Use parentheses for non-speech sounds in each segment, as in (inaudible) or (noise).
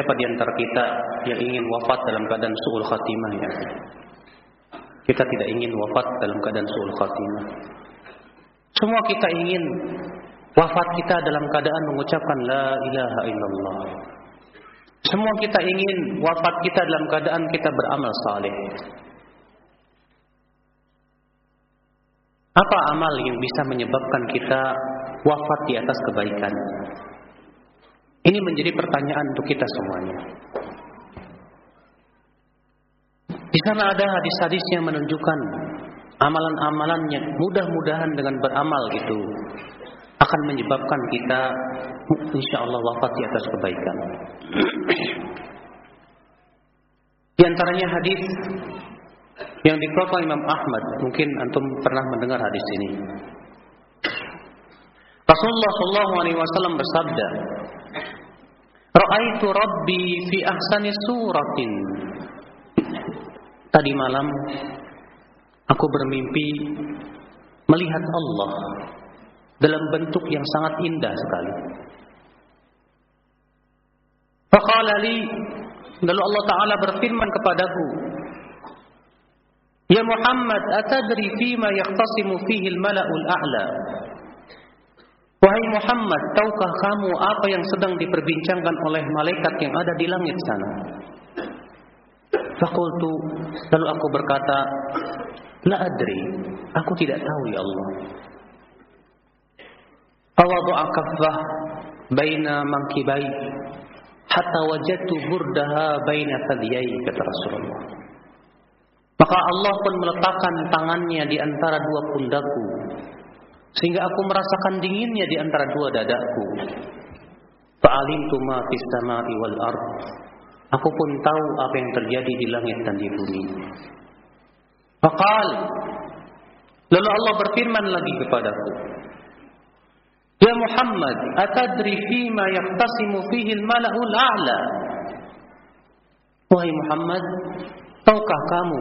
Siapa di antara kita yang ingin wafat dalam keadaan su'ul khatimah ya? Kita tidak ingin wafat dalam keadaan su'ul khatimah. Semua kita ingin wafat kita dalam keadaan mengucapkan la ilaha illallah. Semua kita ingin wafat kita dalam keadaan kita beramal saleh. Apa amal yang bisa menyebabkan kita wafat di atas kebaikan? Ini menjadi pertanyaan untuk kita semuanya. Di sana ada hadis-hadis yang menunjukkan amalan-amalan yang mudah-mudahan dengan beramal itu akan menyebabkan kita insya Allah wafat di atas kebaikan. Di antaranya hadis yang dikeluarkan Imam Ahmad, mungkin antum pernah mendengar hadis ini. Rasulullah Shallallahu Alaihi Wasallam bersabda, Ra'aitu Rabbi fi ahsani suratin. Tadi malam aku bermimpi melihat Allah dalam bentuk yang sangat indah sekali. Faqala li lalu Allah taala berfirman kepadaku Ya Muhammad atadri fima yaqtasimu fihi al-mala'ul a'la Wahai Muhammad tahukah kamu apa yang sedang diperbincangkan oleh malaikat yang ada di langit sana? Fakultu lalu aku berkata La adri aku tidak tahu ya Allah. Fawadu'a kaffah baina mankibai hatta wajadtu burdaha baina thadiyai kata Rasulullah. Maka Allah pun meletakkan tangannya di antara dua pundakku sehingga aku merasakan dinginnya di antara dua dadaku. Fa'alimtu ma fis sama'i wal ard. Aku pun tahu apa yang terjadi di langit dan di bumi. Faqal Lalu Allah berfirman lagi kepadaku, Ya Muhammad, atadri fima yaqtasimu fihi al-mala'ul a'la? Wahai Muhammad, tahukah kamu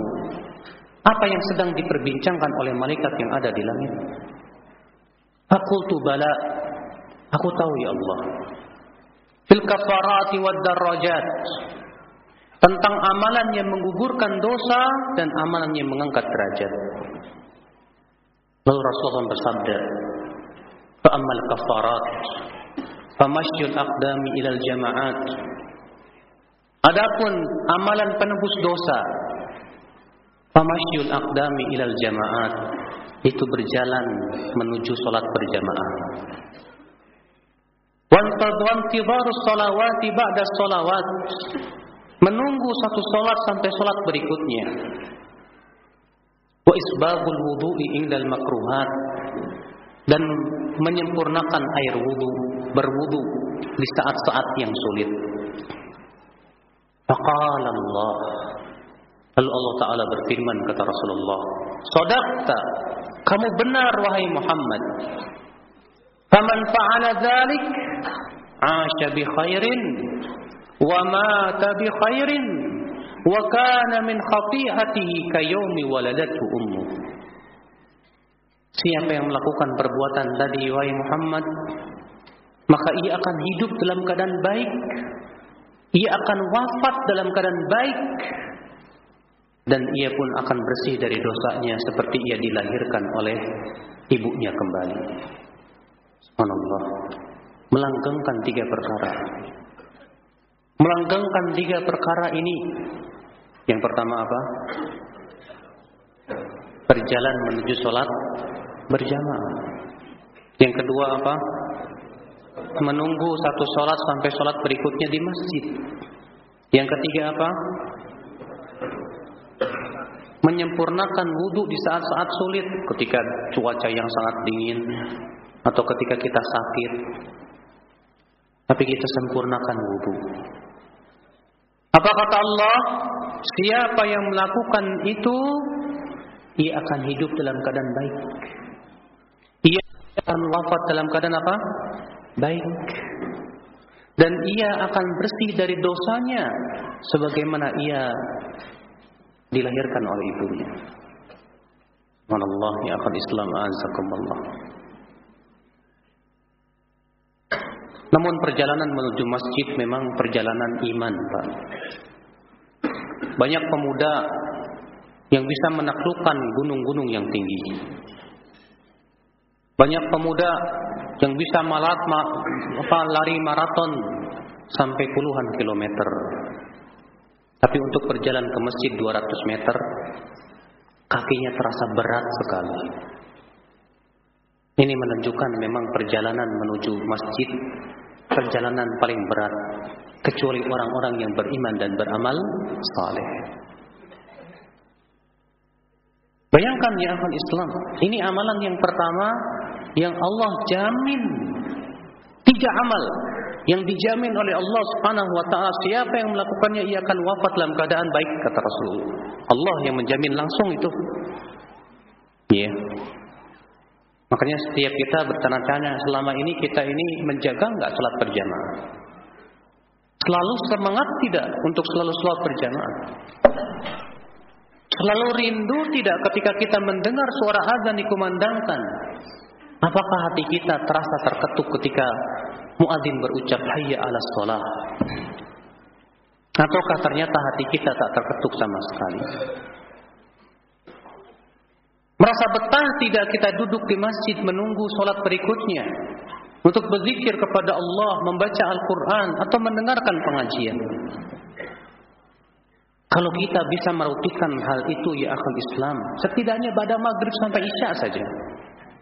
apa yang sedang diperbincangkan oleh malaikat yang ada di langit? Aku tu bala. Aku tahu ya Allah. Fil kafarati wad darajat. Tentang amalan yang menggugurkan dosa dan amalan yang mengangkat derajat. Lalu Rasulullah bersabda, "Fa'amal kafarat, famashjul aqdami ilal jama'at." Adapun amalan penebus dosa, famashjul aqdami ilal jama'at, itu berjalan menuju solat berjamaah Wantibaru solawati ba'da solawat Menunggu satu solat sampai solat berikutnya Wa isbabul wudu'i indal makruhat dan menyempurnakan air wudhu, berwudhu di saat-saat yang sulit. Faqala Allah. Lalu Allah Ta'ala berfirman kata Rasulullah. Sodakta, kamu benar wahai Muhammad. Faman fa'ala dhalik, asya bi khairin, wa mata bi khairin, wa kana min khati'atihi kayawmi waladatu ummuh. Siapa yang melakukan perbuatan tadi wahai Muhammad maka ia akan hidup dalam keadaan baik ia akan wafat dalam keadaan baik dan ia pun akan bersih dari dosanya seperti ia dilahirkan oleh ibunya kembali subhanallah melanggengkan tiga perkara melanggengkan tiga perkara ini yang pertama apa berjalan menuju sholat berjamaah. Yang kedua apa? Menunggu satu sholat sampai sholat berikutnya di masjid. Yang ketiga apa? Menyempurnakan wudhu di saat-saat sulit ketika cuaca yang sangat dingin atau ketika kita sakit. Tapi kita sempurnakan wudhu. Apa kata Allah? Siapa yang melakukan itu, ia akan hidup dalam keadaan baik akan wafat dalam keadaan apa? Baik. Dan ia akan bersih dari dosanya sebagaimana ia dilahirkan oleh ibunya. Allah ya akan Islam azakumullah. Namun perjalanan menuju masjid memang perjalanan iman, Pak. Banyak pemuda yang bisa menaklukkan gunung-gunung yang tinggi. Banyak pemuda yang bisa malat, ma, lari maraton sampai puluhan kilometer. Tapi untuk berjalan ke masjid 200 meter, kakinya terasa berat sekali. Ini menunjukkan memang perjalanan menuju masjid perjalanan paling berat kecuali orang-orang yang beriman dan beramal saleh. Bayangkan ya akal Islam, ini amalan yang pertama yang Allah jamin tiga amal yang dijamin oleh Allah Subhanahu wa taala siapa yang melakukannya ia akan wafat dalam keadaan baik kata Rasul. Allah yang menjamin langsung itu. Ya. Yeah. Makanya setiap kita bertanya-tanya selama ini kita ini menjaga enggak salat berjamaah? Selalu semangat tidak untuk selalu salat berjamaah? Selalu rindu tidak ketika kita mendengar suara azan dikumandangkan? Apakah hati kita terasa terketuk ketika muadzin berucap hayya 'alas shalah? Ataukah ternyata hati kita tak terketuk sama sekali? Merasa betah tidak kita duduk di masjid menunggu sholat berikutnya untuk berzikir kepada Allah, membaca Al-Quran atau mendengarkan pengajian. Kalau kita bisa merutikan hal itu ya akal Islam, setidaknya pada maghrib sampai isya saja.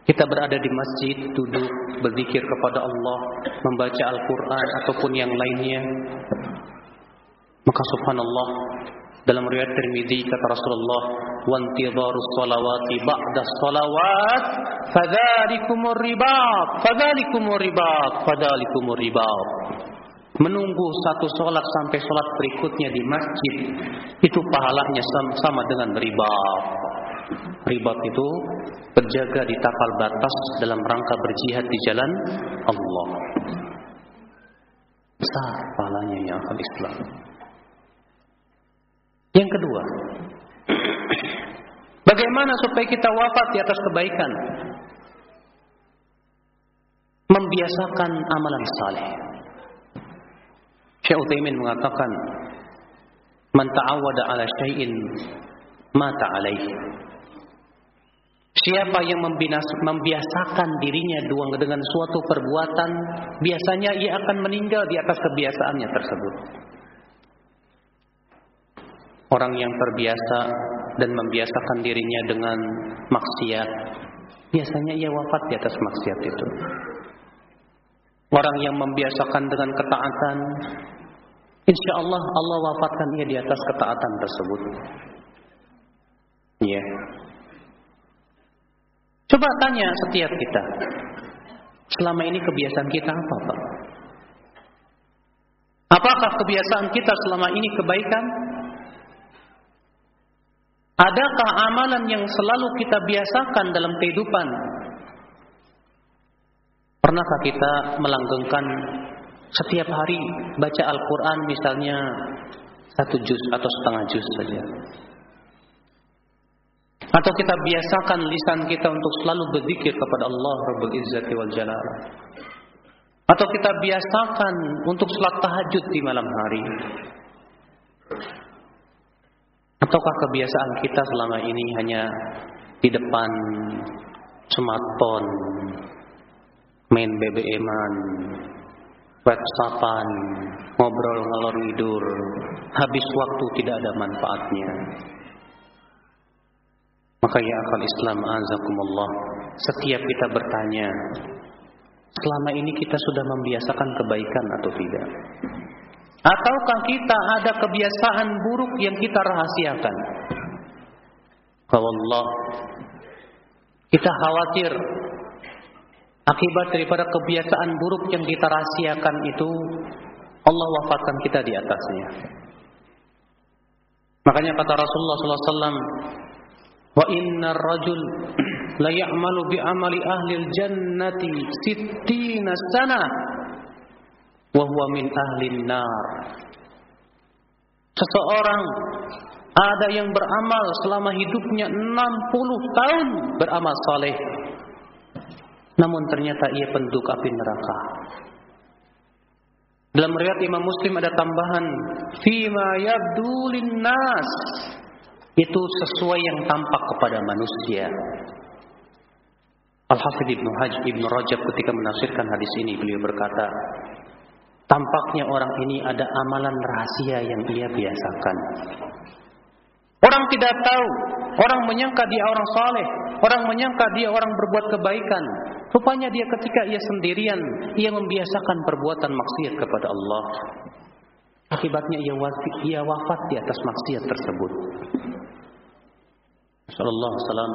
Kita berada di masjid, duduk, berzikir kepada Allah, membaca Al-Quran ataupun yang lainnya. Maka subhanallah, dalam riwayat Tirmizi kata Rasulullah, "Wantidharus salawati ba'da salawat, fadzalikumur ribat, fadzalikumur ribat, fadzalikumur ribat." Menunggu satu sholat sampai sholat berikutnya di masjid itu pahalanya sama dengan ribat. Ribat itu berjaga di tapal batas dalam rangka berjihad di jalan Allah. Besar pahalanya yang akan Islam. Yang kedua, (clears throat) bagaimana supaya kita wafat di atas kebaikan? Membiasakan amalan saleh. Syekh Utsaimin mengatakan, "Man ta'awwada 'ala syai'in mata 'alaihi." Siapa yang membiasakan dirinya dengan suatu perbuatan, biasanya ia akan meninggal di atas kebiasaannya tersebut. Orang yang terbiasa dan membiasakan dirinya dengan maksiat, biasanya ia wafat di atas maksiat itu. Orang yang membiasakan dengan ketaatan, insya Allah Allah wafatkan ia di atas ketaatan tersebut. Ya. Coba tanya setiap kita, selama ini kebiasaan kita apa, Pak? Apakah kebiasaan kita selama ini kebaikan Adakah amalan yang selalu kita biasakan dalam kehidupan? Pernahkah kita melanggengkan setiap hari baca Al-Quran misalnya satu juz atau setengah juz saja? Atau kita biasakan lisan kita untuk selalu berzikir kepada Allah Rabbul Izzati wal Jalal? Atau kita biasakan untuk sholat tahajud di malam hari? Ataukah kebiasaan kita selama ini hanya di depan smartphone, main BBM-an, WhatsAppan, ngobrol ngalor ngidur, habis waktu tidak ada manfaatnya. Maka ya akal Islam azakumullah, setiap kita bertanya, selama ini kita sudah membiasakan kebaikan atau tidak? Ataukah kita ada kebiasaan buruk yang kita rahasiakan? Kalau Allah kita khawatir akibat daripada kebiasaan buruk yang kita rahasiakan itu Allah wafatkan kita di atasnya. Makanya kata Rasulullah SAW, Wa inna rajul (clears throat) la ya'malu bi amali ahli jannati sittina sana wahwa min ahlin nar. Seseorang ada yang beramal selama hidupnya 60 tahun beramal saleh. Namun ternyata ia penduduk api neraka. Dalam riwayat Imam Muslim ada tambahan fima yabdu nas itu sesuai yang tampak kepada manusia. Al-Hafidh Ibnu Hajj Ibnu Rajab ketika menafsirkan hadis ini beliau berkata, tampaknya orang ini ada amalan rahasia yang ia biasakan. Orang tidak tahu, orang menyangka dia orang saleh, orang menyangka dia orang berbuat kebaikan. Rupanya dia ketika ia sendirian, ia membiasakan perbuatan maksiat kepada Allah. Akibatnya ia ia wafat di atas maksiat tersebut. Sallallahu alaihi wasallam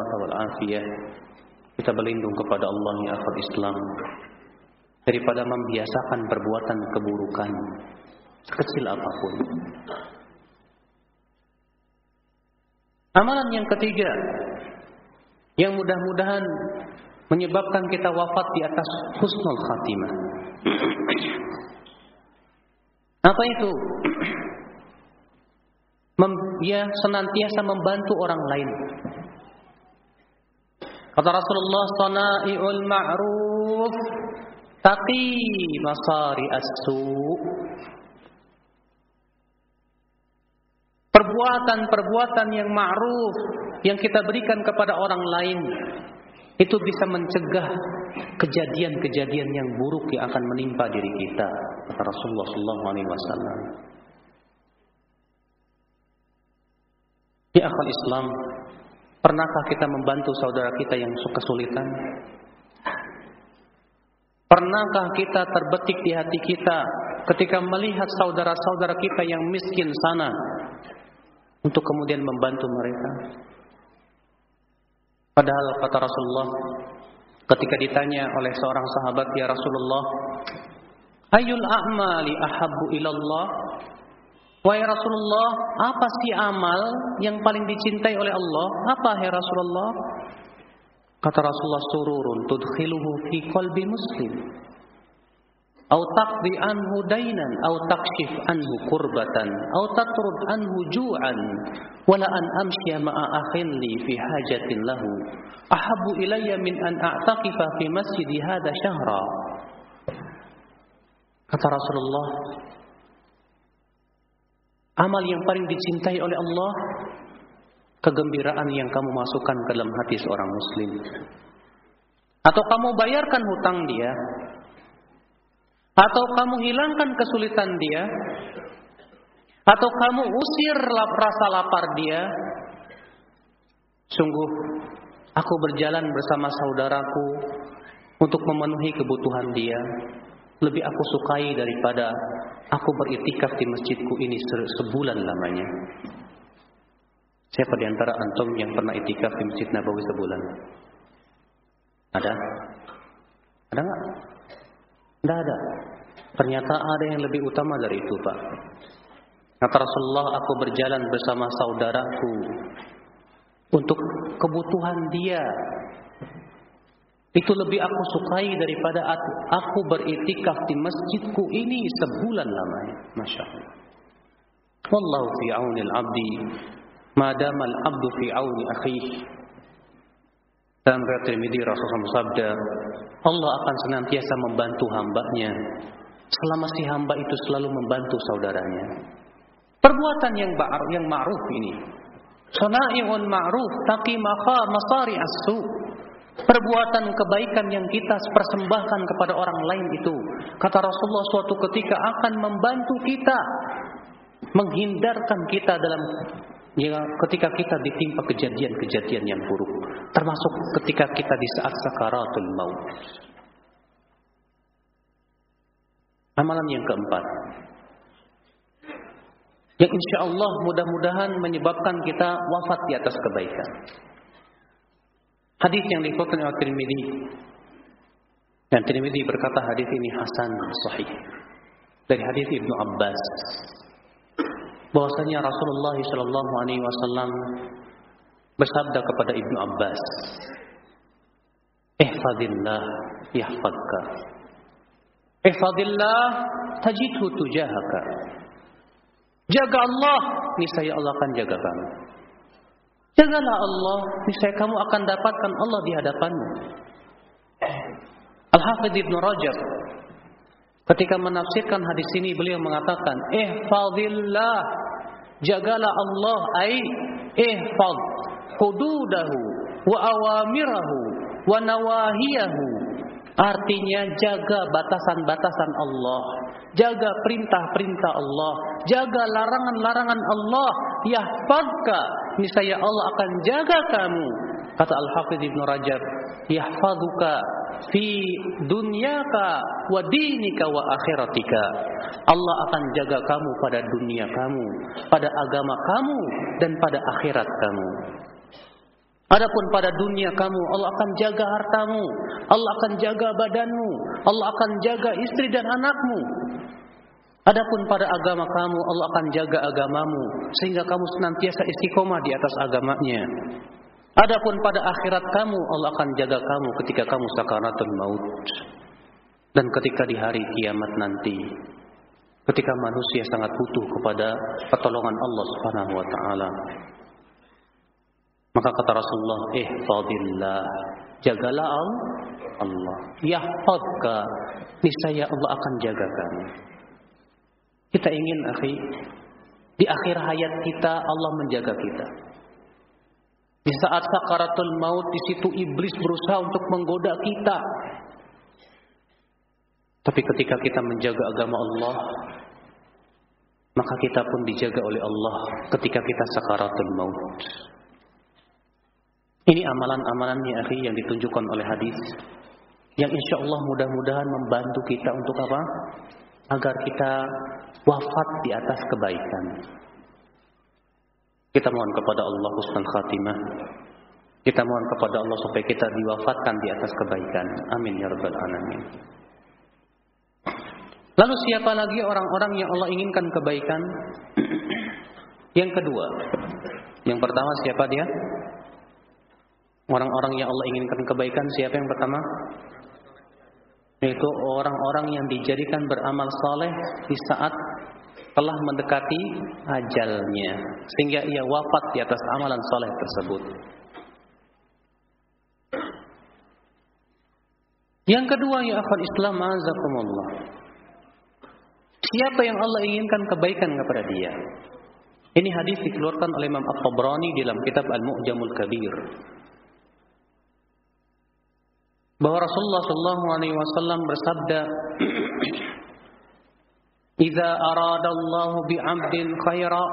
kita berlindung kepada Allah yang akal Islam daripada membiasakan perbuatan keburukan sekecil apa pun. Amalan yang ketiga yang mudah-mudahan menyebabkan kita wafat di atas husnul khatimah. Apa itu? Mem, ya senantiasa membantu orang lain Kata Rasulullah sana'iul ma'ruf taqi masari as-su. Perbuatan-perbuatan yang ma'ruf yang kita berikan kepada orang lain itu bisa mencegah kejadian-kejadian yang buruk yang akan menimpa diri kita kata Rasulullah sallallahu alaihi wasallam. Ya akal Islam, Pernahkah kita membantu saudara kita yang kesulitan? Pernahkah kita terbetik di hati kita ketika melihat saudara-saudara kita yang miskin sana untuk kemudian membantu mereka? Padahal kata Rasulullah ketika ditanya oleh seorang sahabat ya Rasulullah, "Ayyul a'mali ahabbu ilallah?" Wahai Rasulullah, apa sih amal yang paling dicintai oleh Allah? Apa ya Rasulullah? Kata Rasulullah sururun tudkhiluhu fi qalbi muslim. Au taqdi anhu dainan au takshif anhu kurbatan au tatrud anhu ju'an wala an amshiya ma'a akhin li fi hajatin lahu ahabbu ilayya min an a'taqifa fi masjidi hadha syahra kata Rasulullah Amal yang paling dicintai oleh Allah kegembiraan yang kamu masukkan ke dalam hati seorang muslim. Atau kamu bayarkan hutang dia, atau kamu hilangkan kesulitan dia, atau kamu usir rasa lapar dia. Sungguh aku berjalan bersama saudaraku untuk memenuhi kebutuhan dia lebih aku sukai daripada aku beritikaf di masjidku ini sebulan lamanya. Siapa di antara antum yang pernah itikaf di Masjid Nabawi sebulan? Ada? Ada nggak? Tidak ada. Ternyata ada yang lebih utama dari itu, Pak. Kata Rasulullah, aku berjalan bersama saudaraku untuk kebutuhan dia itu lebih aku sukai daripada aku beritikaf di masjidku ini sebulan lamanya. Masya Allah. Wallahu fi aunil abdi. Madama al-abdu fi auni akhih. Dalam riwayat Tirmidzi Rasulullah sabda, Allah akan senantiasa membantu hambanya selama si hamba itu selalu membantu saudaranya. Perbuatan yang yang ma'ruf ini. Sana'i'un ma'ruf taqi masari as-su' perbuatan kebaikan yang kita persembahkan kepada orang lain itu kata Rasulullah suatu ketika akan membantu kita menghindarkan kita dalam ya, ketika kita ditimpa kejadian-kejadian yang buruk. Termasuk ketika kita di saat sakaratul maut. Amalan yang keempat. Yang insya Allah mudah-mudahan menyebabkan kita wafat di atas kebaikan Hadis yang dikutip oleh Tirmidzi. Dan Tirmidzi berkata hadis ini hasan sahih. Dari hadis Ibnu Abbas bahwasanya Rasulullah sallallahu alaihi wasallam bersabda kepada Ibnu Abbas, "Ihfazillah yahfazka." Ihfazillah tajidhu tujahaka. Jaga Allah, niscaya Allah akan jaga kamu. Jagalah Allah, niscaya kamu akan dapatkan Allah di hadapanmu. Al-Hafidh Ibn Rajab Ketika menafsirkan hadis ini beliau mengatakan, "Ihfazillah." Jagalah Allah ai ihfaz hududahu wa awamirahu wa nawahiyahu. Artinya jaga batasan-batasan Allah, jaga perintah-perintah Allah, jaga larangan-larangan Allah. Yahfazka, niscaya Allah akan jaga kamu. Kata Al-Hafidz Ibnu Rajab, yahfazuka fi dunyaka wa dinika wa akhiratika. Allah akan jaga kamu pada dunia kamu, pada agama kamu dan pada akhirat kamu. Adapun pada dunia kamu, Allah akan jaga hartamu, Allah akan jaga badanmu, Allah akan jaga istri dan anakmu. Adapun pada agama kamu, Allah akan jaga agamamu sehingga kamu senantiasa istiqomah di atas agamanya. Adapun pada akhirat kamu, Allah akan jaga kamu ketika kamu sakaratul maut. Dan ketika di hari kiamat nanti, ketika manusia sangat butuh kepada pertolongan Allah Subhanahu wa taala. Maka kata Rasulullah, "Ihfadillah." Jagalah Allah. Yahfadka. Niscaya Allah akan jaga kamu. Kita ingin, akhi, di akhir hayat kita Allah menjaga kita. Di saat sakaratul maut di situ iblis berusaha untuk menggoda kita. Tapi ketika kita menjaga agama Allah, maka kita pun dijaga oleh Allah ketika kita sakaratul maut. Ini amalan-amalan ya akhi yang ditunjukkan oleh hadis yang insya Allah mudah-mudahan membantu kita untuk apa? Agar kita wafat di atas kebaikan. Kita mohon kepada Allah husnul khatimah. Kita mohon kepada Allah supaya kita diwafatkan di atas kebaikan. Amin ya rabbal alamin. Lalu siapa lagi orang-orang yang Allah inginkan kebaikan? (clears throat) yang kedua. Yang pertama siapa dia? Orang-orang yang Allah inginkan kebaikan siapa yang pertama? Yaitu orang-orang yang dijadikan beramal saleh di saat telah mendekati ajalnya sehingga ia wafat di atas amalan soleh tersebut. Yang kedua ya akhwat Islam azakumullah. Siapa yang Allah inginkan kebaikan kepada dia? Ini hadis dikeluarkan oleh Imam At-Tabrani dalam kitab Al-Mu'jamul Kabir. Bahwa Rasulullah sallallahu alaihi wasallam bersabda (clears throat) إذا أراد الله بعبد خيرا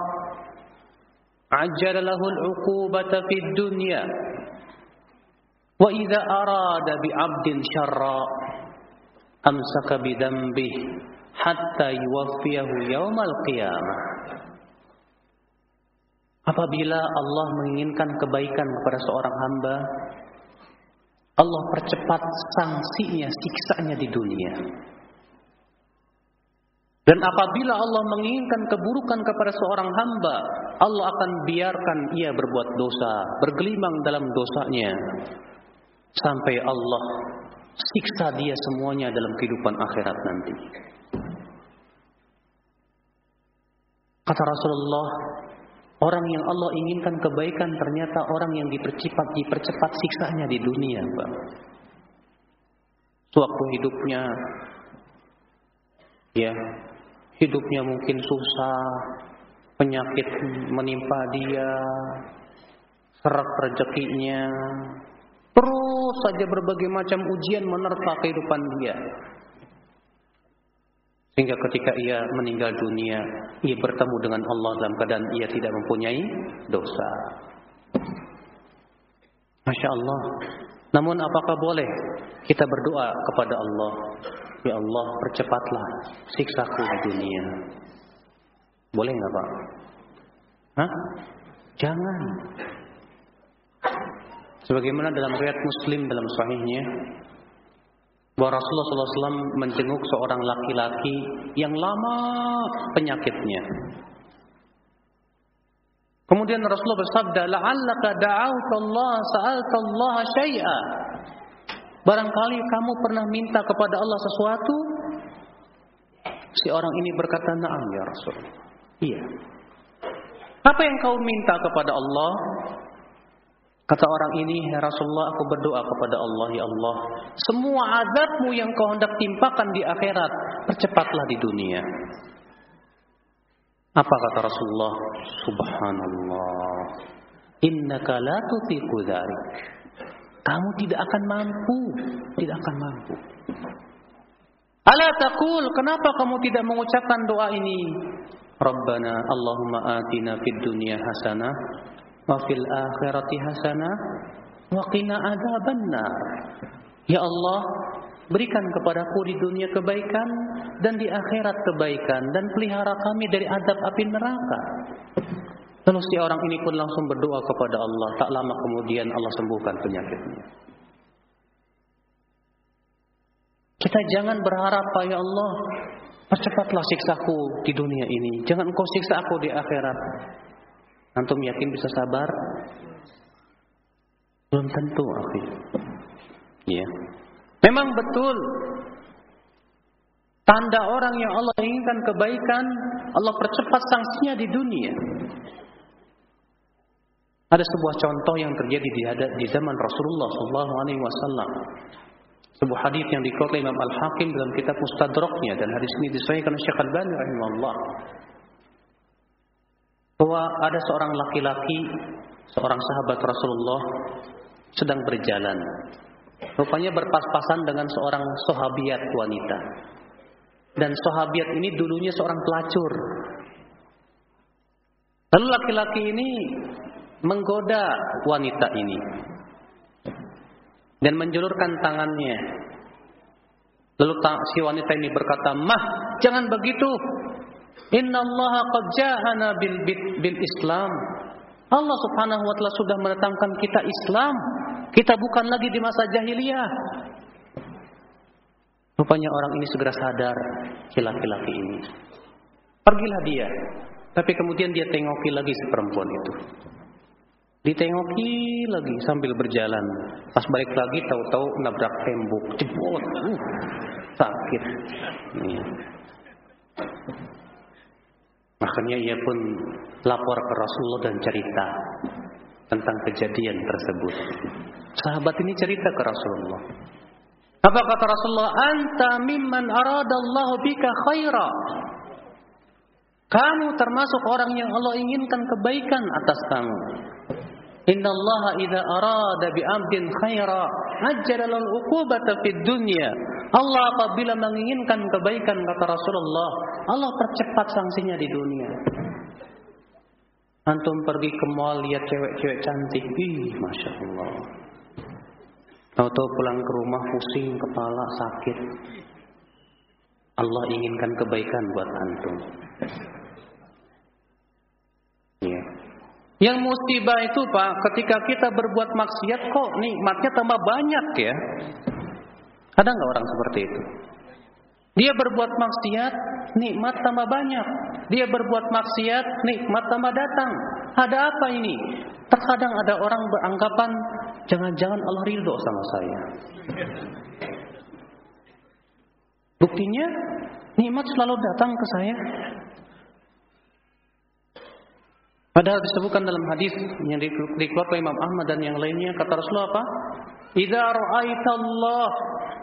عجل له العقوبة في الدنيا وإذا أراد بعبد شرا أمسك بذنبه حتى يوفيه يوم القيامة Apabila Allah menginginkan kebaikan kepada seorang hamba, Allah percepat sanksinya, siksanya di dunia. Dan apabila Allah menginginkan keburukan kepada seorang hamba, Allah akan biarkan ia berbuat dosa, bergelimang dalam dosanya sampai Allah siksa dia semuanya dalam kehidupan akhirat nanti. Kata Rasulullah, orang yang Allah inginkan kebaikan ternyata orang yang dipercepat dipercepat siksanya di dunia, Pak. Hidupnya ya hidupnya mungkin susah, penyakit menimpa dia, serak rezekinya, terus saja berbagai macam ujian menerpa kehidupan dia. Sehingga ketika ia meninggal dunia, ia bertemu dengan Allah dalam keadaan ia tidak mempunyai dosa. Masya Allah. Namun apakah boleh kita berdoa kepada Allah Ya Allah percepatlah siksaku di dunia Boleh nggak Pak? Hah? Jangan Sebagaimana dalam riwayat Muslim dalam sahihnya bahwa Rasulullah SAW menjenguk seorang laki-laki yang lama penyakitnya. Kemudian Rasulullah bersabda, "La'allaka da'awta Allah, sa'alta Allah syai'a." Barangkali kamu pernah minta kepada Allah sesuatu? Si orang ini berkata, "Na'am ya Rasul." Iya. Apa yang kau minta kepada Allah? Kata orang ini, ya Rasulullah, aku berdoa kepada Allah, ya Allah. Semua azabmu yang kau hendak timpakan di akhirat, percepatlah di dunia. Apa kata Rasulullah? Subhanallah. Innaka la tutiqu. Kamu tidak akan mampu, tidak akan mampu. Ala taqul, kenapa kamu tidak mengucapkan doa ini? Rabbana Allahumma atina fid dunya hasanah wa fil akhirati hasanah wa qina adzabannar. Ya Allah, berikan kepadaku di dunia kebaikan dan di akhirat kebaikan dan pelihara kami dari adab api neraka. Lalu si orang ini pun langsung berdoa kepada Allah. Tak lama kemudian Allah sembuhkan penyakitnya. Kita jangan berharap, ya Allah, percepatlah siksaku di dunia ini. Jangan engkau siksa aku di akhirat. Antum yakin bisa sabar? Belum tentu, akhi. Ya. Memang betul tanda orang yang Allah inginkan kebaikan, Allah percepat sanksinya di dunia. Ada sebuah contoh yang terjadi di, di zaman Rasulullah Sallallahu Alaihi Wasallam. Sebuah hadis yang dikutip Imam Al Hakim dalam kitab Mustadraknya dan hadis ini disahihkan oleh Syekh Al Bani rahimahullah. Bahwa ada seorang laki-laki, seorang sahabat Rasulullah sedang berjalan. Rupanya berpas-pasan dengan seorang sahabiat wanita. Dan sahabiat ini dulunya seorang pelacur. Lalu laki-laki ini menggoda wanita ini dan menjulurkan tangannya. Lalu si wanita ini berkata, "Mah, jangan begitu. Inna Allah qad ja'ana bil, bil Islam." Allah Subhanahu wa taala sudah menetapkan kita Islam. Kita bukan lagi di masa jahiliyah. Rupanya orang ini segera sadar laki-laki ini. Pergilah dia. Tapi kemudian dia tengoki lagi si perempuan itu. Ditengoki lagi sambil berjalan. Pas balik lagi tahu-tahu nabrak tembok, jebot. Uh, sakit. Iya. Makanya ia pun lapor ke Rasulullah dan cerita tentang kejadian tersebut. Sahabat ini cerita ke Rasulullah. Apa kata Rasulullah? Anta mimman aradallahu bika khaira. Kamu termasuk orang yang Allah inginkan kebaikan atas kamu. Inna Allah idza arada bi 'abdin khaira ajjala uqubata fid dunya. Allah apabila menginginkan kebaikan kata Rasulullah, Allah percepat sanksinya di dunia. Antum pergi ke mall lihat cewek-cewek cantik, ih masya Allah. Tahu-tahu pulang ke rumah pusing kepala sakit. Allah inginkan kebaikan buat antum. Ya. Yang musibah itu Pak, ketika kita berbuat maksiat kok nikmatnya tambah banyak ya. Ada nggak orang seperti itu? Dia berbuat maksiat, nikmat tambah banyak. Dia berbuat maksiat, nikmat tambah datang. Ada apa ini? Terkadang ada orang beranggapan, jangan-jangan Allah ridho sama saya. Buktinya, nikmat selalu datang ke saya. Padahal disebutkan dalam hadis yang dikeluarkan Imam Ahmad dan yang lainnya kata Rasulullah apa? Idza ra'aita Allah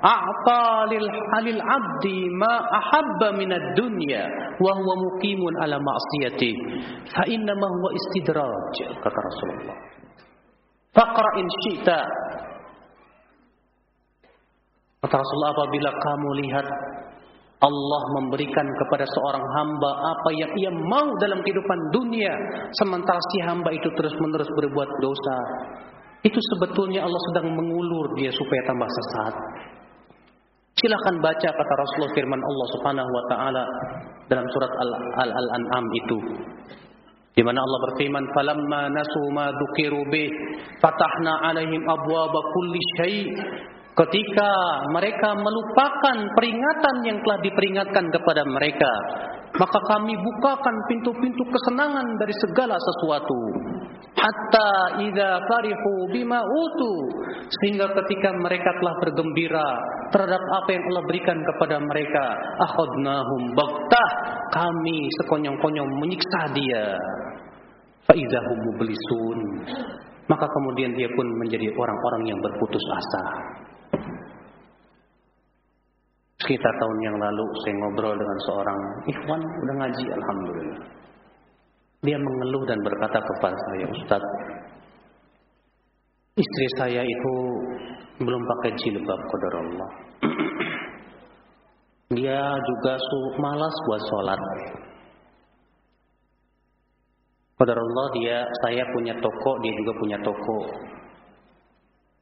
a'ta lil halil 'abdi ma ahabba min ad-dunya wa huwa muqimun ala ma'siyati fa inna ma huwa istidraj kata Rasulullah. Faqra in syi'ta Kata Rasulullah apabila kamu lihat Allah memberikan kepada seorang hamba apa yang ia mau dalam kehidupan dunia sementara si hamba itu terus-menerus berbuat dosa. Itu sebetulnya Allah sedang mengulur dia supaya tambah sesat. Silahkan baca kata Rasulullah firman Allah Subhanahu wa taala dalam surat Al-An'am itu. Di mana Allah berfirman falamma nasu ma dzukiru bih fatahna alaihim abwaaba kulli syai' ketika mereka melupakan peringatan yang telah diperingatkan kepada mereka maka kami bukakan pintu-pintu kesenangan dari segala sesuatu. Hatta idza farihu bima utu sehingga ketika mereka telah bergembira terhadap apa yang Allah berikan kepada mereka akhadnahum baghtah kami sekonyong-konyong menyiksa dia. Fa idzahum mublisun maka kemudian dia pun menjadi orang-orang yang berputus asa Sekitar tahun yang lalu saya ngobrol dengan seorang ikhwan udah ngaji alhamdulillah. Dia mengeluh dan berkata kepada saya, "Ustaz, istri saya itu belum pakai jilbab qadar Allah. (clears throat) Dia juga malas buat sholat. Qadar Allah dia saya punya toko, dia juga punya toko.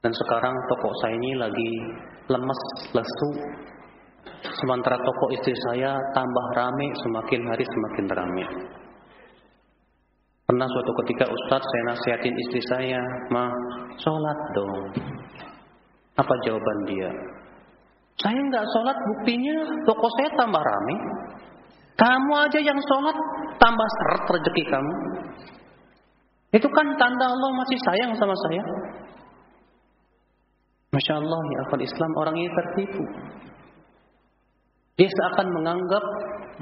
Dan sekarang toko saya ini lagi lemes, lesu, Sementara toko istri saya tambah rame, semakin hari semakin rame. Pernah suatu ketika Ustadz saya nasihatin istri saya, Ma, sholat dong. Apa jawaban dia? Saya nggak sholat, buktinya toko saya tambah rame. Kamu aja yang sholat, tambah seret rezeki kamu. Itu kan tanda Allah masih sayang sama saya. Masya Allah ya akal Islam orang ini tertipu. Dia seakan menganggap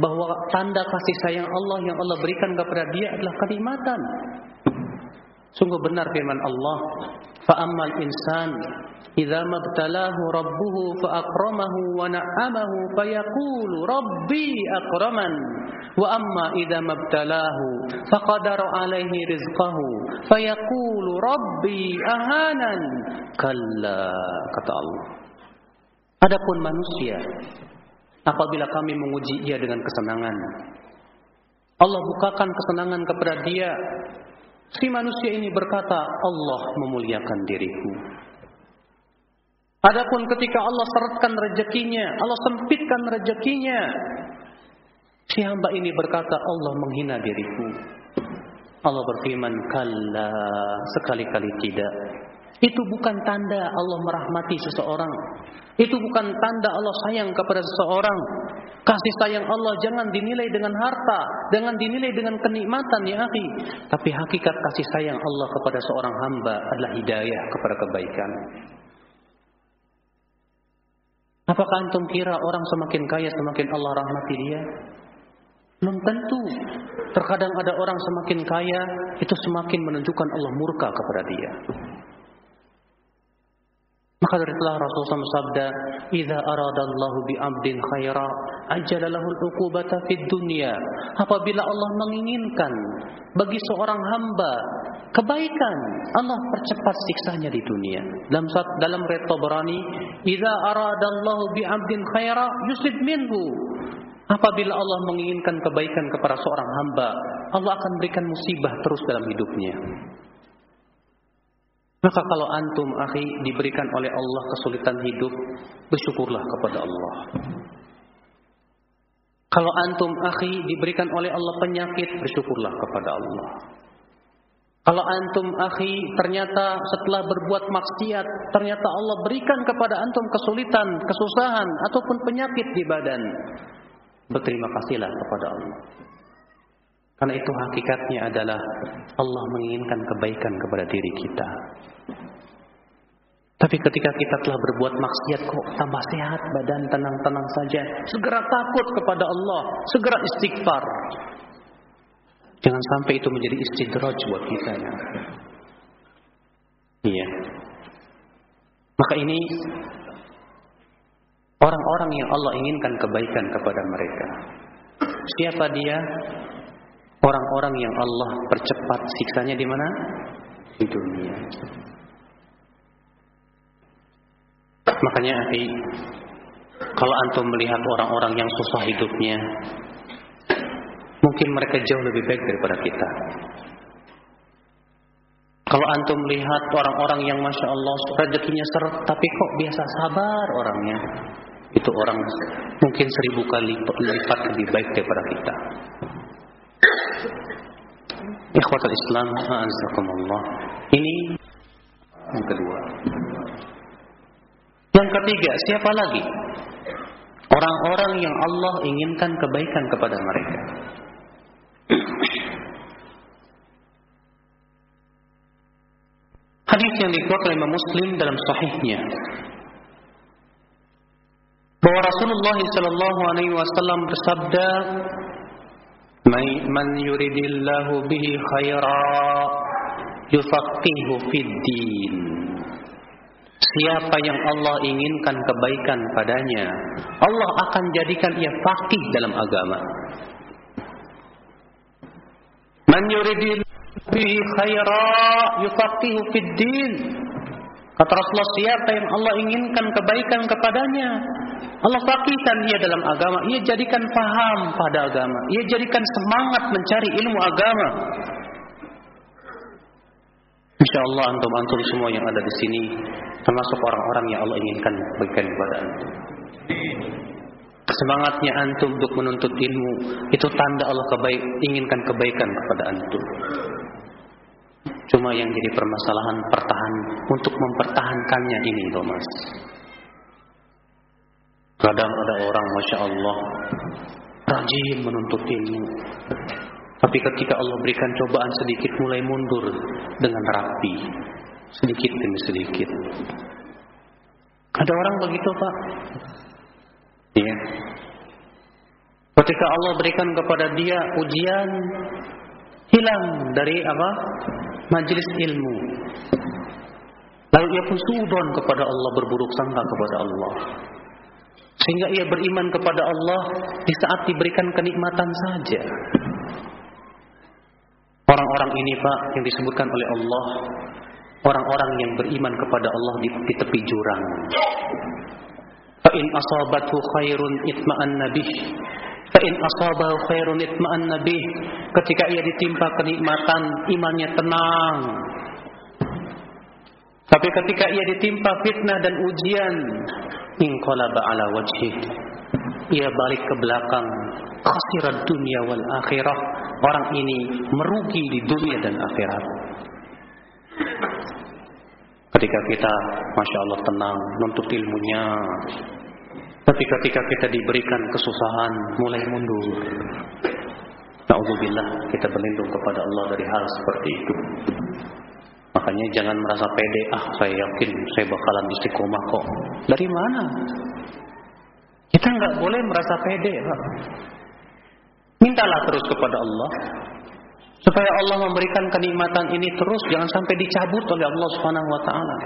bahwa tanda kasih sayang Allah yang Allah berikan kepada dia adalah kenikmatan. Sungguh benar firman Allah, "Fa'ammal insan idza mabtalahu rabbuhu fa'akramahu wa na'amahu fayaqulu rabbi akraman wa amma idza mabtalahu faqadara alaihi rizqahu fayaqulu rabbi ahanan." Kalla kata Allah. Adapun manusia apabila kami menguji ia dengan kesenangan. Allah bukakan kesenangan kepada dia. Si manusia ini berkata, Allah memuliakan diriku. Adapun ketika Allah seretkan rezekinya, Allah sempitkan rezekinya, si hamba ini berkata, Allah menghina diriku. Allah berfirman, kalla sekali-kali tidak. Itu bukan tanda Allah merahmati seseorang. Itu bukan tanda Allah sayang kepada seseorang. Kasih sayang Allah jangan dinilai dengan harta, jangan dinilai dengan kenikmatan ya akhi. Tapi hakikat kasih sayang Allah kepada seorang hamba adalah hidayah kepada kebaikan. Apakah antum kira orang semakin kaya semakin Allah rahmati dia? Belum tentu. Terkadang ada orang semakin kaya itu semakin menunjukkan Allah murka kepada dia. Maka dari itulah Rasulullah SAW sabda, "Idza aradallahu bi 'abdin khaira, ajjala lahu al-uqubata fid dunya." Apabila Allah menginginkan bagi seorang hamba kebaikan, Allah percepat siksanya di dunia. Dalam dalam riwayat Tabrani, "Idza aradallahu bi 'abdin khaira, yusib minhu." Apabila Allah menginginkan kebaikan kepada seorang hamba, Allah akan berikan musibah terus dalam hidupnya. Maka kalau antum akhi diberikan oleh Allah kesulitan hidup, bersyukurlah kepada Allah. Kalau antum akhi diberikan oleh Allah penyakit, bersyukurlah kepada Allah. Kalau antum akhi ternyata setelah berbuat maksiat, ternyata Allah berikan kepada antum kesulitan, kesusahan ataupun penyakit di badan, berterima kasihlah kepada Allah. Karena itu hakikatnya adalah Allah menginginkan kebaikan kepada diri kita. Tapi ketika kita telah berbuat maksiat kok tambah sehat badan tenang-tenang saja, segera takut kepada Allah, segera istighfar. Jangan sampai itu menjadi istidraj buat kita ya. Iya. Maka ini orang-orang yang Allah inginkan kebaikan kepada mereka. Siapa dia? Orang-orang yang Allah percepat siksanya di mana? Di dunia. Makanya kalau antum melihat orang-orang yang susah hidupnya, mungkin mereka jauh lebih baik daripada kita. Kalau antum melihat orang-orang yang masya Allah rezekinya seret, tapi kok biasa sabar orangnya, itu orang mungkin seribu kali lipat lebih baik daripada kita. Ikhwatul Islam, a'azakumullah. Ini yang kedua. Yang ketiga, siapa lagi? Orang-orang yang Allah inginkan kebaikan kepada mereka. Hadis yang dikeluarkan oleh Muslim dalam sahihnya bahwa Rasulullah sallallahu alaihi wasallam bersabda Man yuridillahu bihi khaira yufaqihu fid din Siapa yang Allah inginkan kebaikan padanya, Allah akan jadikan ia faqih dalam agama. Man yuridil bihi khaira yufaqihu fid din. Kata Rasulullah, siapa yang Allah inginkan kebaikan kepadanya, Allah fakihkan ia dalam agama, ia jadikan faham pada agama, ia jadikan semangat mencari ilmu agama. Insya Allah antum-antum semua yang ada di sini termasuk orang-orang yang Allah inginkan kebaikan kepada antum. Semangatnya antum untuk menuntut ilmu itu tanda Allah kebaik, inginkan kebaikan kepada antum. Cuma yang jadi permasalahan pertahan untuk mempertahankannya ini Thomas. Kadang ada orang Masya Allah Rajin menuntut ilmu. Tapi ketika Allah berikan cobaan sedikit Mulai mundur dengan rapi. Sedikit demi sedikit. Ada orang begitu Pak. Iya. Ketika Allah berikan kepada dia ujian Hilang dari apa? Majelis ilmu. Lalu ia pun sudon kepada Allah Berburuk sangka kepada Allah sehingga ia beriman kepada Allah di saat diberikan kenikmatan saja. Orang-orang ini Pak yang disebutkan oleh Allah orang-orang yang beriman kepada Allah di, di tepi jurang. Fa in asabathu khairun itma'an nabih. Fa in asabahu khairun itma'an nabih. Ketika ia ditimpa kenikmatan, imannya tenang. Tapi ketika ia ditimpa fitnah dan ujian, inqalaba ala wajhih ia balik ke belakang khasirat dunia wal akhirah. Orang ini merugi di dunia dan akhirat. Ketika kita Masya Allah tenang nuntut ilmunya. Tapi ketika kita diberikan kesusahan mulai mundur. Na'udzubillah kita berlindung kepada Allah dari hal seperti itu Makanya jangan merasa pede, ah saya yakin saya bakalan istiqomah kok. Dari mana? Kita nggak boleh merasa pede, Pak. Mintalah terus kepada Allah supaya Allah memberikan kenikmatan ini terus jangan sampai dicabut oleh Allah Subhanahu wa taala.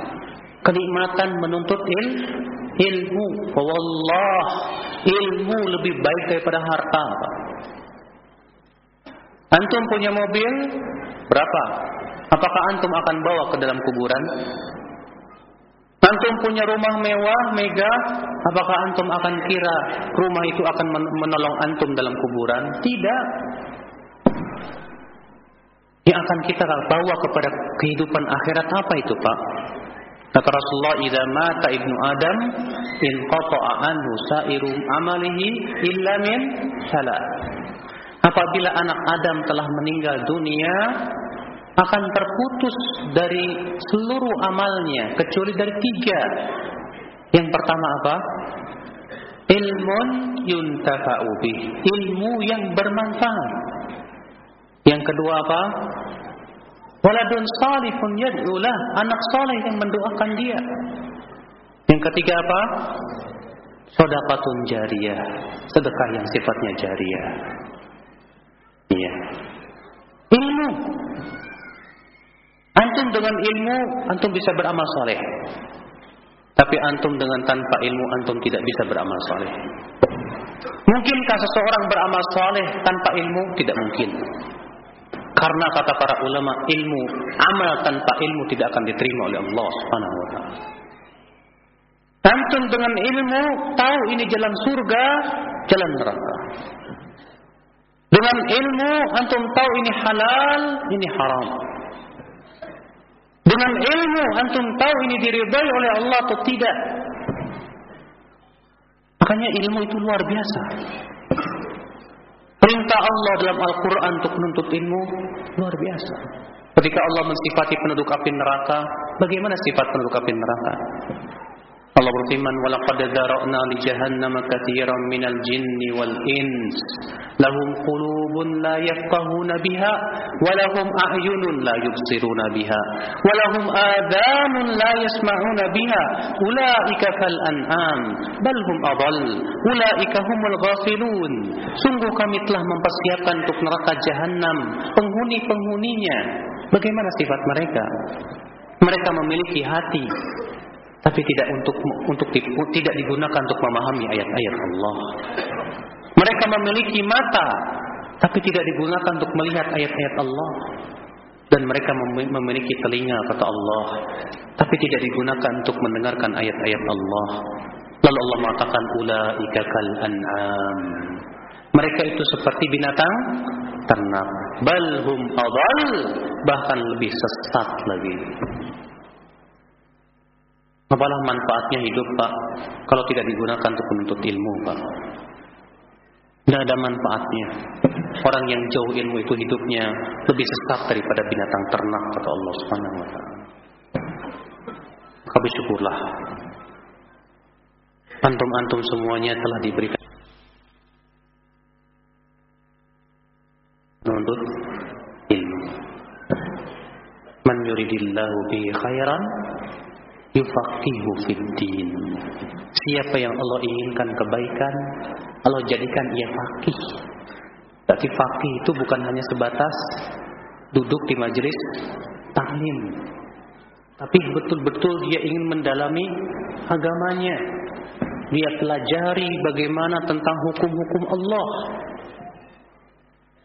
Kenikmatan menuntut il, ilmu. Wallah, ilmu lebih baik daripada harta. Antum punya mobil berapa? Apakah antum akan bawa ke dalam kuburan? Antum punya rumah mewah, megah, apakah antum akan kira rumah itu akan menolong antum dalam kuburan? Tidak. Yang akan kita bawa kepada kehidupan akhirat apa itu, Pak? Kata Rasulullah, "Idza mata ibnu Adam, in qata'a anhu sa'iru amalihi illa min salat." Apabila anak Adam telah meninggal dunia, akan terputus dari seluruh amalnya kecuali dari tiga. Yang pertama apa? Ilmun yuntafa'u bih, ilmu yang bermanfaat. Yang kedua apa? Waladun salihun yad'ulah, anak saleh yang mendoakan dia. Yang ketiga apa? Sedekatun jariyah, sedekah yang sifatnya jariyah. Iya. Ilmu dengan ilmu, antum bisa beramal soleh. Tapi antum dengan tanpa ilmu, antum tidak bisa beramal soleh. Mungkinkah seseorang beramal soleh tanpa ilmu? Tidak mungkin. Karena kata para ulama, ilmu, amal tanpa ilmu tidak akan diterima oleh Allah Subhanahu wa taala. Antum dengan ilmu tahu ini jalan surga, jalan neraka. Dengan ilmu antum tahu ini halal, ini haram. Dengan ilmu antum tahu ini diridhai oleh Allah atau tidak. Makanya ilmu itu luar biasa. Perintah Allah dalam Al-Quran untuk menuntut ilmu luar biasa. Ketika Allah mensifati penduduk api neraka, bagaimana sifat penduduk api neraka? Allah berfirman walaqad dara'na li jahannam katsiran minal jinni wal ins. Lahum qulubun la yafqahuna biha wa lahum a'yunun la yubsiruna biha wa lahum adhanun la yasma'una biha. Ulaika kal an'am bal hum adall ulaika humul ghafilun. Sungguh kami telah mempersiapkan untuk neraka jahanam penghuni-penghuninya. Bagaimana sifat mereka? Mereka memiliki hati tapi tidak untuk untuk tidak digunakan untuk memahami ayat-ayat Allah. Mereka memiliki mata, tapi tidak digunakan untuk melihat ayat-ayat Allah. Dan mereka memiliki telinga kata Allah, tapi tidak digunakan untuk mendengarkan ayat-ayat Allah. Lalu Allah mengatakan ulaika kal an'am. Mereka itu seperti binatang ternak. Balhum adal, bahkan lebih sesat lagi. Apalah manfaatnya hidup Pak? Kalau tidak digunakan untuk menuntut ilmu Pak. Tidak ada manfaatnya. Orang yang jauh ilmu itu hidupnya Lebih sesat daripada binatang ternak Kata Allah subhanahu wa ta'ala. Maka bersyukurlah. Antum-antum semuanya telah diberikan. Menuntut ilmu. Man yuridillahu bihi khairan yufaqihu fiddin. Siapa yang Allah inginkan kebaikan, Allah jadikan ia faqih. Berarti faqih itu bukan hanya sebatas duduk di majelis taklim. Tapi betul-betul dia ingin mendalami agamanya. Dia pelajari bagaimana tentang hukum-hukum Allah.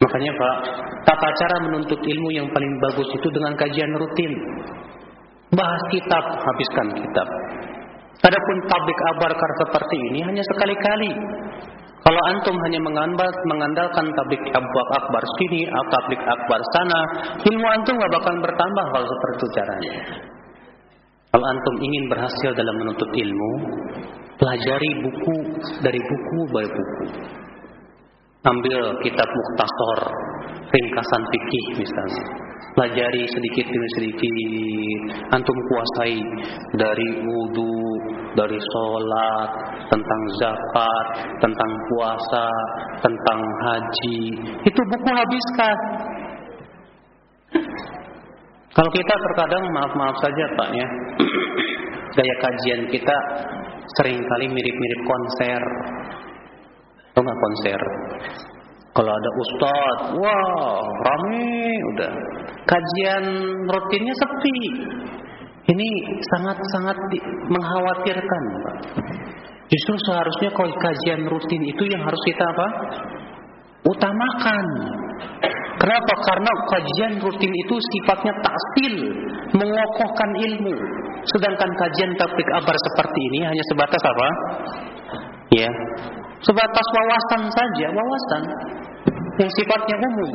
Makanya Pak, tata cara menuntut ilmu yang paling bagus itu dengan kajian rutin. Bahas kitab, habiskan kitab. Adapun tablik abarkar seperti ini hanya sekali-kali. Kalau antum hanya mengandalkan tablik abwak akbar sini, tablik akbar sana, ilmu antum gak bakal bertambah kalau seperti itu caranya. Kalau antum ingin berhasil dalam menuntut ilmu, pelajari buku dari buku by buku. Ambil kitab muktasor, ringkasan fikih misalnya. Pelajari sedikit demi sedikit. Antum kuasai dari wudhu dari sholat tentang zakat tentang puasa tentang haji. Itu buku habiskan. Kalau kita terkadang maaf-maaf saja Pak ya. (clears throat) Gaya kajian kita sering kali mirip-mirip konser. Atau nggak konser kalau ada ustadz, wah rame udah. Kajian rutinnya sepi. Ini sangat-sangat mengkhawatirkan. Justru seharusnya kalau kajian rutin itu yang harus kita apa? Utamakan. Kenapa? Karena kajian rutin itu sifatnya taksil, mengokohkan ilmu. Sedangkan kajian tablik abar seperti ini hanya sebatas apa? Ya, sebatas wawasan saja, wawasan yang sifatnya umum.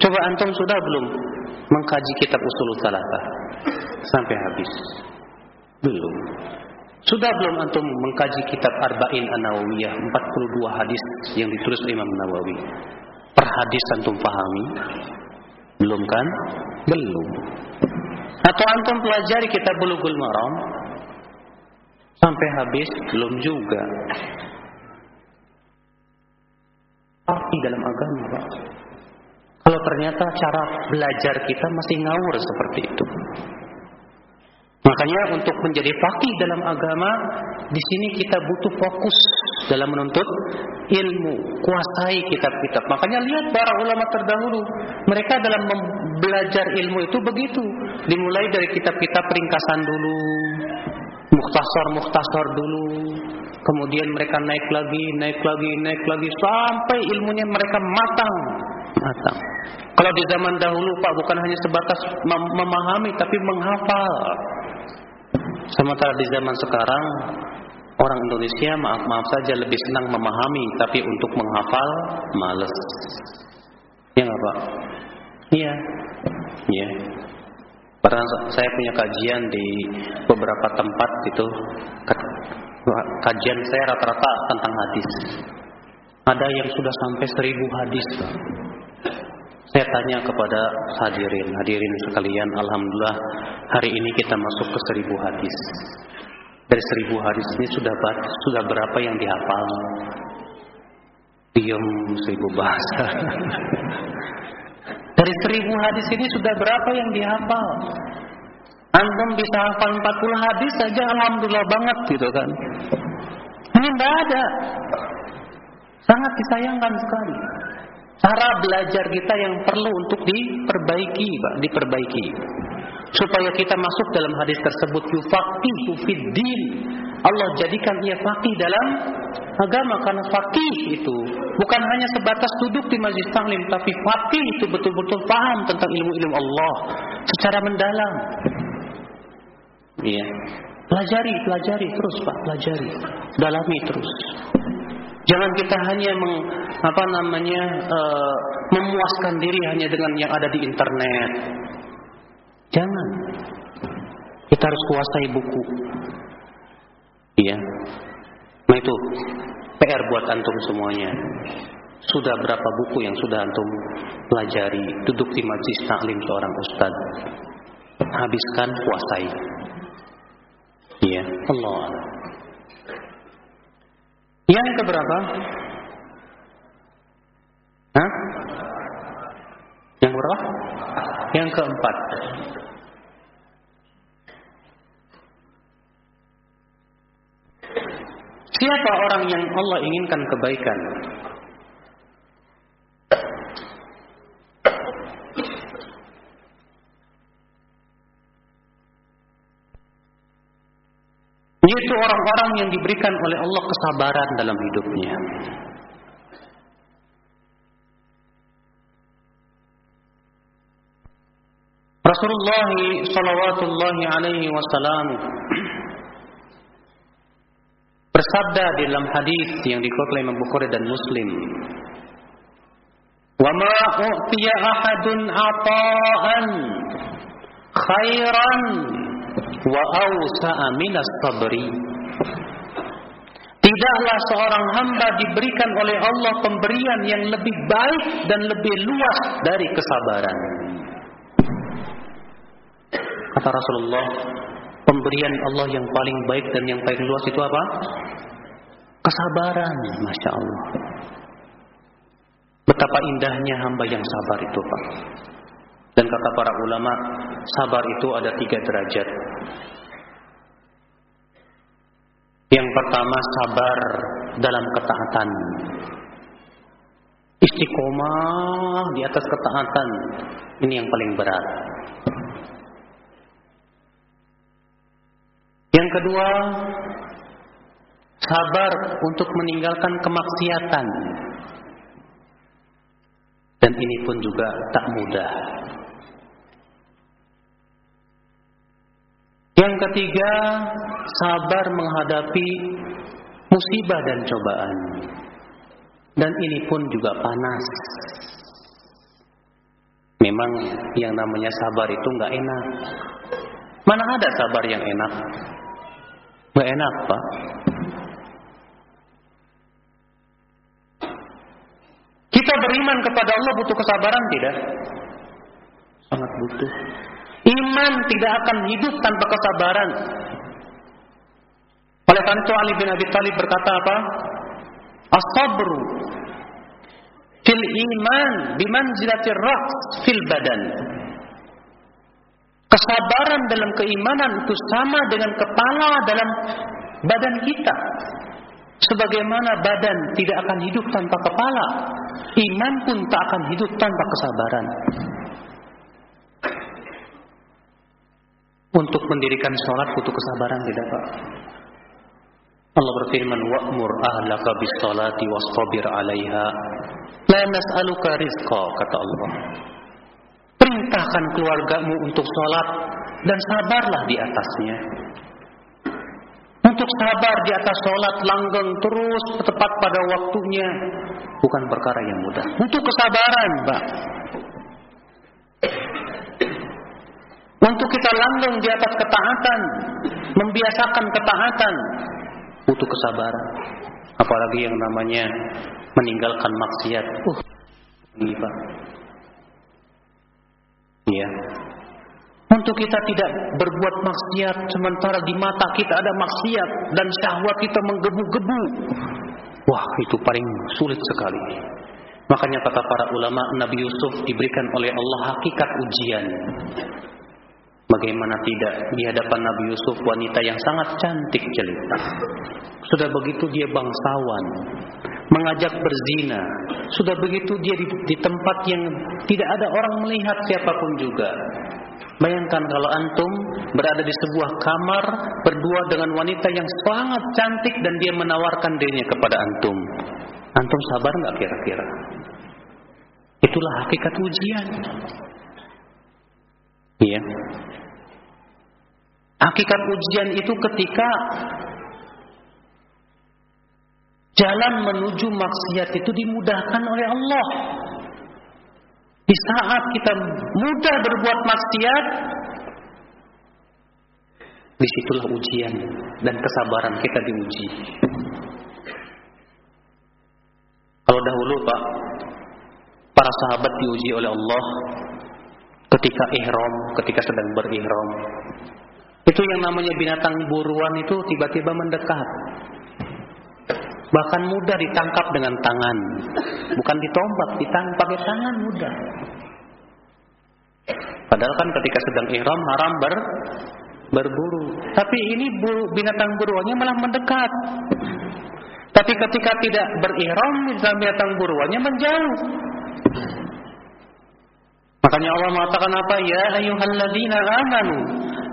Coba antum sudah belum mengkaji kitab usul salatah sampai habis? Belum. Sudah belum antum mengkaji kitab Arba'in An-Nawawiyah 42 hadis yang ditulis Imam Nawawi? Per hadis antum pahami? Belum kan? Belum. Atau antum pelajari kitab Bulughul Maram sampai habis? Belum juga. Tapi dalam agama, Pak. Kalau ternyata cara belajar kita masih ngawur seperti itu. Makanya untuk menjadi fakih dalam agama, di sini kita butuh fokus dalam menuntut ilmu, kuasai kitab-kitab. Makanya lihat para ulama terdahulu, mereka dalam belajar ilmu itu begitu. Dimulai dari kitab-kitab ringkasan dulu, mukhtasar-mukhtasar dulu, Kemudian mereka naik lagi, naik lagi, naik lagi sampai ilmunya mereka matang, matang. Kalau di zaman dahulu Pak bukan hanya sebatas mem memahami tapi menghafal. Sementara di zaman sekarang orang Indonesia maaf maaf saja lebih senang memahami tapi untuk menghafal males. Ya nggak Pak? Iya. Iya. Pernah saya punya kajian di beberapa tempat itu kajian saya rata-rata tentang hadis. Ada yang sudah sampai seribu hadis. Saya tanya kepada hadirin, hadirin sekalian, alhamdulillah hari ini kita masuk ke seribu hadis. Dari seribu hadis ini sudah sudah berapa yang dihafal? Diam seribu bahasa. (laughs) Dari seribu hadis ini sudah berapa yang dihafal? Antum bisa hafal 40 hadis saja alhamdulillah banget gitu kan. Ini tidak ada. Sangat disayangkan sekali. Cara belajar kita yang perlu untuk diperbaiki, Pak, diperbaiki. supaya kita masuk dalam hadis tersebut yufaqihu fid din. Allah jadikan ia faqih dalam agama karena faqih itu bukan hanya sebatas duduk di majlis taklim tapi faqih itu betul-betul paham tentang ilmu-ilmu Allah secara mendalam. Iya. Pelajari, pelajari terus Pak, pelajari. Dalami terus. Jangan kita hanya meng, apa namanya uh, memuaskan diri hanya dengan yang ada di internet. Jangan. Kita harus kuasai buku. Iya. Nah itu PR buat antum semuanya. Sudah berapa buku yang sudah antum pelajari? Duduk di majlis taklim seorang ustaz. Habiskan, kuasai. Iya, Allah. Yang keberapa? Hah? Yang berapa? Yang keempat. Siapa orang yang Allah inginkan kebaikan? Yaitu orang-orang yang diberikan oleh Allah kesabaran dalam hidupnya. Rasulullah sallallahu alaihi wasallam bersabda di dalam hadis yang dikutip Imam Bukhari dan Muslim "Wa ma u'tiya ahadun ata'an khairan wa awsa'a minas sabri" Tidaklah seorang hamba diberikan oleh Allah pemberian yang lebih baik dan lebih luas dari kesabaran. Kata Rasulullah, pemberian Allah yang paling baik dan yang paling luas itu apa? Kesabaran, masya Allah. Betapa indahnya hamba yang sabar itu, Pak. Dan kata para ulama, sabar itu ada tiga derajat. Yang pertama sabar dalam ketaatan. Istiqomah di atas ketaatan. Ini yang paling berat. Yang kedua, sabar untuk meninggalkan kemaksiatan. Dan ini pun juga tak mudah. Yang ketiga, sabar menghadapi musibah dan cobaan. Dan ini pun juga panas. Memang yang namanya sabar itu nggak enak. Mana ada sabar yang enak? Gak enak Pak Kita beriman kepada Allah butuh kesabaran tidak? Sangat butuh Iman tidak akan hidup tanpa kesabaran Oleh karena itu Ali bin Abi Thalib berkata apa? As-sabru Fil iman Bimanzilatir ras Fil badan Kesabaran dalam keimanan itu sama dengan kepala dalam badan kita. Sebagaimana badan tidak akan hidup tanpa kepala, iman pun tak akan hidup tanpa kesabaran. Untuk mendirikan sholat butuh kesabaran tidak Pak? Allah berfirman, "Wa'mur ahlaka bis salati wastabir 'alaiha." La nas'aluka rizqa, kata Allah. Perintahkan keluargamu untuk sholat dan sabarlah di atasnya. Untuk sabar di atas sholat langgeng terus tepat pada waktunya bukan perkara yang mudah. Untuk kesabaran, Pak. Untuk kita langgeng di atas ketaatan, membiasakan ketaatan, butuh kesabaran. Apalagi yang namanya meninggalkan maksiat. Uh, ini Pak. Ya. Untuk kita tidak berbuat maksiat sementara di mata kita ada maksiat dan syahwat kita menggebu-gebu. Wah, itu paling sulit sekali. Makanya kata para ulama Nabi Yusuf diberikan oleh Allah hakikat ujian. Bagaimana tidak di hadapan Nabi Yusuf wanita yang sangat cantik jelita. Sudah begitu dia bangsawan, mengajak berzina. Sudah begitu dia di, di tempat yang tidak ada orang melihat siapa pun juga. Bayangkan kalau antum berada di sebuah kamar berdua dengan wanita yang sangat cantik dan dia menawarkan dirinya kepada antum. Antum sabar nggak kira-kira? Itulah hakikat ujian. Iya. Hakikat ujian itu ketika jalan menuju maksiat itu dimudahkan oleh Allah. Di saat kita mudah berbuat maksiat, di situlah ujian dan kesabaran kita diuji. Kalau dahulu Pak, para sahabat diuji oleh Allah ketika ihram, ketika sedang berihram. Itu yang namanya binatang buruan itu tiba-tiba mendekat. Bahkan mudah ditangkap dengan tangan. Bukan ditombak, ditangkap pakai tangan mudah. Padahal kan ketika sedang ihram haram ber berburu. Tapi ini buru, binatang buruannya malah mendekat. Tapi ketika tidak berihram, binatang buruannya menjauh. Makanya Allah mengatakan apa? Ya ayyuhalladzina amanu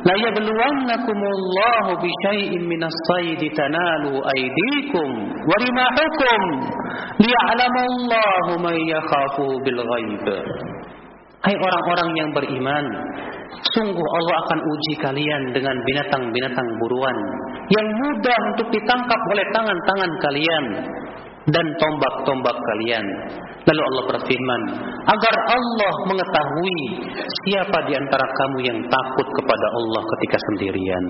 la yabluwannakumullahu bi syai'in minas saidi tanalu aydikum wa rimahukum liya'lamallahu man yakhafu bil ghaib. Hai orang-orang yang beriman, sungguh Allah akan uji kalian dengan binatang-binatang buruan yang mudah untuk ditangkap oleh tangan-tangan kalian dan tombak-tombak kalian. Lalu Allah berfirman, agar Allah mengetahui siapa di antara kamu yang takut kepada Allah ketika sendirian.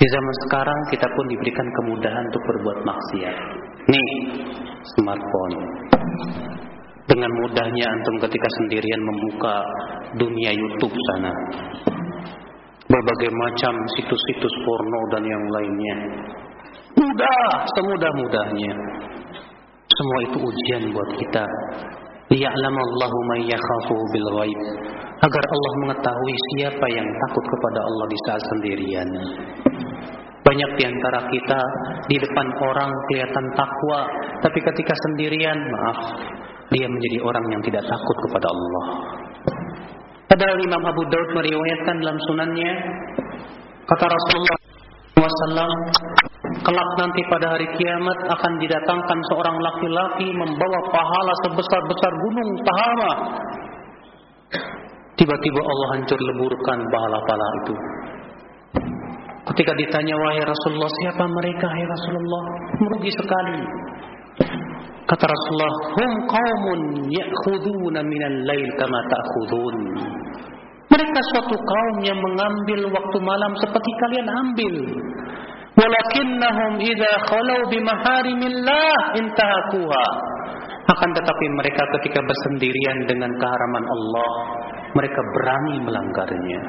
Di zaman sekarang kita pun diberikan kemudahan untuk berbuat maksiat. Nih, smartphone. Dengan mudahnya antum ketika sendirian membuka dunia YouTube sana. Berbagai macam situs-situs porno dan yang lainnya. Mudah, semudah-mudahnya. Semua itu ujian buat kita. Liya'lamallahu man yakhafu bil ghaib. Agar Allah mengetahui siapa yang takut kepada Allah di saat sendirian. Banyak di antara kita di depan orang kelihatan takwa, tapi ketika sendirian, maaf, dia menjadi orang yang tidak takut kepada Allah. Padahal Imam Abu Daud meriwayatkan dalam sunannya, kata Rasulullah SAW, kelak nanti pada hari kiamat akan didatangkan seorang laki-laki membawa pahala sebesar-besar gunung Tahama. Tiba-tiba Allah hancur leburkan pahala-pahala itu. Ketika ditanya wahai Rasulullah siapa mereka hai Rasulullah merugi sekali. Kata Rasulullah, "Hum qaumun ya'khuduna minal lail kama ta'khudun." Mereka suatu kaum yang mengambil waktu malam seperti kalian ambil. Walakinnahum idza khalau bimaharimillah intahakuha. Akan tetapi mereka ketika bersendirian dengan keharaman Allah, mereka berani melanggarnya.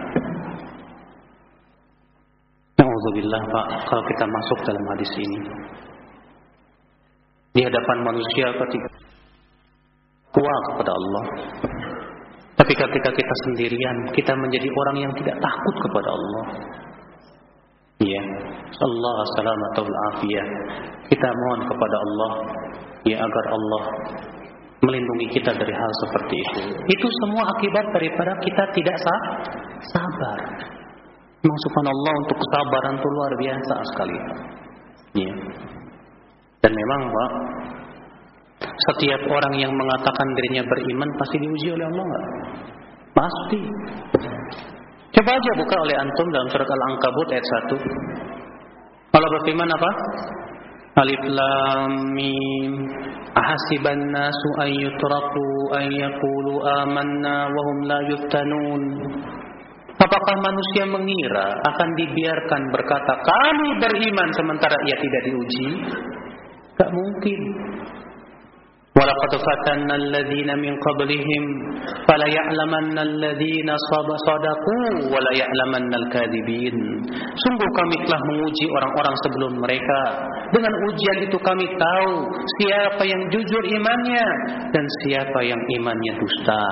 Nauzubillah Pak, kalau kita masuk dalam hadis ini. Di hadapan manusia ketika kuat kepada Allah. Tapi ketika kita sendirian, kita menjadi orang yang tidak takut kepada Allah. Ya, Allah salamatul afiyah. Kita mohon kepada Allah ya agar Allah melindungi kita dari hal seperti itu. Itu semua akibat daripada kita tidak sabar. Memang subhanallah untuk kesabaran itu luar biasa sekali. Ya. Dan memang Pak, setiap orang yang mengatakan dirinya beriman pasti diuji oleh Allah enggak? Pasti. Coba aja buka oleh antum dalam surat Al-Ankabut ayat 1. Allah berfirman apa? Alif Lam Mim Ahasiban nasu an yutraku an yaqulu amanna wa hum la yuftanun Apakah manusia mengira akan dibiarkan berkata kami beriman sementara ia tidak diuji? Tak mungkin. ولقد فتنا الذين من قبلهم فليعلمن الذين صدقوا وليعلمن الكاذبين Sungguh kami telah menguji orang-orang sebelum mereka Dengan ujian itu kami tahu Siapa yang jujur imannya Dan siapa yang imannya dusta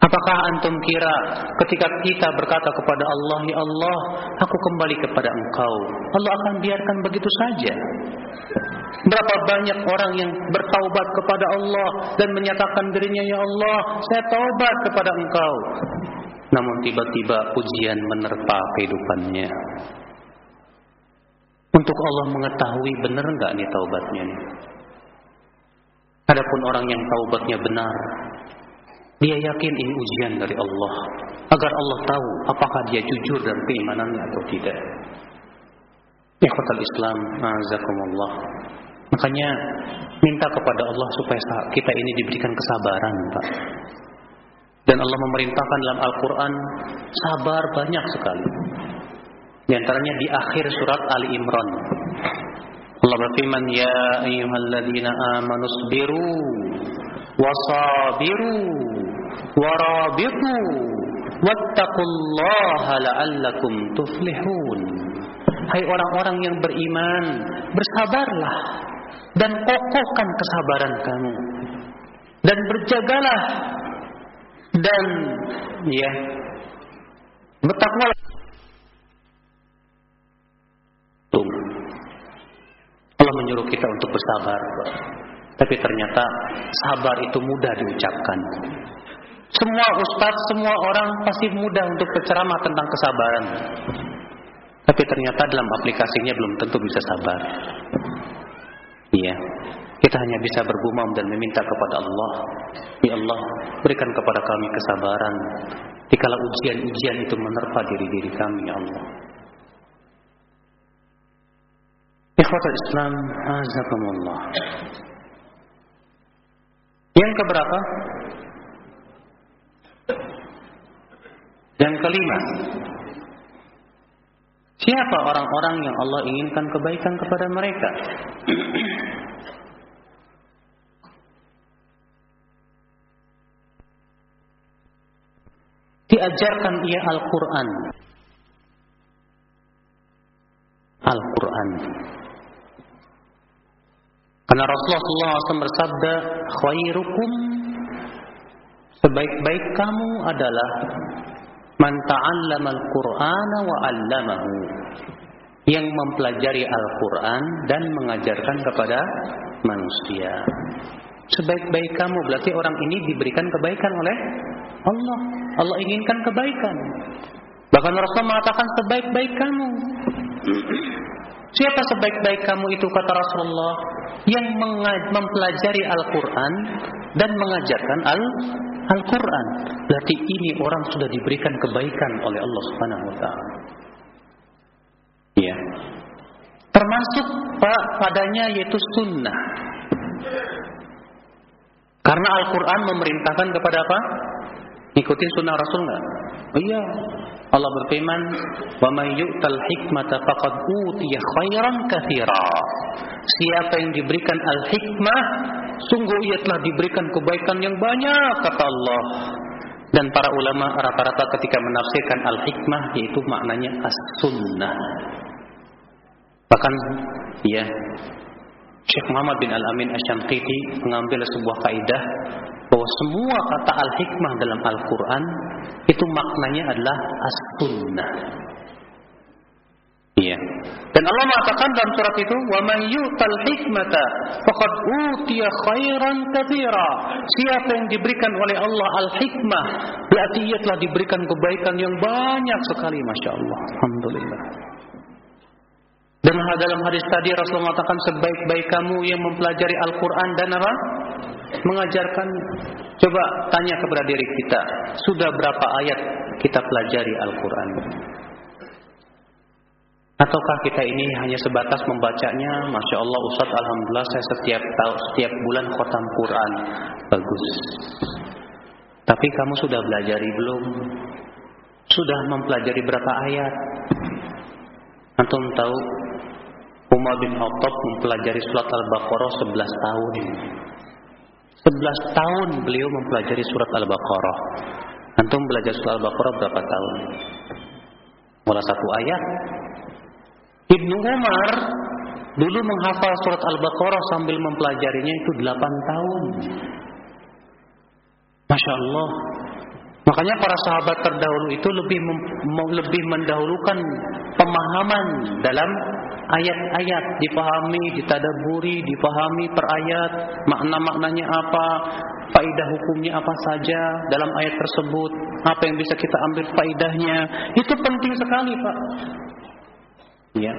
Apakah antum kira ketika kita berkata kepada Allah, Ya Allah, aku kembali kepada engkau. Allah akan biarkan begitu saja. Berapa banyak orang yang bertaubat kepada Allah dan menyatakan dirinya ya Allah, saya taubat kepada Engkau. Namun tiba-tiba ujian menerpa kehidupannya. Untuk Allah mengetahui benar enggak nih taubatnya nih. Adapun orang yang taubatnya benar, dia yakin ini ujian dari Allah agar Allah tahu apakah dia jujur dan keimanannya atau tidak. Ikhwatal Islam, azakumullah. Makanya minta kepada Allah supaya kita ini diberikan kesabaran, Pak. Dan Allah memerintahkan dalam Al-Quran sabar banyak sekali. Di antaranya di akhir surat Ali Imran. Allah berfirman, Ya ayyuhalladzina amanu sabiru wasabiru warabitu wattaqullaha la'allakum tuflihun. Hai orang-orang yang beriman, bersabarlah dan kokohkan kesabaran kamu. Dan berjagalah. Dan ya bertakwalah. Allah menyuruh kita untuk bersabar tapi ternyata sabar itu mudah diucapkan. Semua ustadz, semua orang pasti mudah untuk berceramah tentang kesabaran. Tapi ternyata dalam aplikasinya belum tentu bisa sabar iya. Kita hanya bisa bergumam dan meminta kepada Allah. Ya Allah berikan kepada kami kesabaran. Dikala ujian-ujian itu menerpa diri-diri kami Ya Allah. Ikhwatul Islam Azakumullah. Yang keberapa? Yang kelima Siapa orang-orang yang Allah inginkan kebaikan kepada mereka? (clears throat) diajarkan ia Al-Quran. Al-Quran. Karena Rasulullah SAW bersabda, khairukum sebaik-baik kamu adalah man ta'allama al-Qur'ana wa 'allamahu. Yang mempelajari Al-Quran dan mengajarkan kepada manusia. Sebaik-baik kamu berarti orang ini diberikan kebaikan oleh Allah. Allah inginkan kebaikan. Bahkan Rasul mengatakan sebaik-baik kamu. Siapa sebaik-baik kamu itu kata Rasulullah yang mempelajari Al-Quran dan mengajarkan Al-Quran. Berarti ini orang sudah diberikan kebaikan oleh Allah Subhanahu Wa Taala. Ya. Termasuk pak padanya yaitu sunnah. Karena Al-Quran memerintahkan kepada apa? Ikutin sunnah Rasul nggak? Oh iya. Allah berfirman, "Wa may yu'tal hikmata faqad utiya khairan katsira." Siapa yang diberikan al-hikmah, sungguh ia telah diberikan kebaikan yang banyak kata Allah. Dan para ulama rata-rata ketika menafsirkan al-hikmah yaitu maknanya as-sunnah. Bahkan ya Syekh Muhammad bin Al-Amin Asy-Syamqiti mengambil sebuah kaidah bahwa semua kata al-hikmah dalam Al-Qur'an itu maknanya adalah as-sunnah. Iya. Dan Allah mengatakan dalam surat itu, "Wa man yu'tal hikmata faqad utiya khairan katsira." Siapa yang diberikan oleh Allah al-hikmah, berarti ia telah diberikan kebaikan yang banyak sekali, Masya Allah. Alhamdulillah. Dan dalam hadis tadi Rasulullah mengatakan sebaik-baik kamu yang mempelajari Al-Quran dan apa? Mengajarkan. Coba tanya kepada diri kita, sudah berapa ayat kita pelajari Al-Quran? Ataukah kita ini hanya sebatas membacanya? Masya Allah Ustaz, Alhamdulillah saya setiap setiap bulan khotam Quran. Bagus. Tapi kamu sudah belajar belum? Sudah mempelajari berapa ayat? Antum tahu Umar bin Khattab mempelajari surat Al-Baqarah 11 tahun. 11 tahun beliau mempelajari surat Al-Baqarah. Antum belajar surat Al-Baqarah berapa tahun? Mulai satu ayat. Ibnu Umar dulu menghafal surat Al-Baqarah sambil mempelajarinya itu 8 tahun. Masya Allah. Makanya para sahabat terdahulu itu lebih lebih mendahulukan pemahaman dalam ayat-ayat dipahami, ditadaburi, dipahami per ayat, makna-maknanya apa, faidah hukumnya apa saja dalam ayat tersebut, apa yang bisa kita ambil faidahnya. Itu penting sekali, Pak. Ya.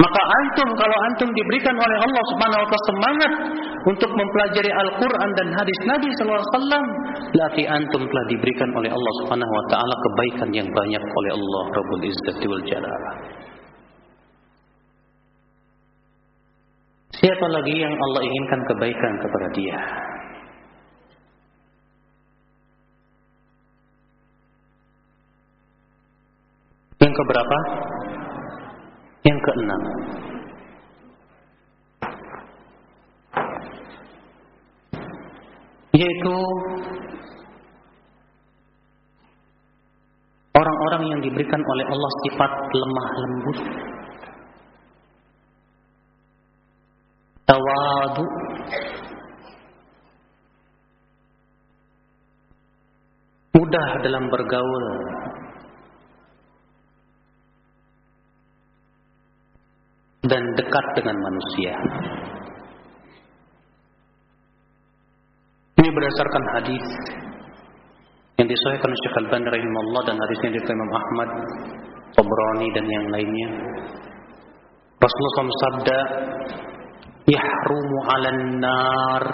Maka antum kalau antum diberikan oleh Allah Subhanahu wa taala semangat untuk mempelajari Al-Qur'an dan hadis Nabi sallallahu alaihi wasallam, berarti antum telah diberikan oleh Allah Subhanahu wa taala kebaikan yang banyak oleh Allah Rabbul Izzati wal Jalal. Siapa lagi yang Allah inginkan kebaikan kepada dia? Yang keberapa? Yang keenam. Yaitu orang-orang yang diberikan oleh Allah sifat lemah lembut. Tawadu. Mudah dalam bergaul dan dekat dengan manusia. Ini berdasarkan hadis yang disahihkan Syekh Al-Albani rahimahullah dan hadisnya dari Imam Ahmad, Tabrani dan yang lainnya. Rasulullah SAW "Yahrumu 'alan nar"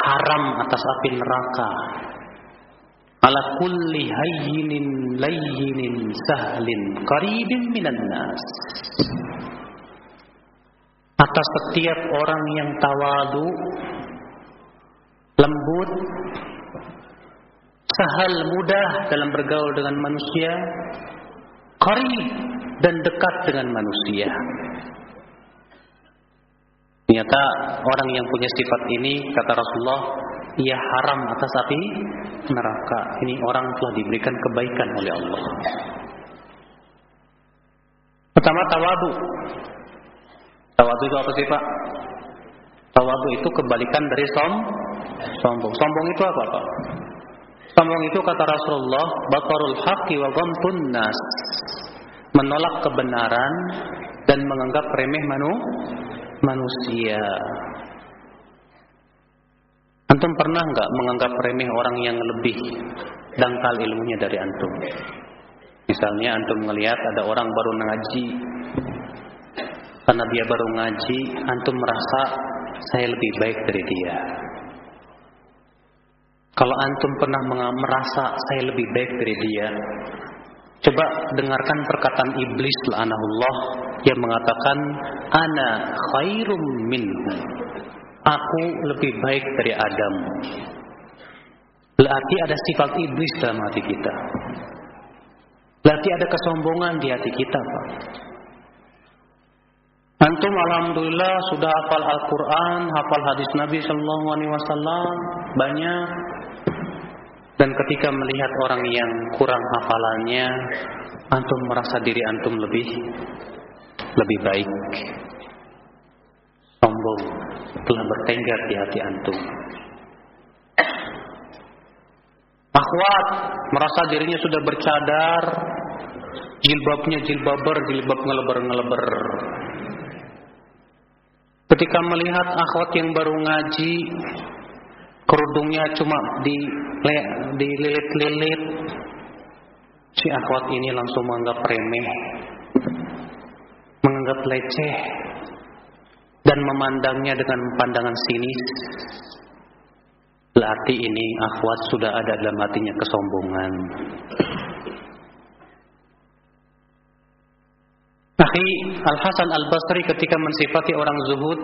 haram atas api neraka. Ala kulli hayyinin layyinin sahlin qaribin minan nas. Atas setiap orang yang tawadu lembut sahal mudah dalam bergaul dengan manusia qarib dan dekat dengan manusia Ternyata orang yang punya sifat ini kata Rasulullah ia haram atas api neraka. Ini orang telah diberikan kebaikan oleh Allah. Pertama tawadu. Tawadu itu apa sih Pak? Tawadu itu kebalikan dari som sombong. Sombong itu apa Pak? Sombong itu kata Rasulullah, batarul haqqi wa ghamtun nas. Menolak kebenaran dan menganggap remeh manu manusia. Antum pernah nggak menganggap remeh orang yang lebih dangkal ilmunya dari antum? Misalnya antum melihat ada orang baru ngaji, karena dia baru ngaji, antum merasa saya lebih baik dari dia. Kalau antum pernah merasa saya lebih baik dari dia, coba dengarkan perkataan iblis la'anahullah yang mengatakan ana khairum minhu. Aku lebih baik dari Adam. Berarti ada sifat iblis dalam hati kita. Berarti ada kesombongan di hati kita, Pak. Antum alhamdulillah sudah hafal Al-Qur'an, hafal hadis Nabi sallallahu alaihi wasallam banyak. Dan ketika melihat orang yang kurang hafalannya, antum merasa diri antum lebih lebih baik. Sombong telah bertengger di hati antum. Akhwat merasa dirinya sudah bercadar, jilbabnya jilbaber, jilbab ngeleber-ngeleber. Ketika melihat akhwat yang baru ngaji, kerudungnya cuma di dililit-lilit, si akhwat ini langsung menganggap remeh, menganggap leceh, dan memandangnya dengan pandangan sinis. Berarti ini akhwat sudah ada dalam hatinya kesombongan. Akhi Al-Hasan Al-Basri ketika mensifati orang zuhud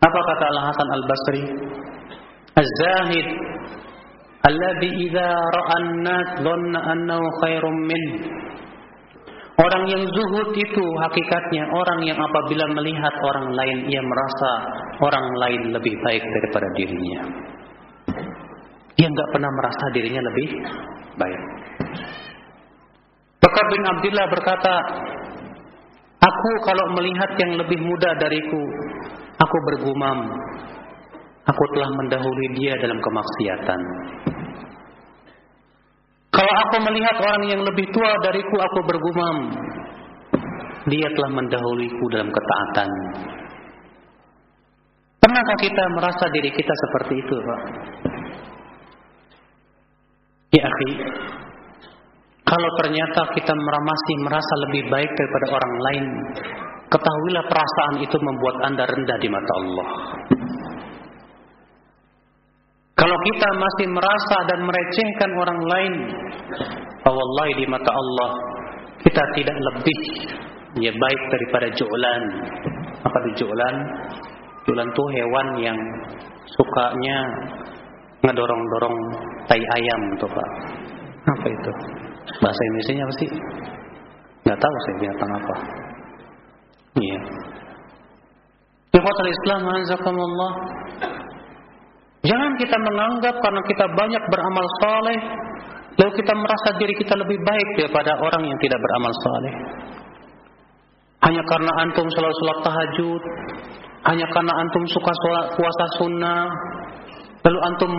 apa kata Al-Hasan Al-Basri? Az-zahid alladhi idza ra'a an-nas dhanna annahu khairum min Orang yang zuhud itu hakikatnya orang yang apabila melihat orang lain ia merasa orang lain lebih baik daripada dirinya. Dia nggak pernah merasa dirinya lebih baik. Bakar bin Abdullah berkata, Aku kalau melihat yang lebih muda dariku, aku bergumam, aku telah mendahului dia dalam kemaksiatan. Kalau aku melihat orang yang lebih tua dariku, aku bergumam. dia telah mendahuluiku dalam ketaatan. Pernahkah kita merasa diri kita seperti itu, Pak? Ya, akhi, kalau ternyata kita masih merasa lebih baik daripada orang lain, ketahuilah perasaan itu membuat Anda rendah di mata Allah. Kalau kita masih merasa dan merecehkan orang lain, wallahi di mata Allah kita tidak lebih ya baik daripada ju'lan. Apa itu ju'lan? Ju'lan itu hewan yang sukanya ngedorong-dorong tai ayam tuh Pak. Apa itu? Bahasa Indonesia apa sih? Gak tahu saya binatang apa. Iya. Ikhwatul Islam azakumullah. Jangan kita menganggap karena kita banyak beramal saleh lalu kita merasa diri kita lebih baik daripada orang yang tidak beramal saleh. Hanya karena antum selalu sholat tahajud, hanya karena antum suka sholat puasa sunnah, lalu antum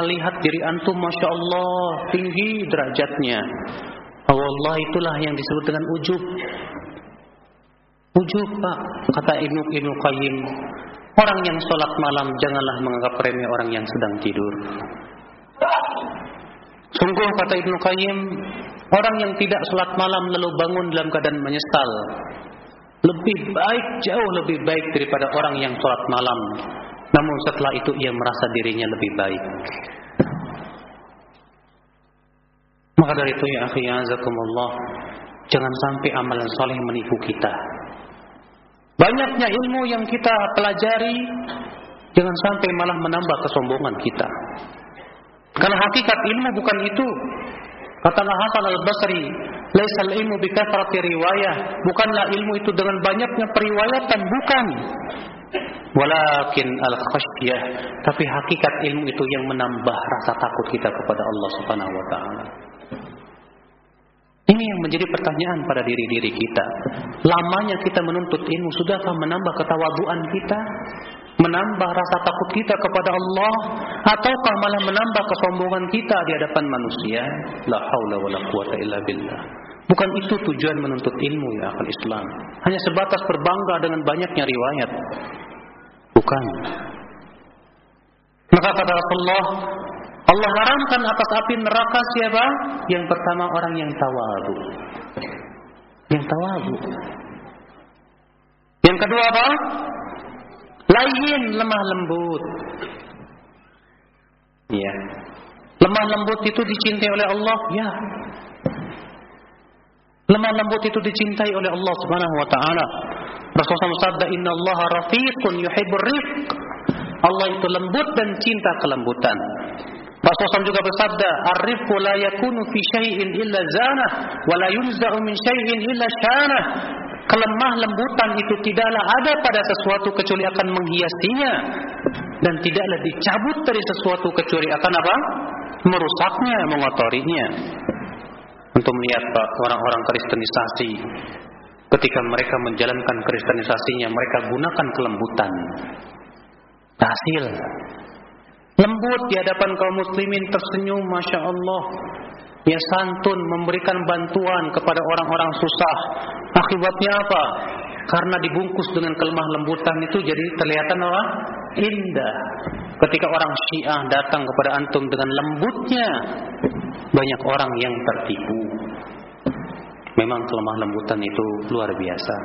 melihat diri antum masya Allah tinggi derajatnya. Allah itulah yang disebut dengan ujub. Ujub pak, kata Ibnu Ibnu Qayyim. Orang yang sholat malam janganlah menganggap remeh orang yang sedang tidur. Sungguh kata Ibnu Qayyim, orang yang tidak sholat malam lalu bangun dalam keadaan menyesal, lebih baik, jauh lebih baik daripada orang yang sholat malam. Namun setelah itu ia merasa dirinya lebih baik. Maka dari itu ya akhi azakumullah, jangan sampai amalan soleh menipu kita. Banyaknya ilmu yang kita pelajari jangan sampai malah menambah kesombongan kita. Karena hakikat ilmu bukan itu. Kata Hasan al-Basri, "Laisal ilmu bi kathrati riwayah." Bukanlah ilmu itu dengan banyaknya periwayatan, bukan. Walakin al-khasyah, tapi hakikat ilmu itu yang menambah rasa takut kita kepada Allah Subhanahu wa taala. Ini yang menjadi pertanyaan pada diri-diri kita. Lamanya kita menuntut ilmu, sudahkah menambah ketawaduan kita? Menambah rasa takut kita kepada Allah? Ataukah malah menambah kesombongan kita di hadapan manusia? La haula wa la quwata illa billah. Bukan itu tujuan menuntut ilmu ya akal Islam. Hanya sebatas berbangga dengan banyaknya riwayat. Bukan. Maka kata Rasulullah, Allah haramkan atas api neraka siapa? Yang pertama orang yang tawadu. Yang tawadu. Yang kedua apa? Lain lemah lembut. Ya. Lemah lembut itu dicintai oleh Allah, ya. Lemah lembut itu dicintai oleh Allah Subhanahu wa taala. Rasulullah bersabda, "Inna Allah rafiqun yuhibbur rifq." Allah itu lembut dan cinta kelembutan. Rasulullah juga bersabda, "Ar-rifqu la yakunu fi syai'in illa zanah, wa la yunza'u min syai'in illa syanah." Kelemah lembutan itu tidaklah ada pada sesuatu kecuali akan menghiasinya dan tidaklah dicabut dari sesuatu kecuali akan apa? merusaknya, mengotorinya. Untuk melihat orang-orang kristenisasi ketika mereka menjalankan kristenisasinya mereka gunakan kelembutan. Hasil lembut di hadapan kaum muslimin tersenyum masya Allah. Ya santun memberikan bantuan kepada orang-orang susah. Akibatnya apa? Karena dibungkus dengan kelemah lembutan itu jadi terlihatan apa? Indah. Ketika orang Syiah datang kepada antum dengan lembutnya banyak orang yang tertipu. Memang kelemah lembutan itu luar biasa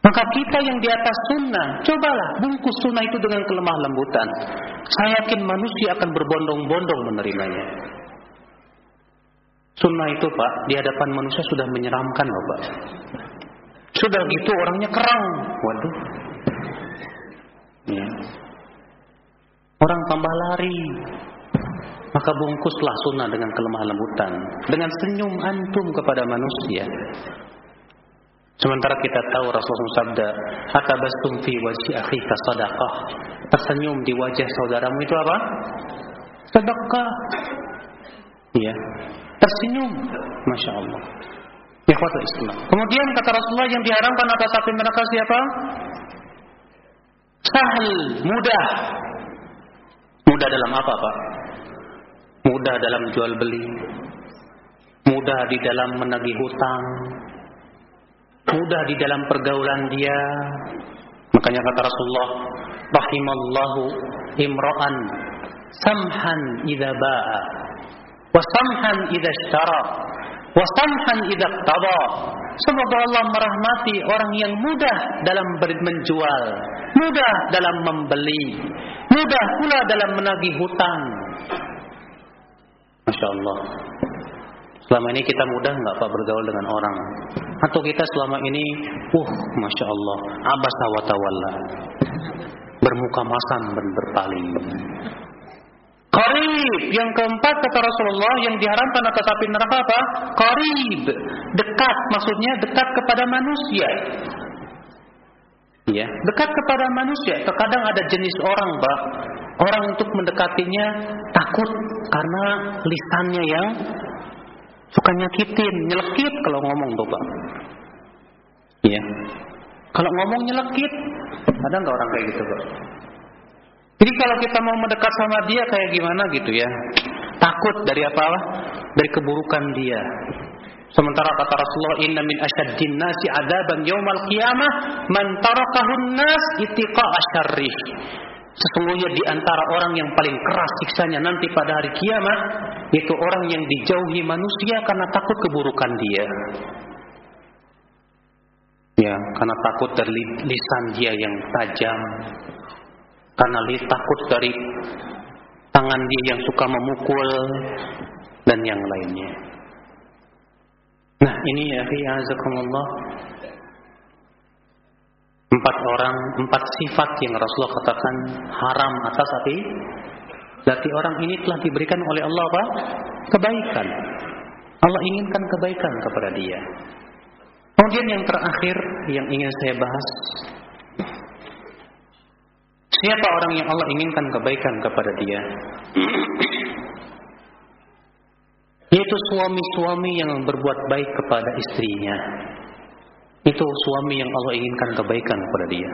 maka kita yang di atas sunnah, cobalah bungkus sunnah itu dengan kelemah lembutan. Saya yakin manusia akan berbondong-bondong menerimanya. Sunnah itu pak, di hadapan manusia sudah menyeramkan loh pak. Sudah gitu orangnya kerang. Waduh. Ya. Orang tambah lari. Maka bungkuslah sunnah dengan kelemah lembutan. Dengan senyum antum kepada manusia. Sementara kita tahu Rasulullah sabda, "Atabastum fi wajhi akhika sadaqah." Tersenyum di wajah saudaramu itu apa? Sedekah. Iya. Tersenyum. Masya Allah. Ikhwatul Islam. Kemudian kata Rasulullah yang diharamkan atas api neraka siapa? Sahal, mudah. Mudah dalam apa, Pak? Mudah dalam jual beli. Mudah di dalam menagih hutang mudah di dalam pergaulan dia. Makanya kata Rasulullah, rahimallahu imra'an samhan idza ba'a wa samhan idza ishtara wa samhan idza qada. Semoga Allah merahmati orang yang mudah dalam menjual, mudah dalam membeli, mudah pula dalam menagih hutang. Masya Allah. Selama ini kita mudah nggak Pak bergaul dengan orang? Atau kita selama ini, uh, Masya Allah, abasa wa tawalla. Bermuka masam dan berpaling. Qarib. Yang keempat kata Rasulullah yang diharamkan atas api neraka apa? Qarib. Dekat. Maksudnya dekat kepada manusia. Ya, dekat kepada manusia. Terkadang ada jenis orang, Pak. Orang untuk mendekatinya takut karena lisannya yang suka nyakitin, nyelekit kalau ngomong tuh, Pak. Ya. Kalau ngomong nyelekit, ada nggak orang kayak gitu, Pak? Jadi kalau kita mau mendekat sama dia kayak gimana gitu ya? Takut dari apa? Dari keburukan dia. Sementara kata Rasulullah inna min asyaddin nasi adaban yaumal qiyamah man tarakahun nas itiqa asyarrih. Sesungguhnya di antara orang yang paling keras siksanya nanti pada hari kiamat yaitu orang yang dijauhi manusia karena takut keburukan dia. Ya, karena takut dari lisan dia yang tajam, karena takut dari tangan dia yang suka memukul dan yang lainnya. Nah ini ya azakumullah empat orang empat sifat yang Rasulullah katakan haram atas api. Berarti orang ini telah diberikan oleh Allah apa? Kebaikan. Allah inginkan kebaikan kepada dia. Kemudian yang terakhir yang ingin saya bahas Siapa orang yang Allah inginkan kebaikan kepada dia? Yaitu suami-suami yang berbuat baik kepada istrinya. Itu suami yang Allah inginkan kebaikan kepada dia.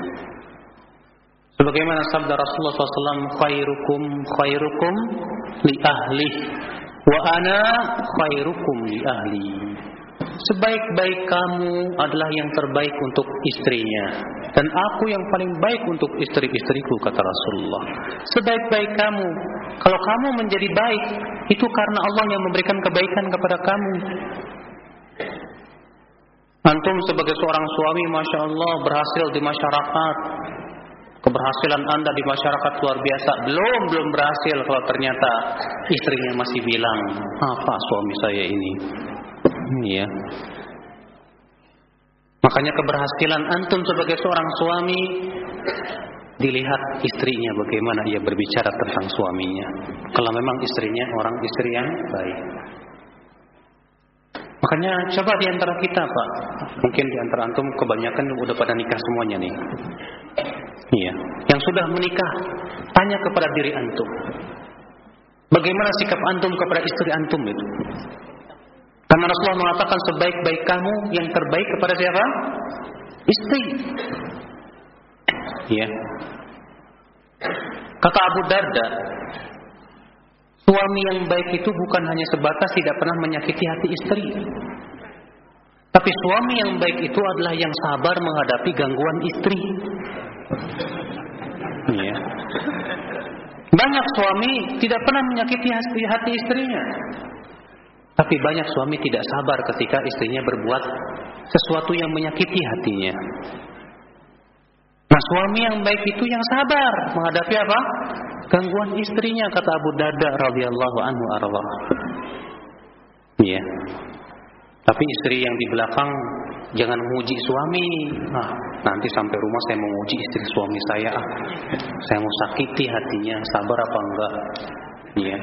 Sebagaimana sabda Rasulullah SAW, khairukum khairukum li ahli wa ana khairukum li ahli. Sebaik-baik kamu adalah yang terbaik untuk istrinya dan aku yang paling baik untuk istri-istriku kata Rasulullah. Sebaik-baik kamu, kalau kamu menjadi baik itu karena Allah yang memberikan kebaikan kepada kamu. Antum sebagai seorang suami Masya Allah berhasil di masyarakat Keberhasilan anda di masyarakat luar biasa Belum, belum berhasil kalau ternyata istrinya masih bilang Apa suami saya ini ya. Makanya keberhasilan antum sebagai seorang suami dilihat istrinya bagaimana ia berbicara tentang suaminya. Kalau memang istrinya orang istri yang baik. Makanya coba di antara kita, Pak. Mungkin di antara antum kebanyakan udah pada nikah semuanya nih. Iya. Yang sudah menikah, tanya kepada diri antum. Bagaimana sikap antum kepada istri antum itu? Karena Rasulullah mengatakan sebaik-baik kamu yang terbaik kepada siapa? Istri. Ya. Kata Abu Darda, suami yang baik itu bukan hanya sebatas tidak pernah menyakiti hati istri. Tapi suami yang baik itu adalah yang sabar menghadapi gangguan istri. Ya. Banyak suami tidak pernah menyakiti hati istrinya. Tapi banyak suami tidak sabar ketika istrinya berbuat sesuatu yang menyakiti hatinya. Nah suami yang baik itu yang sabar menghadapi apa? Gangguan istrinya kata Abu Darda radhiyallahu anhu arwah. Iya. Tapi istri yang di belakang jangan memuji suami. Ah, nanti sampai rumah saya memuji istri suami saya. Ah, saya mau sakiti hatinya. Sabar apa enggak? Iya.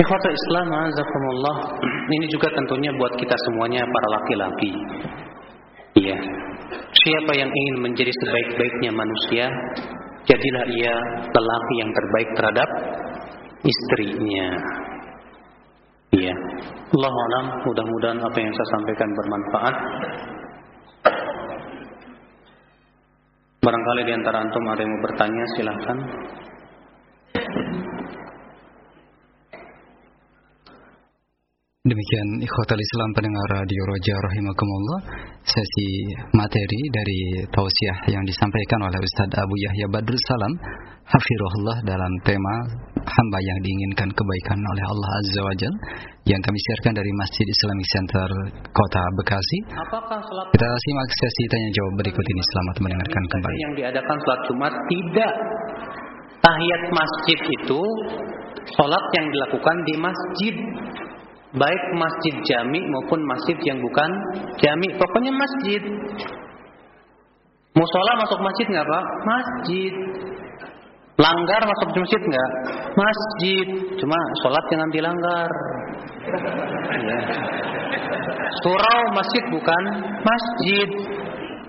Ikhwata Islam azakumullah Ini juga tentunya buat kita semuanya para laki-laki Iya Siapa yang ingin menjadi sebaik-baiknya manusia Jadilah ia lelaki yang terbaik terhadap istrinya. Iya. Allah alam mudah-mudahan apa yang saya sampaikan bermanfaat. Barangkali di antara antum ada yang mau bertanya silahkan Demikian ikhwatal Islam pendengar Radio Roja rahimakumullah sesi materi dari tausiah yang disampaikan oleh Ustadz Abu Yahya Badrul Salam hafirullah dalam tema hamba yang diinginkan kebaikan oleh Allah Azza wa Jal yang kami siarkan dari Masjid Islamic Center Kota Bekasi. Apakah salat Kita simak sesi tanya jawab berikut ini selamat mendengarkan kembali. yang diadakan salat Jumat tidak tahiyat masjid itu salat yang dilakukan di masjid baik masjid jami maupun masjid yang bukan jami. Pokoknya masjid. Musola masuk masjid nggak pak? Masjid. Langgar masuk masjid nggak? Masjid. Cuma sholat jangan dilanggar. Ya. surau masjid bukan masjid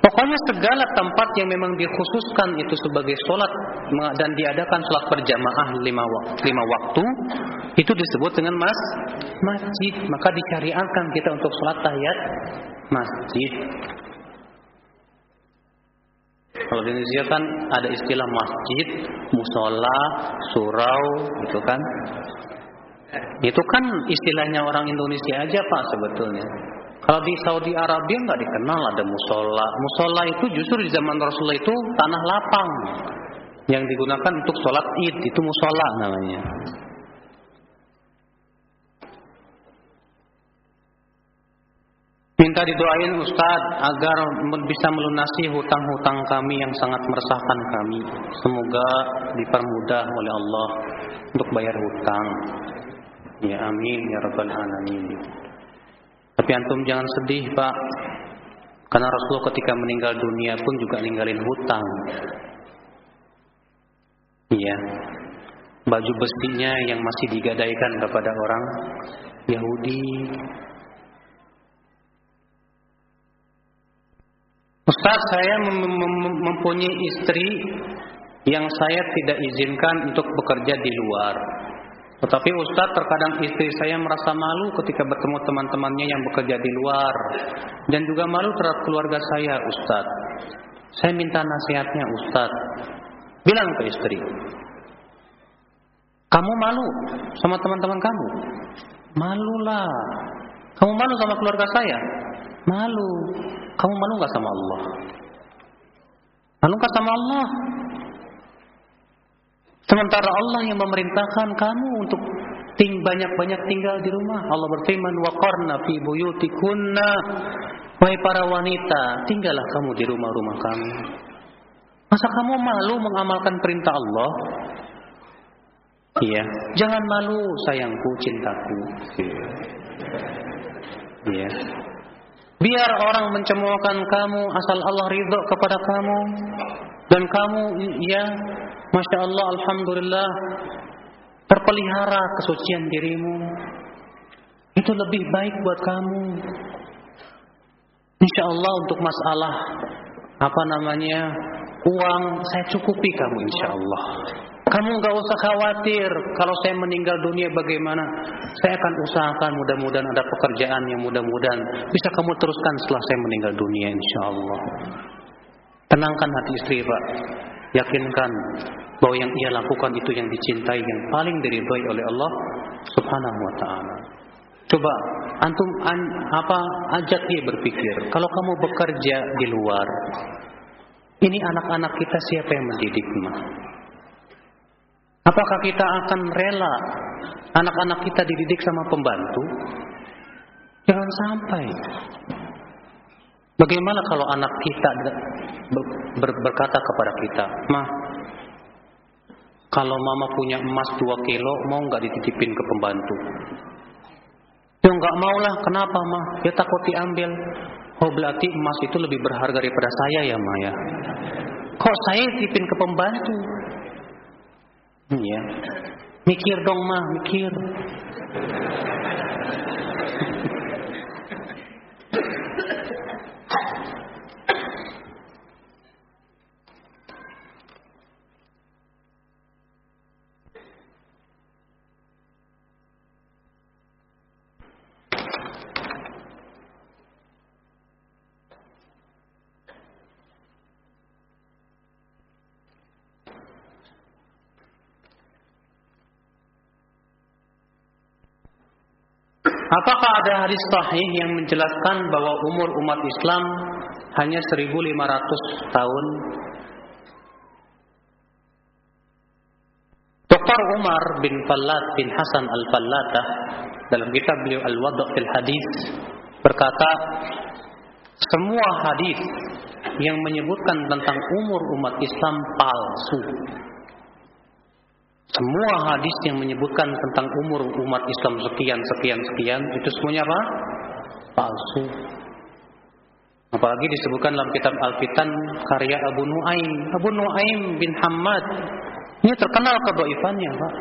pokoknya segala tempat yang memang dikhususkan itu sebagai sholat dan diadakan sholat berjamaah lima, lima waktu itu disebut dengan mas masjid maka disyariatkan kita untuk sholat tahiyat masjid kalau di Indonesia kan ada istilah masjid, musola, surau, gitu kan. Itu kan istilahnya orang Indonesia aja pak sebetulnya. Kalau di Saudi Arabia nggak dikenal ada musola. Musola itu justru di zaman Rasulullah itu tanah lapang yang digunakan untuk sholat id itu musola namanya. Minta didoain Ustadz agar bisa melunasi hutang-hutang kami yang sangat meresahkan kami. Semoga dipermudah oleh Allah untuk bayar hutang. Ya amin ya rabbal alamin. Tapi antum jangan sedih pak, karena Rasulullah ketika meninggal dunia pun juga ninggalin hutang. Iya, baju besinya yang masih digadaikan kepada orang Yahudi Ustaz, saya mem mem mempunyai istri yang saya tidak izinkan untuk bekerja di luar. Tetapi Ustaz, terkadang istri saya merasa malu ketika bertemu teman-temannya yang bekerja di luar. Dan juga malu terhadap keluarga saya, Ustaz. Saya minta nasihatnya, Ustaz. Bilang ke istri. Kamu malu sama teman-teman kamu? Malulah. Kamu malu sama keluarga saya? Malu. Kamu malu nggak sama Allah? Malu nggak sama Allah? Sementara Allah yang memerintahkan kamu untuk ting banyak-banyak tinggal di rumah. Allah berfirman, "Waqarna fi buyutikunna." Wahai para wanita, tinggallah kamu di rumah-rumah kamu. Masa kamu malu mengamalkan perintah Allah? Iya, jangan malu sayangku, cintaku. Iya. Biar orang mencemoohkan kamu asal Allah ridho kepada kamu dan kamu ya Masya Allah Alhamdulillah terpelihara kesucian dirimu itu lebih baik buat kamu Insya Allah untuk masalah apa namanya uang saya cukupi kamu Insya Allah kamu nggak usah khawatir kalau saya meninggal dunia bagaimana. Saya akan usahakan mudah-mudahan ada pekerjaan yang mudah-mudahan bisa kamu teruskan setelah saya meninggal dunia insya Allah. Tenangkan hati istri pak. Yakinkan bahwa yang ia lakukan itu yang dicintai yang paling diridhoi oleh Allah Subhanahu wa taala. Coba antum an, apa ajak dia berpikir, kalau kamu bekerja di luar, ini anak-anak kita siapa yang mendidik mah? Apakah kita akan rela anak-anak kita dididik sama pembantu? Jangan sampai. Bagaimana kalau anak kita ber berkata kepada kita, Ma, kalau mama punya emas 2 kilo, mau nggak dititipin ke pembantu? Ya nggak mau lah, kenapa Ma? Ya takut diambil. Oh berarti emas itu lebih berharga daripada saya ya ma ya. Kok saya titipin ke pembantu? Hmm, ya. Mikir dong mah, mikir. Apakah ada hadis sahih yang menjelaskan bahwa umur umat Islam hanya 1500 tahun? Dr. Umar bin Fallat bin Hasan Al-Fallatah dalam kitab beliau Al-Wadu' fil Hadis berkata semua hadis yang menyebutkan tentang umur umat Islam palsu. Semua hadis yang menyebutkan tentang umur umat Islam sekian sekian sekian itu semuanya apa? Palsu. Apalagi disebutkan dalam kitab Al-Fitan karya Abu Nuaim. Abu Nuaim bin Hamad. Ini terkenal kedaifannya, Pak.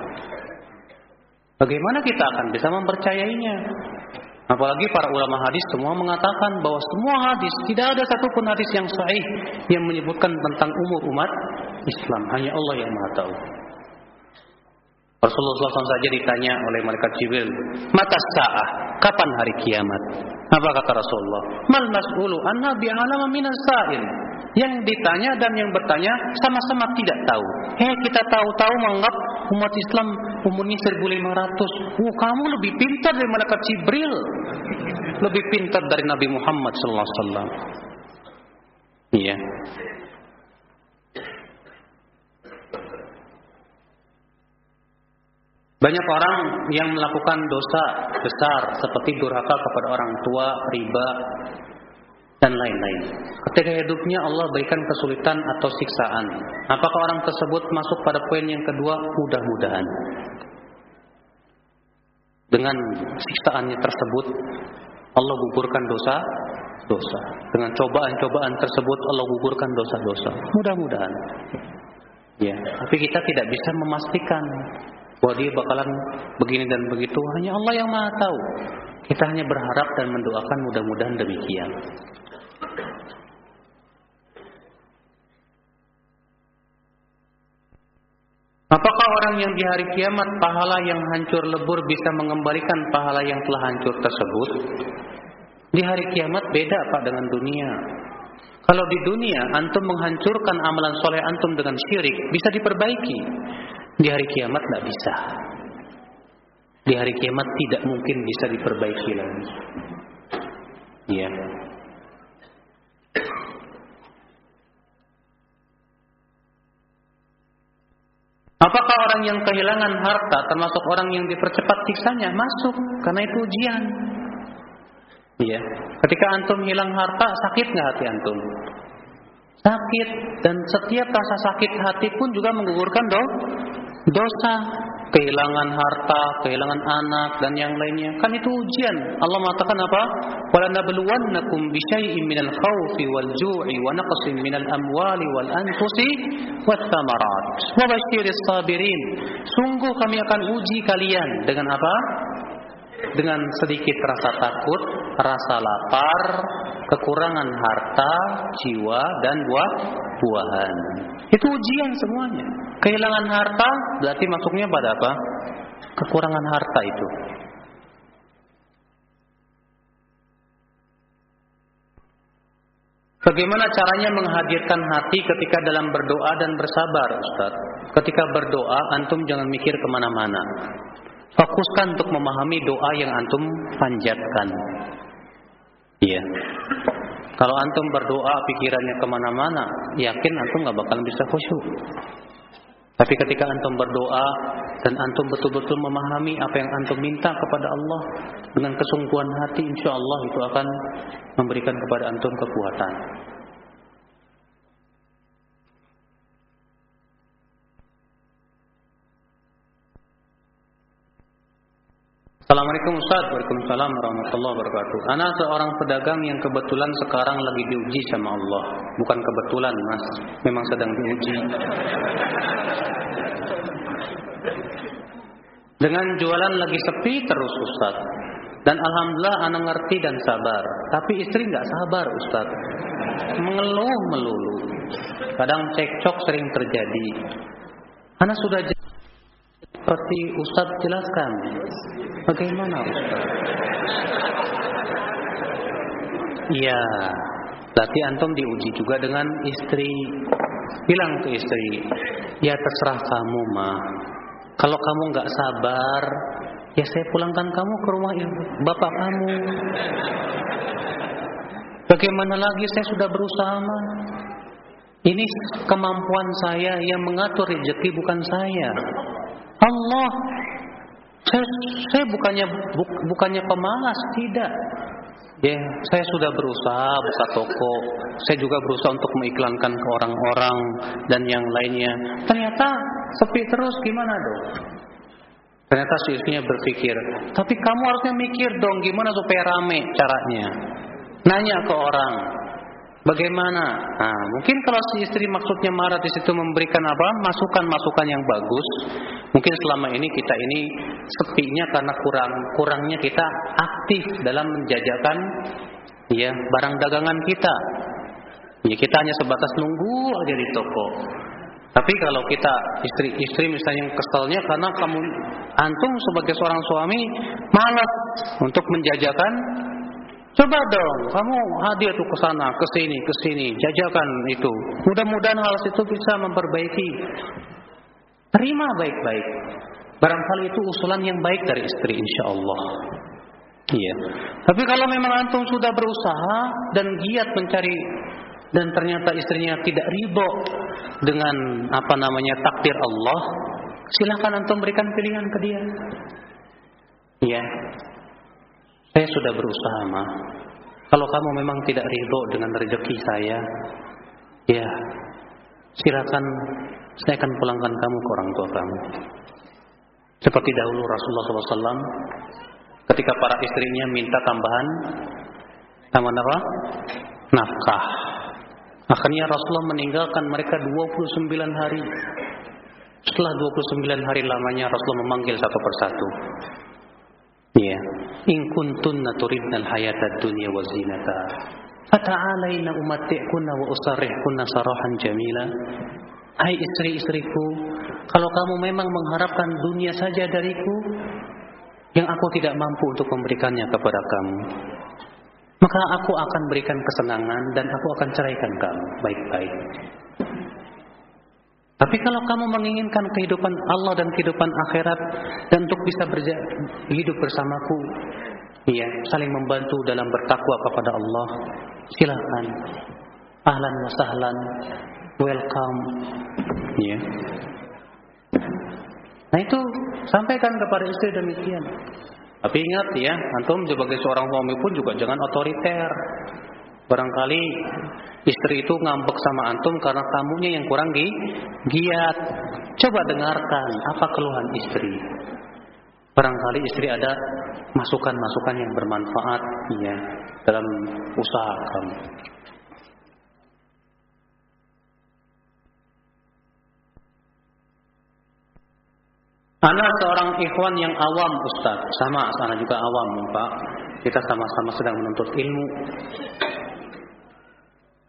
Bagaimana kita akan bisa mempercayainya? Apalagi para ulama hadis semua mengatakan bahwa semua hadis tidak ada satupun hadis yang sahih yang menyebutkan tentang umur umat Islam. Hanya Allah yang Maha. Rasulullah SAW saja ditanya oleh malaikat Jibril, "Mata sa'ah? Kapan hari kiamat?" Apa kata Rasulullah? "Mal mas'ulu anha bi'alama minas sa'il." Yang ditanya dan yang bertanya sama-sama tidak tahu. Eh, kita tahu-tahu menganggap umat Islam umurnya 1500. Oh, kamu lebih pintar dari malaikat Jibril. Lebih pintar dari Nabi Muhammad sallallahu alaihi wasallam. Iya. Banyak orang yang melakukan dosa besar seperti durhaka kepada orang tua, riba, dan lain-lain. Ketika hidupnya Allah berikan kesulitan atau siksaan. Apakah orang tersebut masuk pada poin yang kedua? Mudah-mudahan. Dengan siksaannya tersebut, Allah gugurkan dosa dosa. Dengan cobaan-cobaan tersebut Allah gugurkan dosa-dosa. Mudah-mudahan. Ya, tapi kita tidak bisa memastikan bahwa dia bakalan begini dan begitu hanya Allah yang maha tahu kita hanya berharap dan mendoakan mudah-mudahan demikian Apakah orang yang di hari kiamat pahala yang hancur lebur bisa mengembalikan pahala yang telah hancur tersebut? Di hari kiamat beda Pak dengan dunia. Kalau di dunia antum menghancurkan amalan soleh antum dengan syirik bisa diperbaiki. Di hari kiamat tidak bisa. Di hari kiamat tidak mungkin bisa diperbaiki lagi. Ya. Apakah orang yang kehilangan harta termasuk orang yang dipercepat siksanya? Masuk, karena itu ujian. Iya. Ketika antum hilang harta, sakit nggak hati antum? Sakit dan setiap rasa sakit hati pun juga menggugurkan dong dosa, kehilangan harta, kehilangan anak dan yang lainnya. Kan itu ujian. Allah mengatakan apa? Wala nabluwannakum bisyai'in minal khawfi wal ju'i wa naqsin minal amwali wal anfusi wat thamarat. Wa sabirin. Sungguh kami akan uji kalian dengan apa? Dengan sedikit rasa takut, rasa lapar, kekurangan harta, jiwa dan buah-buahan. Itu ujian semuanya. Kehilangan harta berarti masuknya pada apa? Kekurangan harta itu. Bagaimana caranya menghadirkan hati ketika dalam berdoa dan bersabar, Ustaz? Ketika berdoa, antum jangan mikir ke mana-mana. Fokuskan untuk memahami doa yang antum panjatkan. Iya. Kalau antum berdoa pikirannya ke mana-mana, yakin antum nggak bakal bisa khusyuk. Tapi ketika antum berdoa dan antum betul-betul memahami apa yang antum minta kepada Allah dengan kesungguhan hati, insya Allah itu akan memberikan kepada antum kekuatan. Assalamualaikum Ustaz. Waalaikumsalam warahmatullahi wabarakatuh. Anak seorang pedagang yang kebetulan sekarang lagi diuji sama Allah. Bukan kebetulan mas. Memang sedang diuji. Dengan jualan lagi sepi terus Ustaz. Dan Alhamdulillah anak ngerti dan sabar. Tapi istri nggak sabar Ustaz. Mengeluh melulu Kadang cekcok sering terjadi. Anak sudah seperti Ustadz jelaskan Bagaimana Ustaz? Iya Berarti antum diuji juga dengan istri Bilang ke istri Ya terserah kamu mah Kalau kamu nggak sabar Ya saya pulangkan kamu ke rumah ibu, bapak kamu. Bagaimana lagi saya sudah berusaha mah. Ini kemampuan saya yang mengatur rezeki bukan saya. Allah. Saya, saya bukannya buk, bukannya pemalas, tidak. Ya, saya sudah berusaha buka toko. Saya juga berusaha untuk mengiklankan ke orang-orang dan yang lainnya. Ternyata sepi terus gimana dong? Ternyata si istrinya berpikir, tapi kamu harusnya mikir dong gimana supaya rame caranya. Nanya ke orang, bagaimana? Nah, mungkin kalau si istri maksudnya marah di situ memberikan apa? Masukan-masukan yang bagus. Mungkin selama ini kita ini sepinya karena kurang kurangnya kita aktif dalam menjajakan ya barang dagangan kita. Ya kita hanya sebatas nunggu aja di toko. Tapi kalau kita istri-istri misalnya yang keselnya karena kamu antum sebagai seorang suami malas untuk menjajakan Coba dong, kamu hadir tuh ke sana, ke sini, ke sini, jajakan itu. Mudah-mudahan hal itu bisa memperbaiki Terima baik-baik. Barangkali itu usulan yang baik dari istri insya Allah. Iya. Tapi kalau memang antum sudah berusaha dan giat mencari dan ternyata istrinya tidak ridho dengan apa namanya takdir Allah, silahkan antum berikan pilihan ke dia. Iya. Saya sudah berusaha, mah. Kalau kamu memang tidak ridho dengan rezeki saya, ya silakan saya akan pulangkan kamu ke orang tua kamu. Seperti dahulu Rasulullah SAW ketika para istrinya minta tambahan tambahan apa? Nafkah. Akhirnya Rasulullah meninggalkan mereka 29 hari. Setelah 29 hari lamanya Rasulullah memanggil satu persatu. Ya, in turidna al-hayata ad-dunya wa zinata fata'alaina umatti'kunna wa usarrihkunna sarahan jamila Hai istri-istriku, kalau kamu memang mengharapkan dunia saja dariku, yang aku tidak mampu untuk memberikannya kepada kamu, maka aku akan berikan kesenangan dan aku akan ceraikan kamu baik-baik. Tapi kalau kamu menginginkan kehidupan Allah dan kehidupan akhirat dan untuk bisa hidup bersamaku, ya, saling membantu dalam bertakwa kepada Allah, silakan. Ahlan wa sahlan. Welcome. Ya nah itu sampaikan kepada istri demikian. Tapi ingat ya antum sebagai seorang suami pun juga jangan otoriter barangkali istri itu ngambek sama antum karena tamunya yang kurang gi giat. Coba dengarkan apa keluhan istri. Barangkali istri ada masukan-masukan yang bermanfaat ya dalam usaha kamu. Anak seorang ikhwan yang awam Ustaz. Sama, anak juga awam Pak. Kita sama-sama sedang menuntut ilmu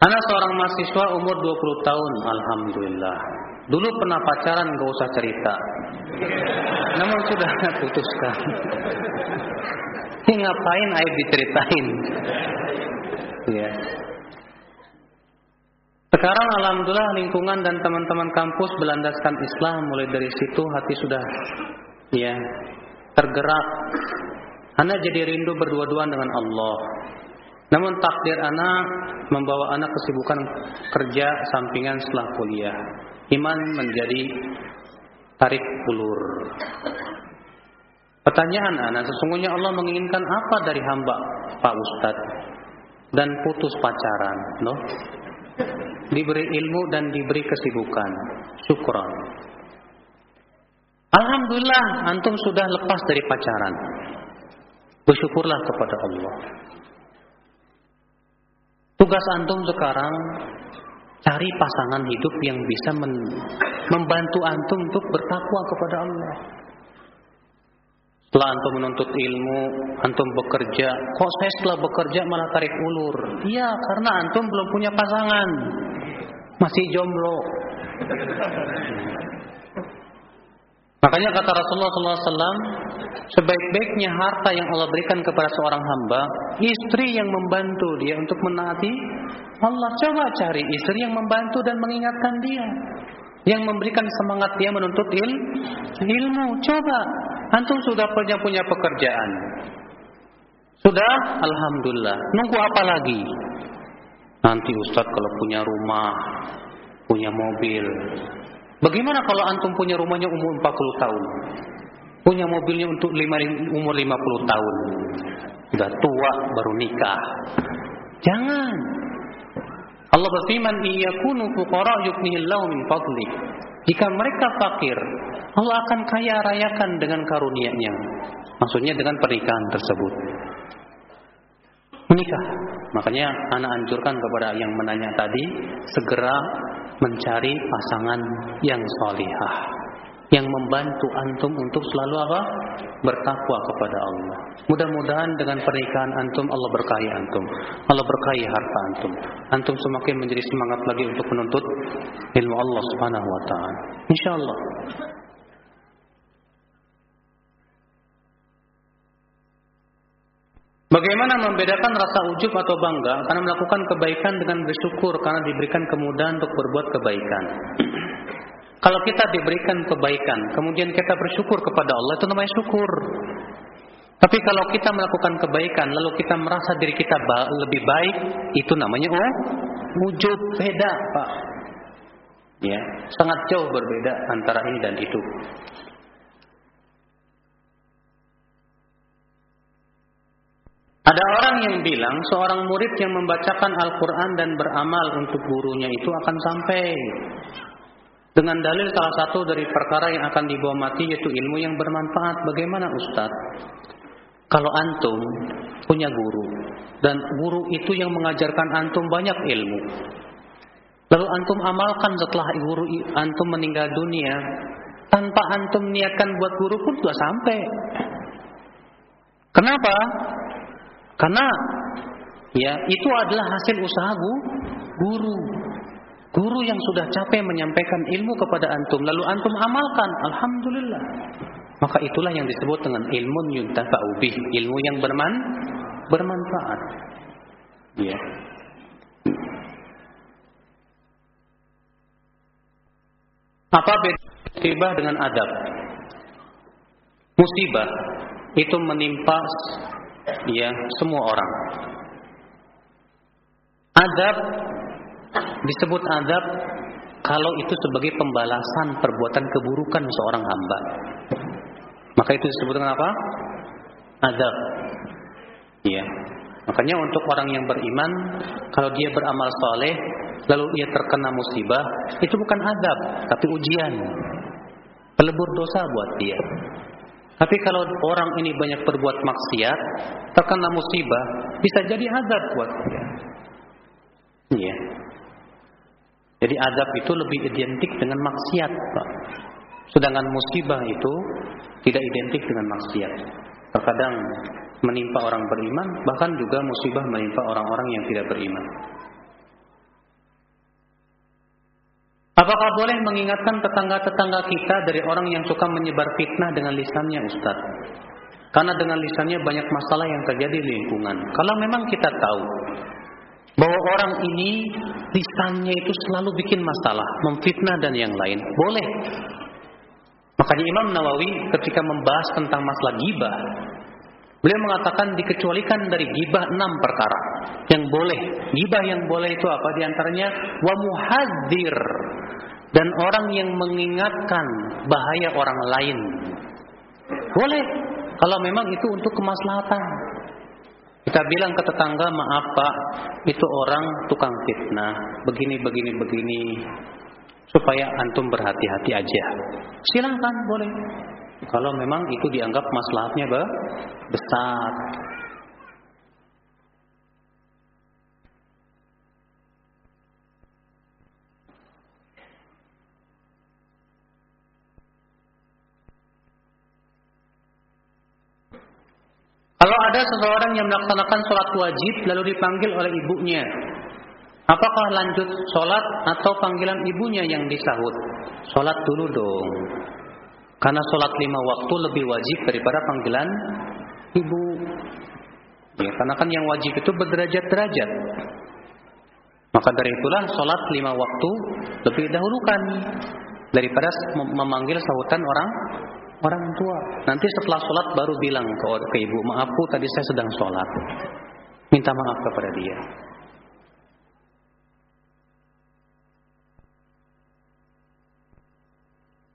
Anak seorang mahasiswa umur 20 tahun Alhamdulillah. Dulu pernah pacaran gak usah cerita. Namun sudah (laughs) putuskan. Ini ngapain aib diceritain? Ya sekarang alhamdulillah lingkungan dan teman-teman kampus berlandaskan Islam. Mulai dari situ hati sudah ya tergerak. Anak jadi rindu berdua-duaan dengan Allah. Namun takdir anak membawa anak kesibukan kerja sampingan setelah kuliah. Iman menjadi tarik ulur. Pertanyaan anak, sesungguhnya Allah menginginkan apa dari hamba Pak Ustadz? Dan putus pacaran, loh diberi ilmu dan diberi kesibukan. Syukran. Alhamdulillah antum sudah lepas dari pacaran. Bersyukurlah kepada Allah. Tugas antum sekarang cari pasangan hidup yang bisa membantu antum untuk bertakwa kepada Allah. Setelah antum menuntut ilmu, antum bekerja. Kok saya setelah bekerja malah tarik ulur? Iya, karena antum belum punya pasangan masih jomblo. Makanya kata Rasulullah SAW, sebaik-baiknya harta yang Allah berikan kepada seorang hamba, istri yang membantu dia untuk menaati Allah. Coba cari istri yang membantu dan mengingatkan dia, yang memberikan semangat dia menuntut il, ilmu. Coba Antum sudah punya punya pekerjaan. Sudah, alhamdulillah. Nunggu apa lagi? Nanti Ustadz kalau punya rumah, punya mobil. Bagaimana kalau antum punya rumahnya umur 40 tahun? Punya mobilnya untuk lima, umur 50 tahun. Sudah tua baru nikah. Jangan. Allah berfirman, "Iyakunu fuqara yuknihillahu min fadli." Jika mereka fakir, Allah akan kaya rayakan dengan karunia-Nya. Maksudnya dengan pernikahan tersebut. Menikah. Makanya anak anjurkan kepada yang menanya tadi segera mencari pasangan yang solihah yang membantu antum untuk selalu apa? Bertakwa kepada Allah. Mudah-mudahan dengan pernikahan antum Allah berkahi antum. Allah berkahi harta antum. Antum semakin menjadi semangat lagi untuk menuntut ilmu Allah Subhanahu wa taala. Insyaallah. Bagaimana membedakan rasa ujub atau bangga karena melakukan kebaikan dengan bersyukur karena diberikan kemudahan untuk berbuat kebaikan? (clears throat) Kalau kita diberikan kebaikan, kemudian kita bersyukur kepada Allah, itu namanya syukur. Tapi kalau kita melakukan kebaikan, lalu kita merasa diri kita lebih baik, itu namanya oh, wujud beda, Pak. Ya, sangat jauh berbeda antara ini dan itu. Ada orang yang bilang seorang murid yang membacakan Al-Quran dan beramal untuk gurunya itu akan sampai dengan dalil salah satu dari perkara yang akan dibawa mati yaitu ilmu yang bermanfaat. Bagaimana Ustadz? Kalau antum punya guru dan guru itu yang mengajarkan antum banyak ilmu. Lalu antum amalkan setelah guru antum meninggal dunia, tanpa antum niatkan buat guru pun sudah sampai. Kenapa? Karena ya itu adalah hasil usaha guru. Guru yang sudah capek menyampaikan ilmu kepada antum lalu antum amalkan, alhamdulillah. Maka itulah yang disebut dengan ilmu yuntafa'u bih, ilmu yang berman bermanfaat. Ya. Apa musibah dengan adab? Musibah itu menimpa ya semua orang. Adab disebut adab kalau itu sebagai pembalasan perbuatan keburukan seorang hamba. Maka itu disebut dengan apa? Adab. Ya. Makanya untuk orang yang beriman, kalau dia beramal soleh, lalu ia terkena musibah, itu bukan adab, tapi ujian. Pelebur dosa buat dia. Tapi kalau orang ini banyak berbuat maksiat, terkena musibah, bisa jadi adab buat dia. Iya. Jadi adab itu lebih identik dengan maksiat, Pak. Sedangkan musibah itu tidak identik dengan maksiat. Terkadang menimpa orang beriman, bahkan juga musibah menimpa orang-orang yang tidak beriman. Apakah boleh mengingatkan tetangga-tetangga kita dari orang yang suka menyebar fitnah dengan lisannya, Ustaz? Karena dengan lisannya banyak masalah yang terjadi di lingkungan. Kalau memang kita tahu bahwa orang ini lisannya itu selalu bikin masalah, memfitnah dan yang lain. Boleh. Makanya Imam Nawawi ketika membahas tentang masalah gibah, beliau mengatakan dikecualikan dari gibah enam perkara yang boleh. Gibah yang boleh itu apa? Di antaranya wa muhadzir dan orang yang mengingatkan bahaya orang lain. Boleh kalau memang itu untuk kemaslahatan. Kita bilang ke tetangga, maaf pak, itu orang tukang fitnah, begini, begini, begini, supaya antum berhati-hati aja. Silahkan, boleh. Kalau memang itu dianggap maslahatnya besar. Kalau ada seseorang yang melaksanakan sholat wajib lalu dipanggil oleh ibunya, apakah lanjut sholat atau panggilan ibunya yang disahut? Sholat dulu dong. Karena sholat lima waktu lebih wajib daripada panggilan ibu. Ya, karena kan yang wajib itu berderajat-derajat. Maka dari itulah sholat lima waktu lebih dahulukan daripada memanggil sahutan orang orang tua. Nanti setelah sholat baru bilang ke, ke ibu, maaf bu tadi saya sedang sholat. Minta maaf kepada dia.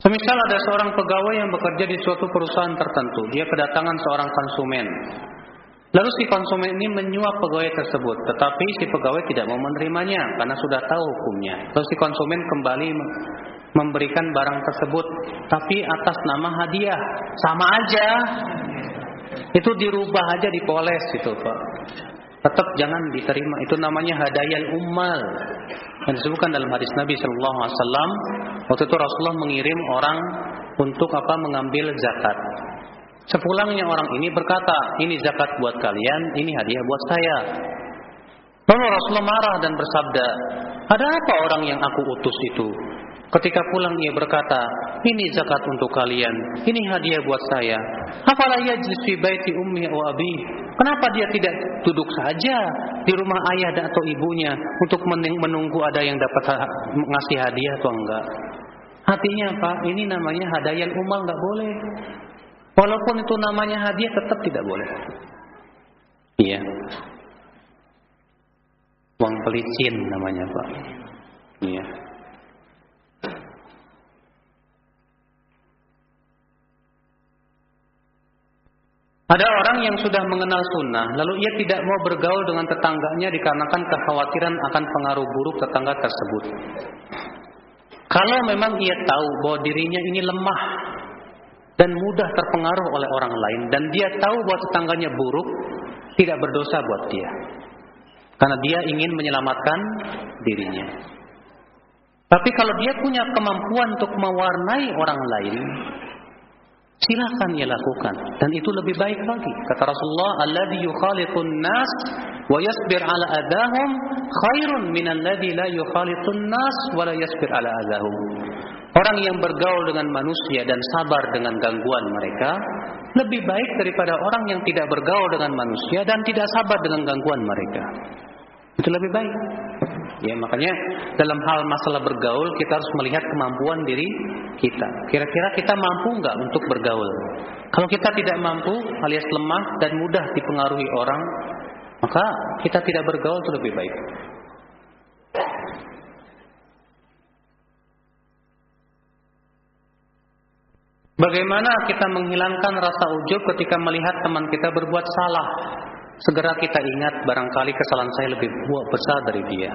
Semisal ada seorang pegawai yang bekerja di suatu perusahaan tertentu, dia kedatangan seorang konsumen. Lalu si konsumen ini menyuap pegawai tersebut, tetapi si pegawai tidak mau menerimanya karena sudah tahu hukumnya. Lalu si konsumen kembali memberikan barang tersebut, tapi atas nama hadiah, sama aja. Itu dirubah aja, dipoles itu, Pak. Tetap jangan diterima. Itu namanya hadayal ummal. Yang disebutkan dalam hadis Nabi Shallallahu Alaihi Wasallam. Waktu itu Rasulullah mengirim orang untuk apa? Mengambil zakat. Sepulangnya orang ini berkata, ini zakat buat kalian, ini hadiah buat saya. Lalu Rasulullah marah dan bersabda, ada apa orang yang aku utus itu? Ketika pulang ia berkata, ini zakat untuk kalian, ini hadiah buat saya. Apalah yajlis fi baiti ummi wa abi? Kenapa dia tidak duduk saja di rumah ayah dan atau ibunya untuk menunggu ada yang dapat ngasih hadiah atau enggak? Hatinya apa? Ini namanya hadiah umal enggak boleh. Walaupun itu namanya hadiah tetap tidak boleh. Iya. Uang pelicin namanya, Pak. Iya. Ada orang yang sudah mengenal sunnah, lalu ia tidak mau bergaul dengan tetangganya dikarenakan kekhawatiran akan pengaruh buruk tetangga tersebut. Kalau memang ia tahu bahwa dirinya ini lemah dan mudah terpengaruh oleh orang lain dan dia tahu bahwa tetangganya buruk, tidak berdosa buat dia. Karena dia ingin menyelamatkan dirinya. Tapi kalau dia punya kemampuan untuk mewarnai orang lain, silahkan ia lakukan dan itu lebih baik lagi. Kata Rasulullah, "Alladhi yukhalitun nas wa yasbir ala adahum khairun min alladhi la yukhalitun nas wa la yasbir ala adahum." Orang yang bergaul dengan manusia dan sabar dengan gangguan mereka lebih baik daripada orang yang tidak bergaul dengan manusia dan tidak sabar dengan gangguan mereka. Itu lebih baik. Ya, makanya dalam hal masalah bergaul kita harus melihat kemampuan diri kita. Kira-kira kita mampu nggak untuk bergaul? Kalau kita tidak mampu alias lemah dan mudah dipengaruhi orang, maka kita tidak bergaul itu lebih baik. Bagaimana kita menghilangkan rasa ujub ketika melihat teman kita berbuat salah? Segera kita ingat barangkali kesalahan saya lebih besar dari dia.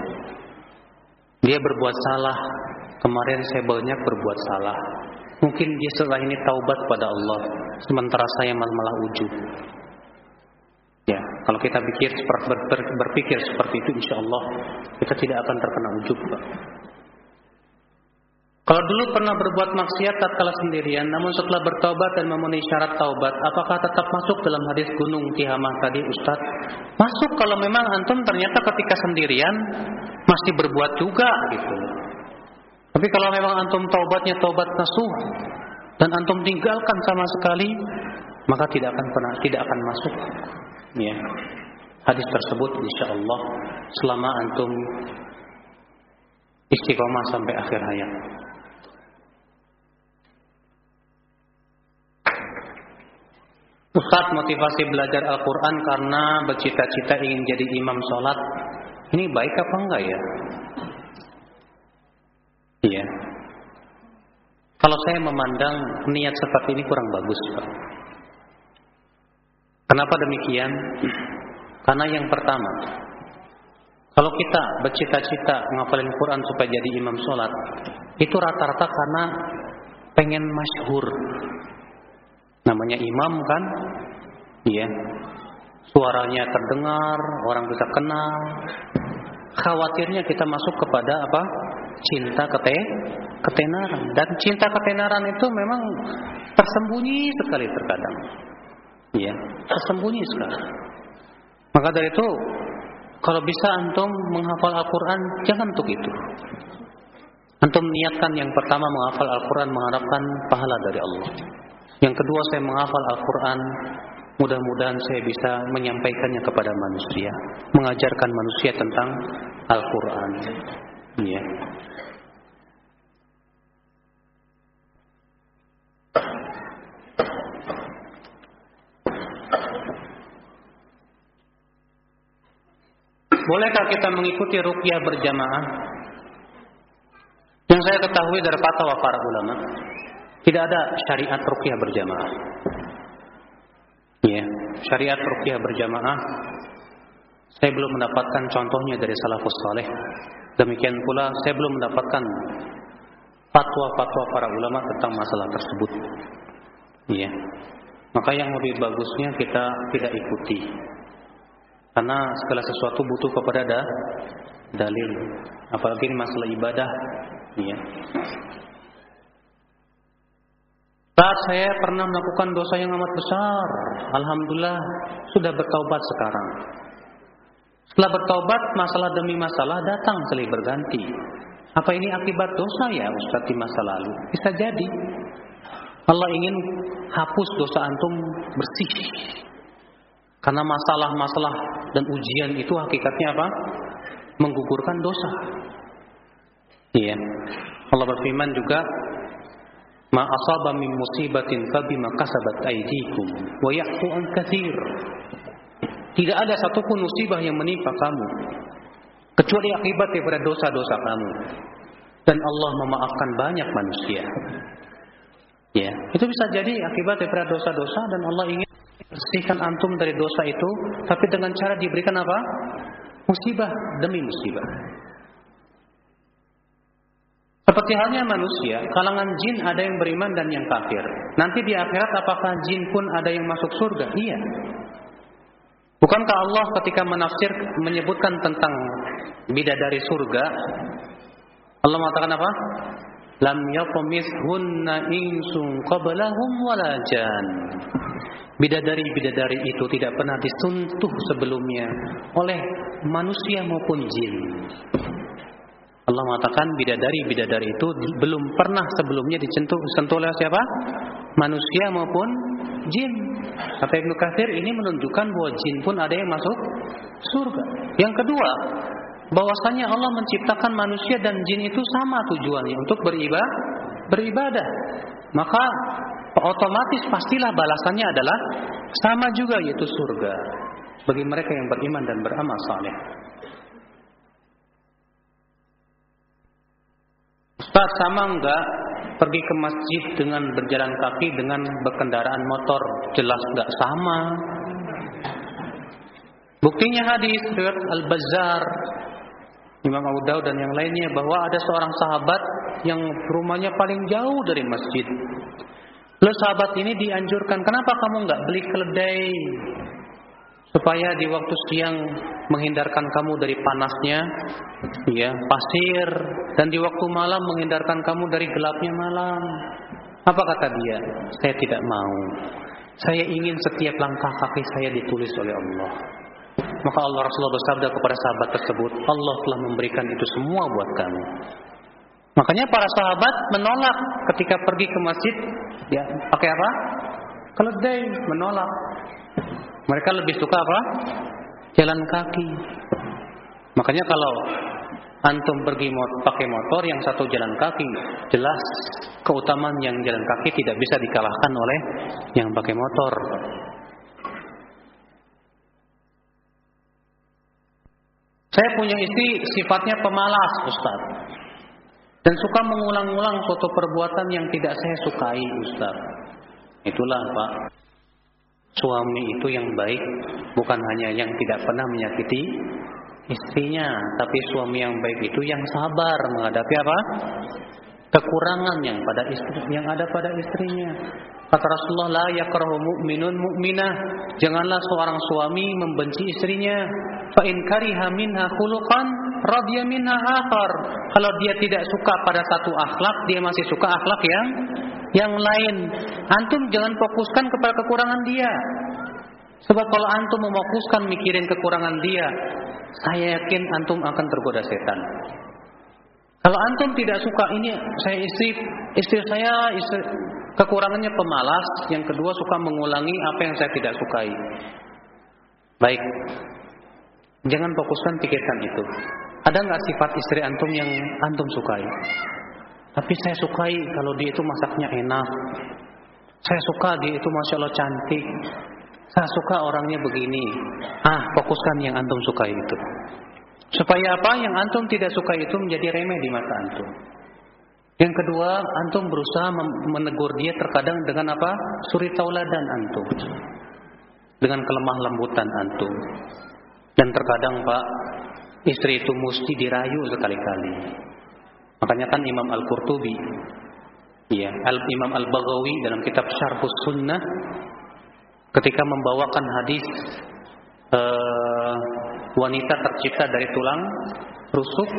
Dia berbuat salah. Kemarin saya banyak berbuat salah. Mungkin dia setelah ini taubat pada Allah. Sementara saya malah ujub. Ya, kalau kita pikir berpikir seperti itu, insya Allah kita tidak akan terkena ujub. Kalau dulu pernah berbuat maksiat tatkala sendirian, namun setelah bertobat dan memenuhi syarat taubat, apakah tetap masuk dalam hadis gunung Tihamah tadi, Ustaz? Masuk kalau memang antum ternyata ketika sendirian masih berbuat juga gitu. Tapi kalau memang antum taubatnya taubat nasuh dan antum tinggalkan sama sekali, maka tidak akan pernah tidak akan masuk. Ya. Hadis tersebut insya Allah selama antum istiqomah sampai akhir hayat. Ustaz motivasi belajar Al-Quran karena bercita-cita ingin jadi imam sholat Ini baik apa enggak ya? Iya Kalau saya memandang niat seperti ini kurang bagus Pak Kenapa demikian? Karena yang pertama Kalau kita bercita-cita ngapalin Quran supaya jadi imam sholat Itu rata-rata karena pengen masyhur namanya imam kan iya. Suaranya terdengar orang bisa kenal. Khawatirnya kita masuk kepada apa? Cinta kete ketenaran. Dan cinta ketenaran itu memang tersembunyi sekali terkadang. Iya tersembunyi sekali. Maka dari itu kalau bisa antum menghafal Al-Quran jangan untuk itu. Antum niatkan yang pertama menghafal Al-Quran mengharapkan pahala dari Allah. Yang kedua saya menghafal Al-Quran Mudah-mudahan saya bisa menyampaikannya kepada manusia, mengajarkan manusia tentang Al-Qur'an. Ya. Bolehkah kita mengikuti rukyah berjamaah? Yang saya ketahui dari fatwa para ulama, tidak ada syariat rukyah berjamaah. Ya, syariat rukyah berjamaah saya belum mendapatkan contohnya dari salafus saleh. Demikian pula saya belum mendapatkan fatwa-fatwa para ulama tentang masalah tersebut. Ya. Maka yang lebih bagusnya kita tidak ikuti. Karena segala sesuatu butuh kepada ada dalil. Apalagi ini masalah ibadah, ya. Saat saya pernah melakukan dosa yang amat besar, alhamdulillah sudah bertaubat sekarang. Setelah bertaubat, masalah demi masalah datang silih berganti. Apa ini akibat dosa ya Ustaz di masa lalu? Bisa jadi. Allah ingin hapus dosa antum bersih. Karena masalah-masalah dan ujian itu hakikatnya apa? Menggugurkan dosa. Iya. Allah berfirman juga, "Ma asaba min musibatin fabima kasabat aydikum wa ya'fu an katsir." Tidak ada satupun musibah yang menimpa kamu kecuali akibat daripada dosa-dosa kamu. Dan Allah memaafkan banyak manusia. Ya, itu bisa jadi akibat daripada dosa-dosa dan Allah ingin bersihkan antum dari dosa itu, tapi dengan cara diberikan apa? Musibah demi musibah. Seperti halnya manusia, kalangan jin ada yang beriman dan yang kafir. Nanti di akhirat apakah jin pun ada yang masuk surga? Iya. Bukankah Allah ketika menafsir menyebutkan tentang bidadari surga Allah mengatakan apa? Lam hunna insun qablahum wala jan. Bidadari-bidadari itu tidak pernah disentuh sebelumnya oleh manusia maupun jin. Allah mengatakan bidadari-bidadari itu belum pernah sebelumnya disentuh oleh siapa? Manusia maupun jin. Kata Ibnu Katsir ini menunjukkan bahwa jin pun ada yang masuk surga. Yang kedua, bahwasanya Allah menciptakan manusia dan jin itu sama tujuannya untuk beribadah, beribadah. Maka otomatis pastilah balasannya adalah sama juga yaitu surga bagi mereka yang beriman dan beramal saleh. Ustaz sama enggak pergi ke masjid dengan berjalan kaki dengan berkendaraan motor? Jelas enggak sama. Buktinya hadis riwayat Al-Bazzar Imam Abu Daud dan yang lainnya bahwa ada seorang sahabat yang rumahnya paling jauh dari masjid. Lalu sahabat ini dianjurkan, kenapa kamu enggak beli keledai supaya di waktu siang menghindarkan kamu dari panasnya ya pasir dan di waktu malam menghindarkan kamu dari gelapnya malam. Apa kata dia? Saya tidak mau. Saya ingin setiap langkah kaki saya ditulis oleh Allah. Maka Allah Rasulullah bersabda kepada sahabat tersebut Allah telah memberikan itu semua buat kamu. Makanya para sahabat menolak ketika pergi ke masjid ya pakai apa? Keledai menolak mereka lebih suka apa? Jalan kaki. Makanya kalau antum pergi pakai motor yang satu jalan kaki, jelas keutamaan yang jalan kaki tidak bisa dikalahkan oleh yang pakai motor. Saya punya istri sifatnya pemalas, Ustaz. Dan suka mengulang-ulang suatu perbuatan yang tidak saya sukai, Ustaz. Itulah, Pak suami itu yang baik bukan hanya yang tidak pernah menyakiti istrinya, tapi suami yang baik itu yang sabar menghadapi apa? kekurangan yang pada istri yang ada pada istrinya. Kata Rasulullah, la yakrahu mu'minun mu'minah. Janganlah seorang suami membenci istrinya. Fa in kariha minha khuluqan radiya minha akhar. Kalau dia tidak suka pada satu akhlak, dia masih suka akhlak yang yang lain. Antum jangan fokuskan kepada kekurangan dia. Sebab kalau antum memokuskan mikirin kekurangan dia, saya yakin antum akan tergoda setan. Kalau antum tidak suka ini saya istri istri saya istri, kekurangannya pemalas, yang kedua suka mengulangi apa yang saya tidak sukai. Baik. Jangan fokuskan pikirkan itu. Ada nggak sifat istri antum yang antum sukai? Tapi saya sukai kalau dia itu masaknya enak. Saya suka dia itu masya Allah cantik. Saya suka orangnya begini. Ah, fokuskan yang antum sukai itu. Supaya apa? Yang antum tidak suka itu menjadi remeh di mata antum. Yang kedua, antum berusaha menegur dia terkadang dengan apa? Suri tauladan antum. Dengan kelemah lembutan antum. Dan terkadang Pak, istri itu mesti dirayu sekali-kali. Makanya kan Imam Al-Qurtubi ya, Al Imam Al-Baghawi dalam kitab Syarhus Sunnah ketika membawakan hadis uh, wanita tercipta dari tulang rusuk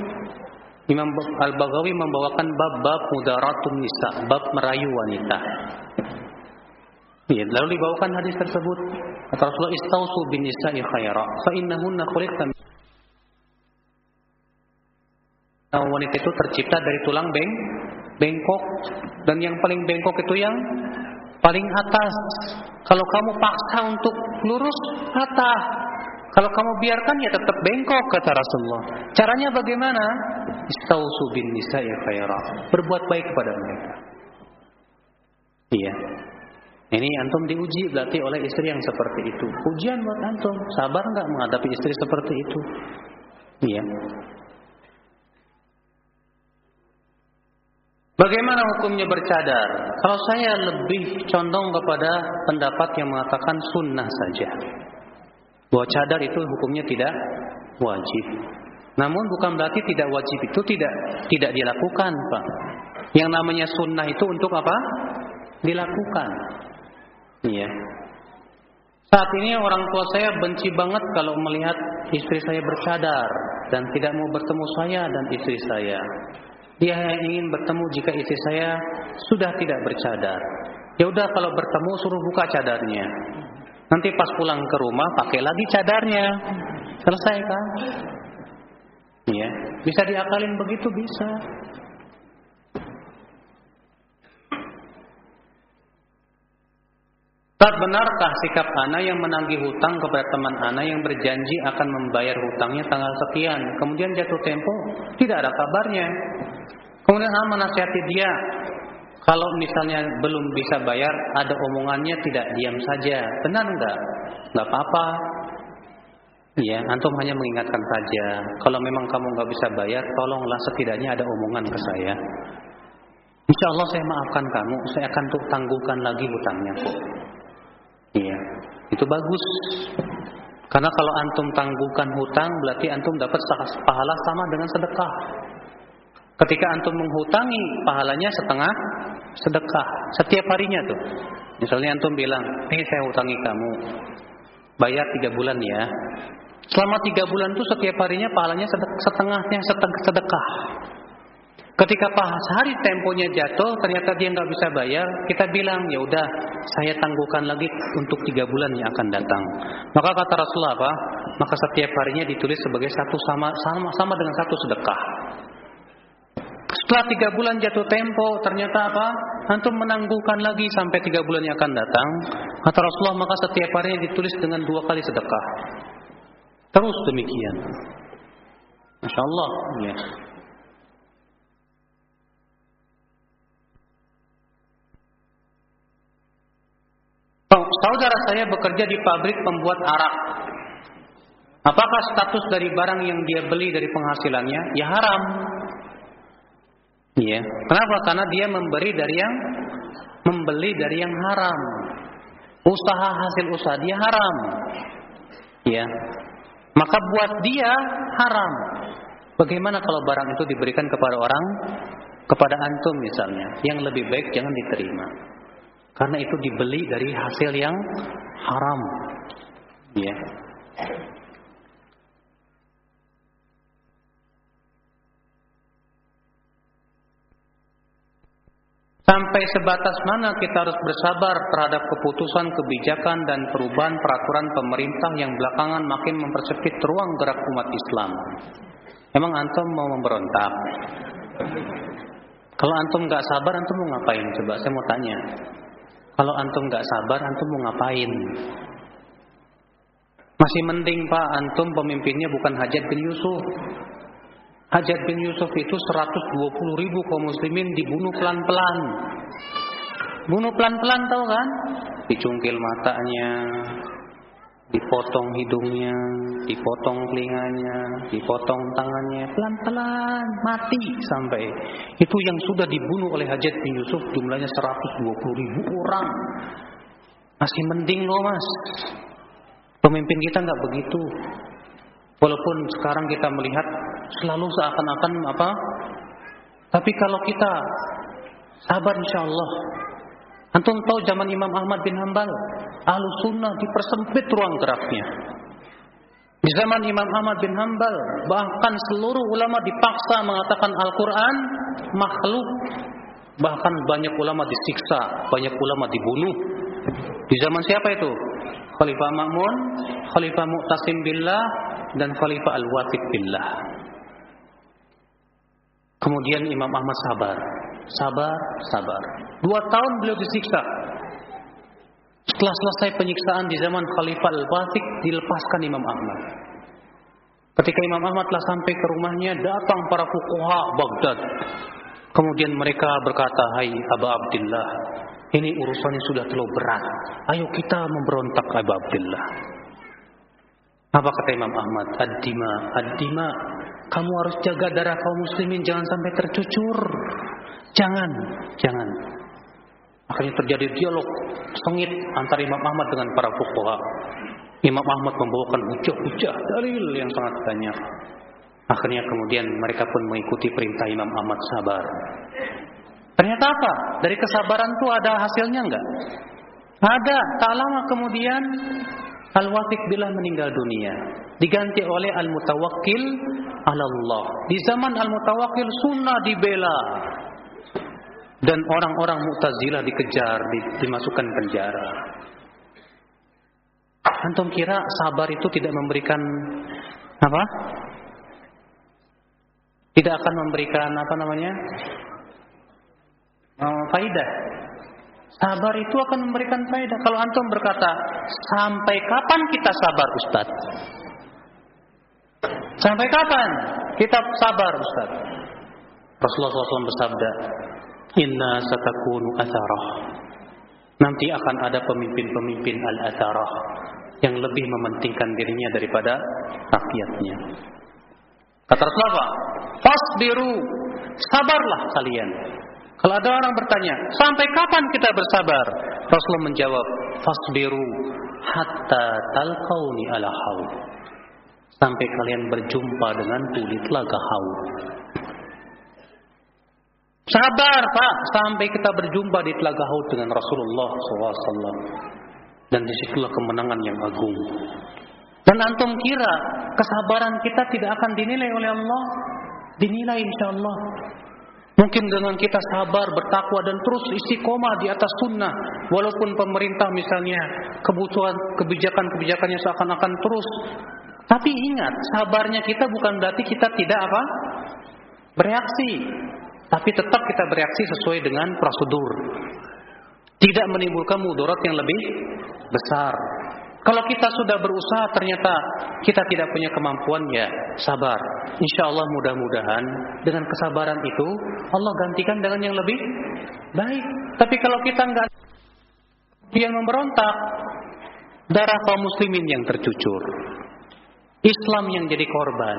Imam Al-Baghawi membawakan bab-bab mudaratun nisa, bab merayu wanita. Ya, lalu dibawakan hadis tersebut. Rasulullah istausu bin nisa'i khaira fa innahunna khuliqna wanita itu tercipta dari tulang beng bengkok dan yang paling bengkok itu yang paling atas. Kalau kamu paksa untuk lurus, patah. Kalau kamu biarkan ya tetap bengkok kata Rasulullah. Caranya bagaimana? Istausu bin nisa'i khaira. Berbuat baik kepada mereka. Iya. Ini antum diuji berarti oleh istri yang seperti itu. Ujian buat antum. Sabar nggak menghadapi istri seperti itu? Iya. Bagaimana hukumnya bercadar? Kalau saya lebih condong kepada pendapat yang mengatakan sunnah saja. Bahwa cadar itu hukumnya tidak wajib. Namun bukan berarti tidak wajib itu tidak tidak dilakukan, Pak. Yang namanya sunnah itu untuk apa? Dilakukan. Iya. Saat ini orang tua saya benci banget kalau melihat istri saya bercadar dan tidak mau bertemu saya dan istri saya. Dia hanya ingin bertemu jika istri saya sudah tidak bercadar. Ya udah kalau bertemu suruh buka cadarnya. Nanti pas pulang ke rumah pakai lagi cadarnya. Selesai kan? Ya, bisa diakalin begitu bisa. Tak benarkah sikap Ana yang menagih hutang kepada teman Ana yang berjanji akan membayar hutangnya tanggal sekian, kemudian jatuh tempo, tidak ada kabarnya. Kemudian Ana menasihati dia, kalau misalnya belum bisa bayar, ada omongannya tidak diam saja. Benar enggak? Enggak apa-apa. Ya, antum hanya mengingatkan saja. Kalau memang kamu nggak bisa bayar, tolonglah setidaknya ada omongan ke saya. Insya Allah saya maafkan kamu, saya akan tangguhkan lagi hutangnya kok. Iya, itu bagus. Karena kalau antum tangguhkan hutang berarti antum dapat pahala sama dengan sedekah. Ketika antum menghutangi pahalanya setengah sedekah setiap harinya tuh. Misalnya antum bilang, "Ini saya hutangi kamu. Bayar tiga bulan ya." Selama tiga bulan tuh setiap harinya pahalanya setengahnya sedekah. Ketika pas hari temponya jatuh, ternyata dia nggak bisa bayar, kita bilang ya udah, saya tangguhkan lagi untuk tiga bulan yang akan datang. Maka kata Rasulullah apa? Maka setiap harinya ditulis sebagai satu sama sama sama dengan satu sedekah. Setelah tiga bulan jatuh tempo, ternyata apa? Antum menangguhkan lagi sampai tiga bulan yang akan datang. Kata Rasulullah, maka setiap harinya ditulis dengan dua kali sedekah. Terus demikian. Masya Allah. Ya. Saudara saya bekerja di pabrik pembuat arak. Apakah status dari barang yang dia beli dari penghasilannya? Ya haram. Iya. Kenapa? Karena dia memberi dari yang membeli dari yang haram. Usaha hasil usaha dia haram. Iya. Maka buat dia haram. Bagaimana kalau barang itu diberikan kepada orang kepada antum misalnya, yang lebih baik jangan diterima. Karena itu dibeli dari hasil yang haram. Ya. Sampai sebatas mana kita harus bersabar terhadap keputusan, kebijakan dan perubahan peraturan pemerintah yang belakangan makin mempersempit ruang gerak umat Islam. Emang antum mau memberontak? Kalau antum nggak sabar, antum mau ngapain? Coba saya mau tanya. Kalau antum nggak sabar, antum mau ngapain? Masih mending Pak, antum pemimpinnya bukan Hajat bin Yusuf. Hajat bin Yusuf itu 120 ribu kaum muslimin dibunuh pelan-pelan. Bunuh pelan-pelan tahu kan? Dicungkil matanya, dipotong hidungnya, dipotong telinganya, dipotong tangannya, pelan-pelan mati sampai itu yang sudah dibunuh oleh Hajat bin Yusuf jumlahnya 120 ribu orang. Masih mending loh mas. Pemimpin kita nggak begitu. Walaupun sekarang kita melihat selalu seakan-akan apa? Tapi kalau kita sabar insya Allah. Antum tahu zaman Imam Ahmad bin Hambal, ahlu sunnah dipersempit ruang geraknya. Di zaman Imam Ahmad bin Hambal, bahkan seluruh ulama dipaksa mengatakan Al-Quran makhluk. Bahkan banyak ulama disiksa, banyak ulama dibunuh. Di zaman siapa itu? Khalifah Ma'mun, Khalifah Mu'tasim Billah, dan Khalifah Al-Watib Billah. Kemudian Imam Ahmad sabar, sabar, sabar. Dua tahun beliau disiksa. Setelah selesai penyiksaan di zaman Khalifah Al-Watib, dilepaskan Imam Ahmad. Ketika Imam Ahmad telah sampai ke rumahnya, datang para fukuha Baghdad. Kemudian mereka berkata, Hai Abu Abdullah, ini urusannya sudah terlalu berat. Ayo kita memberontak Abu Abdullah. Apa kata Imam Ahmad? Ad-dima, ad-dima. Kamu harus jaga darah kaum muslimin jangan sampai tercucur. Jangan, jangan. Akhirnya terjadi dialog sengit antara Imam Ahmad dengan para fuqaha. Imam Ahmad membawakan hujah-hujah dalil yang sangat banyak. Akhirnya kemudian mereka pun mengikuti perintah Imam Ahmad sabar. Ternyata apa? Dari kesabaran itu ada hasilnya enggak? Ada. Tak lama kemudian Al-Wathiq Billah meninggal dunia. Diganti oleh Al-Mutawakkil Allah. Di zaman Al-Mutawakkil sunnah dibela. Dan orang-orang Mu'tazilah dikejar, dimasukkan penjara. Antum kira sabar itu tidak memberikan apa? Tidak akan memberikan apa namanya? uh, faidah. Sabar itu akan memberikan faidah. Kalau antum berkata, sampai kapan kita sabar Ustaz? Sampai kapan kita sabar Ustaz? Rasulullah SAW bersabda, Inna satakunu atharah. Nanti akan ada pemimpin-pemimpin al-atharah yang lebih mementingkan dirinya daripada rakyatnya. Kata Rasulullah, Fasbiru, sabarlah kalian. Kalau ada orang bertanya, sampai kapan kita bersabar? Rasulullah menjawab, fasbiru hatta talqauni ala haud. Sampai kalian berjumpa dengan kulit laga haud. Sabar Pak, sampai kita berjumpa di telaga haud dengan Rasulullah SAW. Dan di situlah kemenangan yang agung. Dan antum kira kesabaran kita tidak akan dinilai oleh Allah? Dinilai insya Allah. Mungkin dengan kita sabar, bertakwa dan terus istiqomah di atas sunnah. Walaupun pemerintah misalnya kebutuhan kebijakan-kebijakannya seakan-akan terus. Tapi ingat, sabarnya kita bukan berarti kita tidak apa? Bereaksi. Tapi tetap kita bereaksi sesuai dengan prosedur. Tidak menimbulkan mudarat yang lebih besar. Kalau kita sudah berusaha ternyata kita tidak punya kemampuan ya sabar. Insya Allah mudah-mudahan dengan kesabaran itu Allah gantikan dengan yang lebih baik. Tapi kalau kita enggak yang memberontak darah kaum muslimin yang tercucur. Islam yang jadi korban.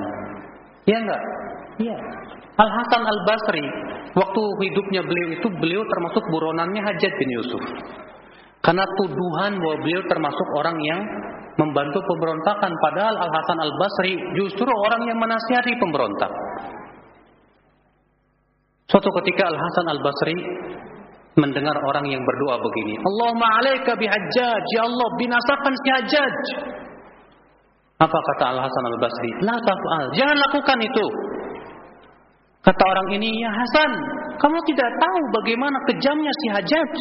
Ya enggak? Iya. Al Hasan Al Basri waktu hidupnya beliau itu beliau termasuk buronannya Hajat bin Yusuf. Karena tuduhan bahwa beliau termasuk orang yang membantu pemberontakan padahal Al Hasan Al Basri justru orang yang menasihati pemberontak. Suatu ketika Al Hasan Al Basri mendengar orang yang berdoa begini, Allahumma alaika bihajjaj, ya Allah binasakan si Hajjaj. Apa kata Al Hasan Al Basri? La taf'al, jangan lakukan itu. Kata orang ini, ya Hasan, kamu tidak tahu bagaimana kejamnya si Hajjaj.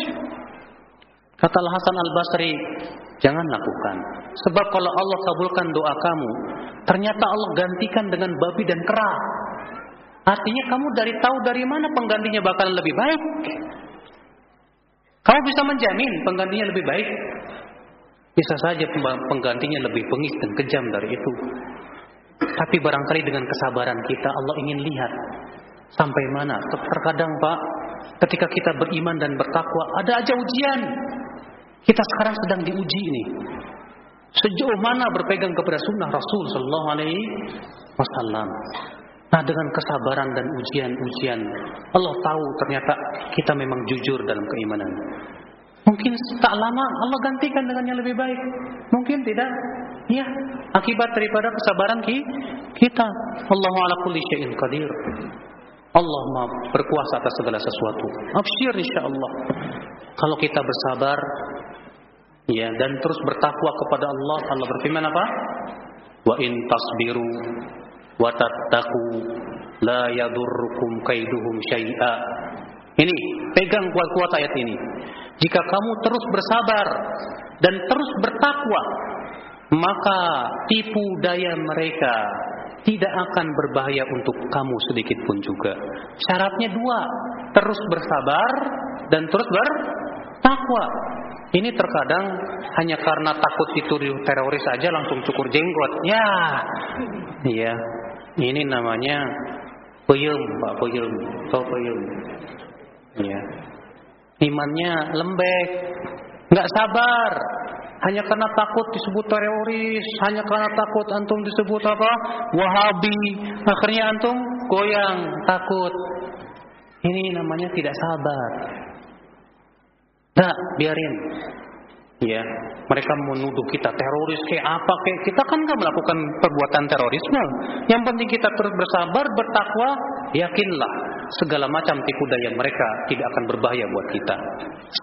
Kata Al Hasan Al Basri, jangan lakukan. Sebab kalau Allah kabulkan doa kamu, ternyata Allah gantikan dengan babi dan kera. Artinya kamu dari tahu dari mana penggantinya bakalan lebih baik. Kamu bisa menjamin penggantinya lebih baik. Bisa saja penggantinya lebih bengis dan kejam dari itu. Tapi barangkali dengan kesabaran kita Allah ingin lihat sampai mana. Terkadang Pak, ketika kita beriman dan bertakwa ada aja ujian. Kita sekarang sedang diuji ini. Sejauh mana berpegang kepada sunnah Rasul Sallallahu Alaihi Wasallam. Nah dengan kesabaran dan ujian-ujian Allah tahu ternyata kita memang jujur dalam keimanan. Mungkin tak lama Allah gantikan dengan yang lebih baik. Mungkin tidak. Ya, akibat daripada kesabaran kita. Allah ala kulli syai'in qadir. Allah Maha berkuasa atas segala sesuatu. Absyir insyaallah. Kalau kita bersabar ya dan terus bertakwa kepada Allah, Allah berfirman apa? Wa in tasbiru wa tattaqu la yadurrukum kaiduhum syai'a. Ini pegang kuat-kuat ayat ini. Jika kamu terus bersabar dan terus bertakwa, maka tipu daya mereka tidak akan berbahaya untuk kamu sedikit pun juga. Syaratnya dua, terus bersabar dan terus bertakwa. Ini terkadang hanya karena takut dituduh teroris saja langsung cukur jenggot. Ya, iya. Ini namanya peyem, Pak peyem, tau peyem. Ya. Imannya lembek, nggak sabar, hanya karena takut disebut teroris, hanya karena takut antum disebut apa? Wahabi. Akhirnya antum goyang, takut. Ini namanya tidak sabar. Nah, biarin. Ya, mereka menuduh kita teroris kayak apa kayak kita kan nggak melakukan perbuatan terorisme. Yang penting kita terus bersabar, bertakwa, yakinlah segala macam tipu daya mereka tidak akan berbahaya buat kita.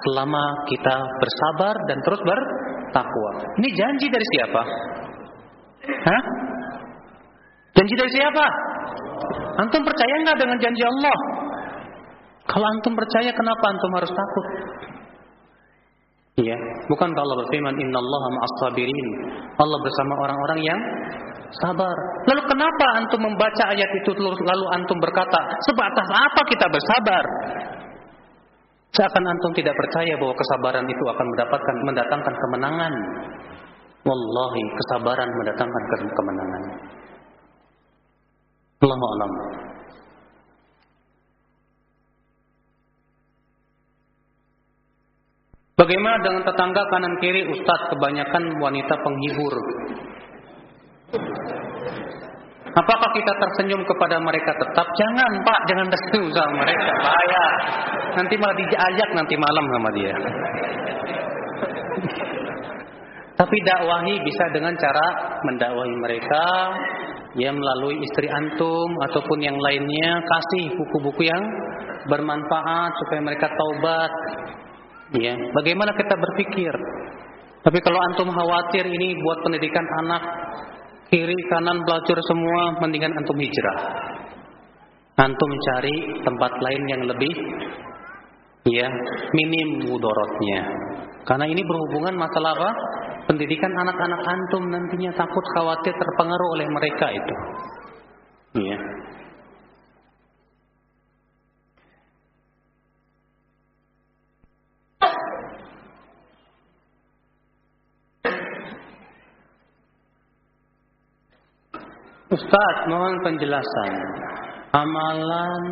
Selama kita bersabar dan terus bertakwa. Ini janji dari siapa? Hah? Janji dari siapa? Antum percaya nggak dengan janji Allah? Kalau antum percaya, kenapa antum harus takut? Iya, bukan kalau berfirman innallaha ma'as sabirin. Allah bersama orang-orang yang sabar. Lalu kenapa antum membaca ayat itu lalu antum berkata, sebatas apa kita bersabar? Seakan antum tidak percaya bahwa kesabaran itu akan mendapatkan mendatangkan kemenangan. Wallahi, kesabaran mendatangkan kemenangan. Allahu a'lam. Bagaimana dengan tetangga kanan kiri Ustadz kebanyakan wanita penghibur Apakah kita tersenyum kepada mereka tetap? Jangan pak, jangan tersenyum sama mereka, bahaya. Nanti malah diajak nanti malam sama dia. Tapi dakwahi bisa dengan cara mendakwahi mereka ya melalui istri antum ataupun yang lainnya kasih buku-buku yang bermanfaat supaya mereka taubat Ya, bagaimana kita berpikir? Tapi kalau antum khawatir ini buat pendidikan anak kiri kanan pelacur semua, mendingan antum hijrah. Antum cari tempat lain yang lebih ya minim mudorotnya. Karena ini berhubungan masalah apa? Pendidikan anak-anak antum nantinya takut khawatir terpengaruh oleh mereka itu. Ya. Ustaz, mohon penjelasan. Amalan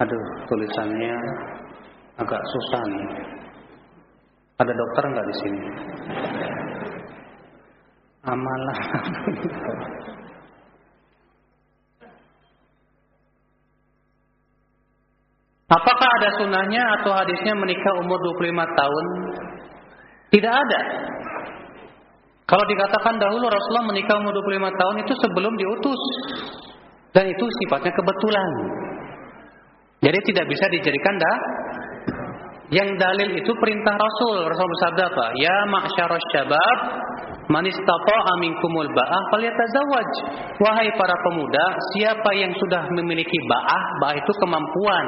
Aduh, tulisannya agak susah nih. Ada dokter nggak di sini? Amalan (laughs) Apakah ada sunnahnya atau hadisnya menikah umur 25 tahun? Tidak ada. Kalau dikatakan dahulu Rasulullah menikah umur 25 tahun itu sebelum diutus. Dan itu sifatnya kebetulan. Jadi tidak bisa dijadikan dah. Yang dalil itu perintah Rasul. Rasul bersabda apa? Ya ma'syarasy syabab man istata'a minkumul ba'ah falyatazawwaj. Wahai para pemuda, siapa yang sudah memiliki ba'ah, ba'ah itu kemampuan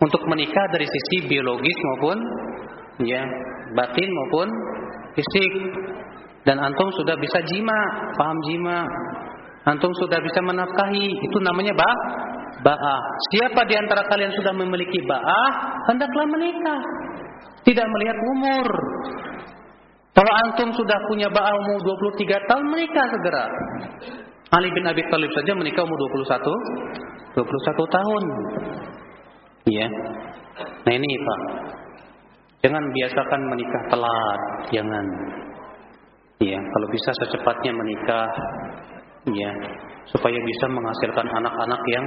untuk menikah dari sisi biologis maupun ya batin maupun fisik dan antum sudah bisa jima, paham jima. Antum sudah bisa menafkahi, itu namanya ba ba'ah. Siapa di antara kalian sudah memiliki ba'ah, hendaklah menikah. Tidak melihat umur. Kalau antum sudah punya ba'ah umur 23 tahun, menikah segera. Ali bin Abi Thalib saja menikah umur 21 21 tahun. Iya. Nah ini Pak. Jangan biasakan menikah telat, jangan. Ya, kalau bisa secepatnya menikah, ya, supaya bisa menghasilkan anak-anak yang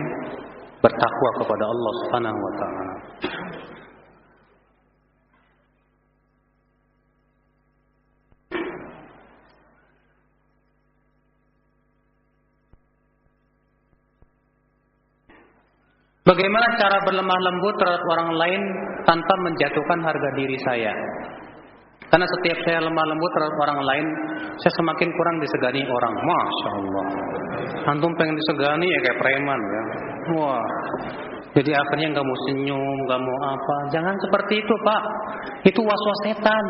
bertakwa kepada Allah Subhanahu wa taala. Bagaimana cara berlemah lembut terhadap orang lain tanpa menjatuhkan harga diri saya? Karena setiap saya lemah lembut terhadap orang lain, saya semakin kurang disegani orang. Masya Allah. Antum pengen disegani ya kayak preman ya. Wah. Jadi akhirnya nggak mau senyum, nggak mau apa. Jangan seperti itu pak. Itu was-was setan.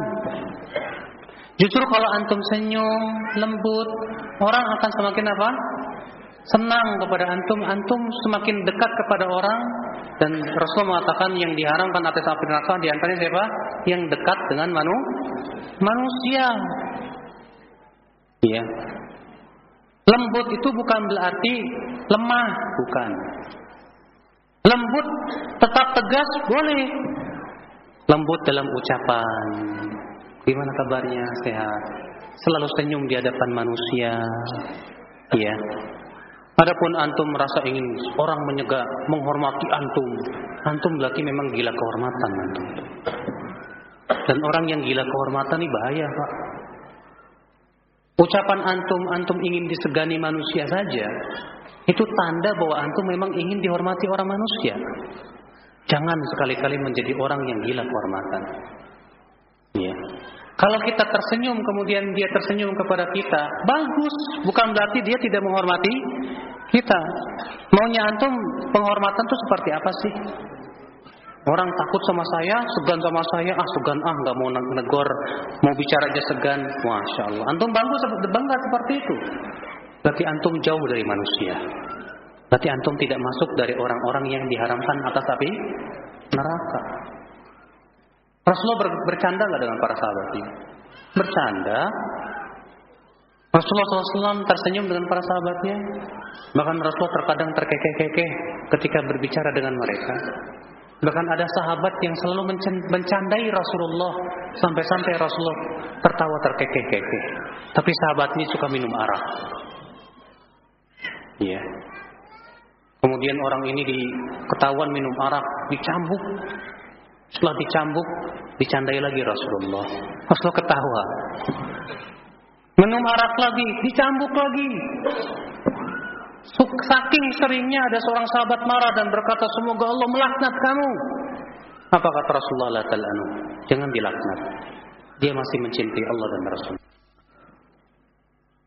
Justru kalau antum senyum, lembut, orang akan semakin apa? senang kepada antum, antum semakin dekat kepada orang dan Rasulullah mengatakan yang diharamkan atas api neraka di antaranya siapa? Yang dekat dengan manu manusia. Iya. Lembut itu bukan berarti lemah, bukan. Lembut tetap tegas boleh. Lembut dalam ucapan. Gimana kabarnya? Sehat. Selalu senyum di hadapan manusia. Iya. Adapun antum merasa ingin orang menyegah, menghormati antum, antum berarti memang gila kehormatan antum. Dan orang yang gila kehormatan ini bahaya, Pak. Ucapan antum, antum ingin disegani manusia saja, itu tanda bahwa antum memang ingin dihormati orang manusia. Jangan sekali-kali menjadi orang yang gila kehormatan. Kalau kita tersenyum kemudian dia tersenyum kepada kita, bagus. Bukan berarti dia tidak menghormati kita. Maunya antum penghormatan itu seperti apa sih? Orang takut sama saya, segan sama saya, ah segan ah nggak mau negor, mau bicara aja segan, masya Allah. Antum bangga bangga seperti itu. Berarti antum jauh dari manusia. Berarti antum tidak masuk dari orang-orang yang diharamkan atas api neraka. Rasulullah ber, bercanda nggak dengan para sahabatnya? Bercanda. Rasulullah SAW tersenyum dengan para sahabatnya. Bahkan Rasulullah terkadang terkekeh-kekeh ketika berbicara dengan mereka. Bahkan ada sahabat yang selalu mencandai Rasulullah sampai-sampai Rasulullah tertawa terkekeh-kekeh. Tapi sahabat ini suka minum arak. Iya. Kemudian orang ini diketahuan minum arak, dicambuk. Setelah dicambuk, dicandai lagi Rasulullah. Rasulullah ketawa. Minum arak lagi, dicambuk lagi. Saking seringnya ada seorang sahabat marah dan berkata, semoga Allah melaknat kamu. Apa kata Rasulullah la tal'anu? Jangan dilaknat. Dia masih mencintai Allah dan Rasul.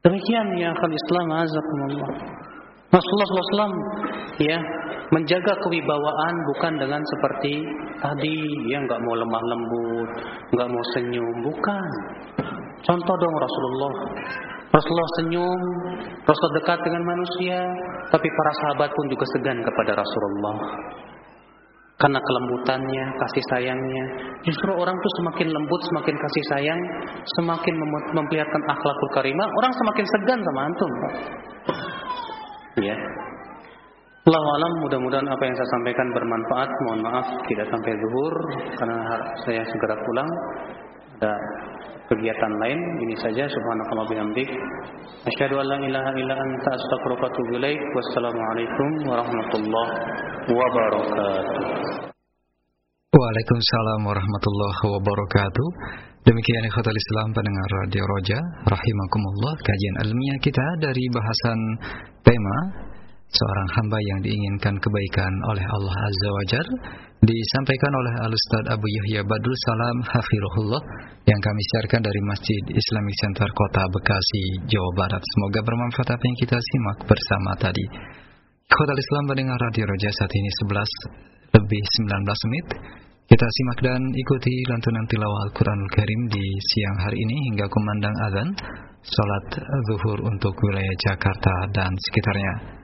Demikian ya akan Islam azakumullah. Rasulullah SAW ya menjaga kewibawaan bukan dengan seperti tadi yang nggak mau lemah lembut, nggak mau senyum, bukan. Contoh dong Rasulullah. Rasulullah senyum, Rasulullah dekat dengan manusia, tapi para sahabat pun juga segan kepada Rasulullah. Karena kelembutannya, kasih sayangnya. Justru orang tuh semakin lembut, semakin kasih sayang, semakin memperlihatkan akhlakul karimah, orang semakin segan sama antum. Ya. Allah alam mudah-mudahan apa yang saya sampaikan bermanfaat. Mohon maaf tidak sampai zuhur karena saya segera pulang. Ada kegiatan lain ini saja subhanallahi bihamdik asyhadu an la ilaha illa anta astaghfiruka wa atubu wassalamualaikum warahmatullahi wabarakatuh Waalaikumsalam warahmatullahi wabarakatuh Demikian ikhwatal Islam pendengar Radio Roja Rahimakumullah. Kajian ilmiah kita dari bahasan tema Seorang hamba yang diinginkan kebaikan oleh Allah Azza wa Jal Disampaikan oleh Al-Ustaz Abu Yahya Badrul Salam Hafirullah Yang kami siarkan dari Masjid Islamic Center Kota Bekasi, Jawa Barat. Semoga bermanfaat apa yang kita simak bersama tadi. Ikhwatal Islam pendengar Radio Roja saat ini 11 lebih 19 menit kita simak dan ikuti lantunan tilawah Al-Quranul Karim di siang hari ini hingga kumandang azan Salat zuhur untuk wilayah Jakarta dan sekitarnya